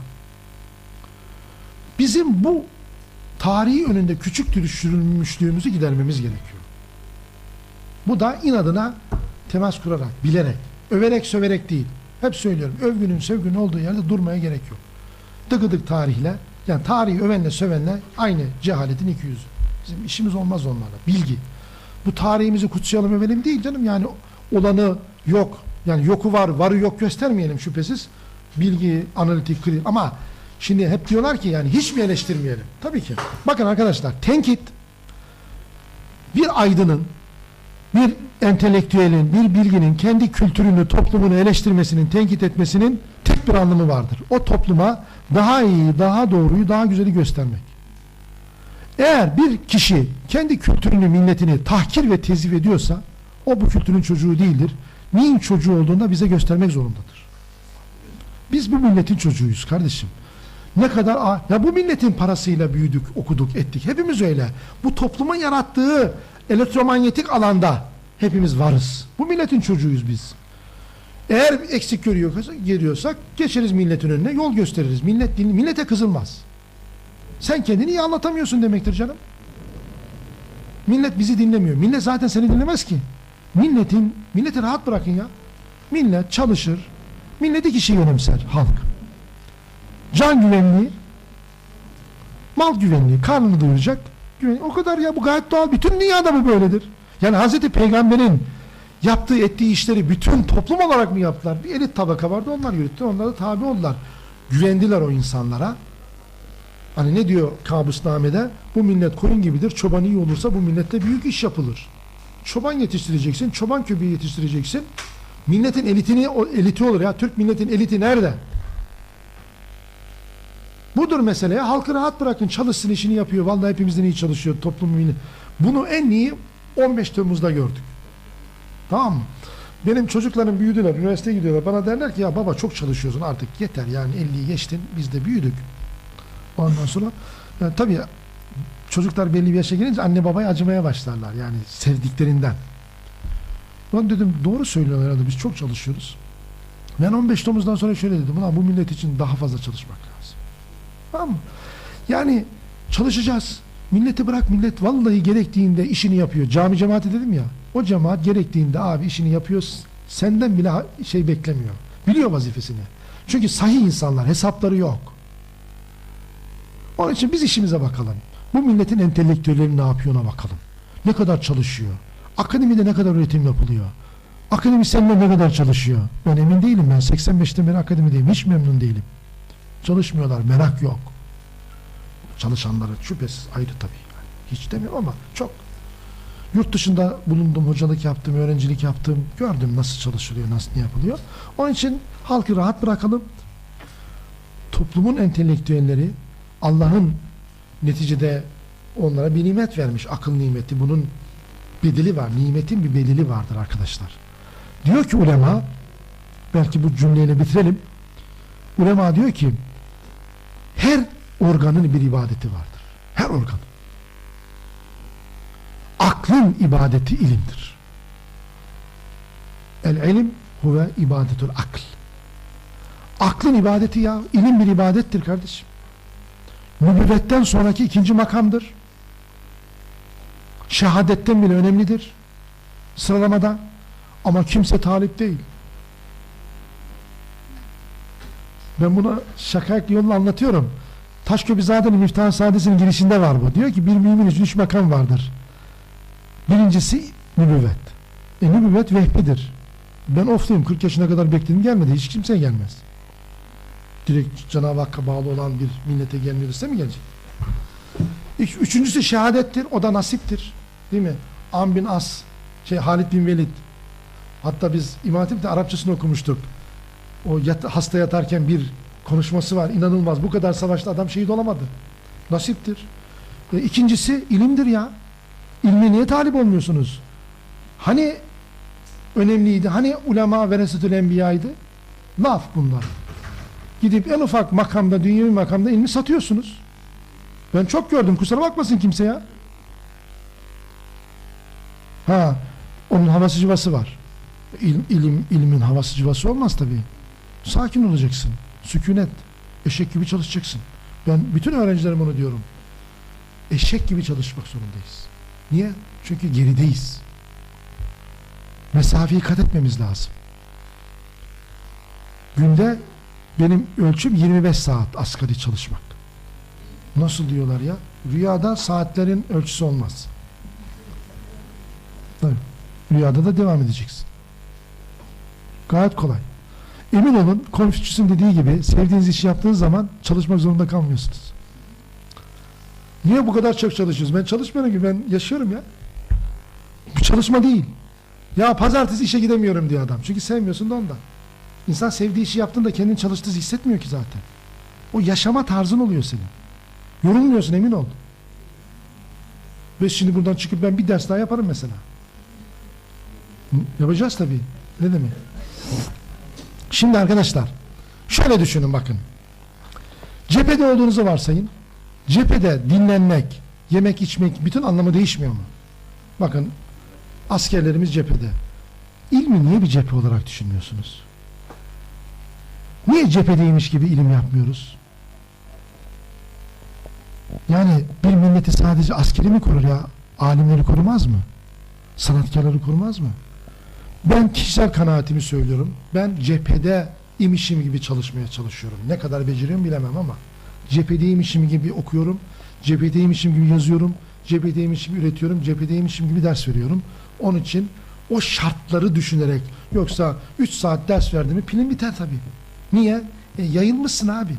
Bizim bu tarihi önünde küçük düşürülmüşlüğümüzü gidermemiz gerekiyor. Bu da inadına temas kurarak, bilerek, överek söverek değil. Hep söylüyorum. Övgünün sevgünün olduğu yerde durmaya gerek yok. Dıgıdık tarihle, yani tarihi övenle sövenle aynı cehaletin iki yüzü. Bizim işimiz olmaz onlarla. Bilgi. Bu tarihimizi kutsayalım övelim değil canım. Yani olanı yok. Yani yoku var, varı yok göstermeyelim şüphesiz. Bilgi, analitik, kritik. Ama şimdi hep diyorlar ki yani hiç mi eleştirmeyelim? Tabii ki. Bakın arkadaşlar tenkit bir aydının bir entelektüelin, bir bilginin kendi kültürünü, toplumunu eleştirmesinin, tenkit etmesinin tek bir anlamı vardır. O topluma daha iyi, daha doğruyu, daha güzeli göstermek. Eğer bir kişi kendi kültürünü, milletini tahkir ve tezif ediyorsa o bu kültürün çocuğu değildir. Neyin çocuğu olduğunu bize göstermek zorundadır. Biz bu milletin çocuğuyuz kardeşim. Ne kadar ya bu milletin parasıyla büyüdük, okuduk, ettik. Hepimiz öyle. Bu toplumun yarattığı elektromanyetik alanda hepimiz varız. Bu milletin çocuğuyuz biz. Eğer eksik görüyorsak, geliyorsak geçeriz milletin önüne, yol gösteririz. Millet millete kızılmaz. Sen kendini iyi anlatamıyorsun demektir canım. Millet bizi dinlemiyor. Millet zaten seni dinlemez ki. Milletin, milleti rahat bırakın ya. Millet çalışır. Millet iki şey önemser halk. Can güvenliği, mal güvenliği, karnını doyuracak. Güven, o kadar ya bu gayet doğal. Bütün dünyada bu böyledir. Yani Hazreti Peygamber'in yaptığı ettiği işleri bütün toplum olarak mı yaptılar? Bir elit tabaka vardı onlar yürüttü. Onlar da tabi oldular. Güvendiler o insanlara. Hani ne diyor kabusnamede? Bu millet koyun gibidir. Çoban iyi olursa bu millette büyük iş yapılır. Çoban yetiştireceksin. Çoban köpeği yetiştireceksin. Milletin elitini eliti olur ya. Türk milletin eliti nerede? Budur mesele ya. Halkı rahat bırakın. Çalışsın işini yapıyor. Vallahi hepimizden iyi çalışıyor. Toplum millet. Bunu en iyi 15 Temmuz'da gördük. Tamam mı? Benim çocuklarım büyüdüler. Üniversiteye gidiyorlar. Bana derler ki ya baba çok çalışıyorsun artık yeter yani 50'yi geçtin. Biz de büyüdük. Ondan sonra yani tabii çocuklar belli bir yaşa gelince anne babaya acımaya başlarlar. Yani sevdiklerinden. Ben dedim doğru söylüyorlar herhalde biz çok çalışıyoruz. Ben 15 Temmuz'dan sonra şöyle dedim. Ulan bu millet için daha fazla çalışmak lazım. Tamam mı? Yani çalışacağız. Milleti bırak millet vallahi gerektiğinde işini yapıyor. Cami cemaati dedim ya. O cemaat gerektiğinde abi işini yapıyor. Senden bile şey beklemiyor. Biliyor vazifesini. Çünkü sahih insanlar hesapları yok. Onun için biz işimize bakalım. Bu milletin entelektüelleri ne yapıyor ona bakalım. Ne kadar çalışıyor. Akademide ne kadar üretim yapılıyor. Akademisyenler ne kadar çalışıyor. Ben emin değilim ben 85'ten beri akademideyim. Hiç memnun değilim. Çalışmıyorlar. Merak yok. Çalışanları şüphesiz ayrı tabii. Hiç demiyorum ama çok. Yurt dışında bulundum, hocalık yaptım, öğrencilik yaptım. Gördüm nasıl çalışılıyor, nasıl ne yapılıyor. Onun için halkı rahat bırakalım. Toplumun entelektüelleri Allah'ın neticede onlara bir nimet vermiş. Akıl nimeti. Bunun bedeli var. Nimetin bir bedeli vardır arkadaşlar. Diyor ki ulema belki bu cümleyle bitirelim. Ulema diyor ki her organın bir ibadeti vardır. Her organ. Aklın ibadeti ilimdir. El ilim huve ibadetul akl. Aklın ibadeti ya. ilim bir ibadettir kardeşim. Nübüvvetten sonraki ikinci makamdır. Şehadetten bile önemlidir. Sıralamada. Ama kimse talip değil. Ben bunu şaka yolla anlatıyorum. Taşköprüzade'nin Miftah Sadesi'nin girişinde var bu. Diyor ki bir mümin için üç makam vardır. Birincisi nübüvvet. E nübüvvet vehbidir. Ben ofluyum. 40 yaşına kadar bekledim gelmedi. Hiç kimseye gelmez. Direkt Cenab-ı Hakk'a bağlı olan bir millete gelmiyorsa mi gelecek? Üç- Üçüncüsü şehadettir. O da nasiptir. Değil mi? Am bin As, şey Halid bin Velid. Hatta biz İmam Hatip'te Arapçasını okumuştuk. O yat, hasta yatarken bir konuşması var. İnanılmaz. Bu kadar savaşta adam şehit olamadı. Nasiptir. E, ikincisi ilimdir ya. İlme niye talip olmuyorsunuz? Hani önemliydi? Hani ulema veresetül enbiyaydı? Laf bunlar. Gidip en ufak makamda, dünyevi makamda ilmi satıyorsunuz. Ben çok gördüm. Kusura bakmasın kimse ya. Ha, onun havası cıvası var. İlim, ilim, ilimin havası cıvası olmaz tabii. Sakin olacaksın. Sükunet. Eşek gibi çalışacaksın. Ben bütün öğrencilerime bunu diyorum. Eşek gibi çalışmak zorundayız. Niye? Çünkü gerideyiz. Mesafeyi kat etmemiz lazım. Günde benim ölçüm 25 saat asgari çalışmak. Nasıl diyorlar ya? Rüyada saatlerin ölçüsü olmaz. Tabii. Rüyada da devam edeceksin. Gayet kolay. Emin olun Konfüçyüs'ün dediği gibi sevdiğiniz işi yaptığınız zaman çalışmak zorunda kalmıyorsunuz. Niye bu kadar çok çalışıyoruz? Ben çalışmıyorum ki ben yaşıyorum ya. Bu çalışma değil. Ya pazartesi işe gidemiyorum diyor adam. Çünkü sevmiyorsun da ondan. İnsan sevdiği işi yaptığında kendini çalıştığı hissetmiyor ki zaten. O yaşama tarzın oluyor senin. Yorulmuyorsun emin ol. Ve şimdi buradan çıkıp ben bir ders daha yaparım mesela. Yapacağız tabii. Ne demek? Şimdi arkadaşlar şöyle düşünün bakın. Cephede olduğunuzu varsayın. Cephede dinlenmek, yemek içmek bütün anlamı değişmiyor mu? Bakın askerlerimiz cephede. İlmi niye bir cephe olarak düşünmüyorsunuz? Niye cephedeymiş gibi ilim yapmıyoruz? Yani bir milleti sadece askeri mi korur ya? Alimleri korumaz mı? Sanatkarları korumaz mı? Ben kişisel kanaatimi söylüyorum. Ben cephede imişim gibi çalışmaya çalışıyorum. Ne kadar beceriyorum bilemem ama cephedeymişim gibi okuyorum. Cephedeymişim gibi yazıyorum. Cephedeymişim gibi üretiyorum. Cephedeymişim gibi ders veriyorum. Onun için o şartları düşünerek yoksa 3 saat ders verdiğimi pilin biter tabii. Niye? E, yayılmışsın abi.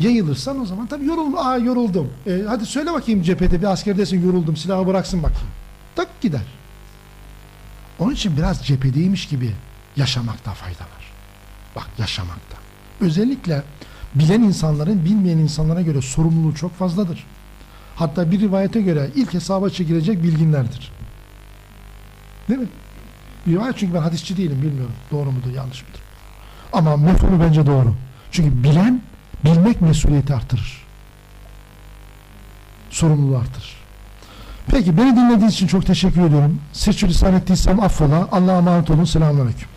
Yayılırsan o zaman tabii yoruldum. Aa yoruldum. E, hadi söyle bakayım cephede bir askerdesin yoruldum silahı bıraksın bakayım. Tak gider. Onun için biraz cephedeymiş gibi yaşamakta fayda var. Bak yaşamakta. Özellikle bilen insanların bilmeyen insanlara göre sorumluluğu çok fazladır. Hatta bir rivayete göre ilk hesaba çekilecek bilginlerdir. Değil mi? Rivayet çünkü ben hadisçi değilim bilmiyorum. Doğru mudur yanlış mıdır? Ama mefhumu bence doğru. Çünkü bilen bilmek mesuliyeti artırır. Sorumluluğu artırır. Peki beni dinlediğiniz için çok teşekkür ediyorum. Sürçülisan ettiysem affola. Allah'a emanet olun. Selamünaleyküm.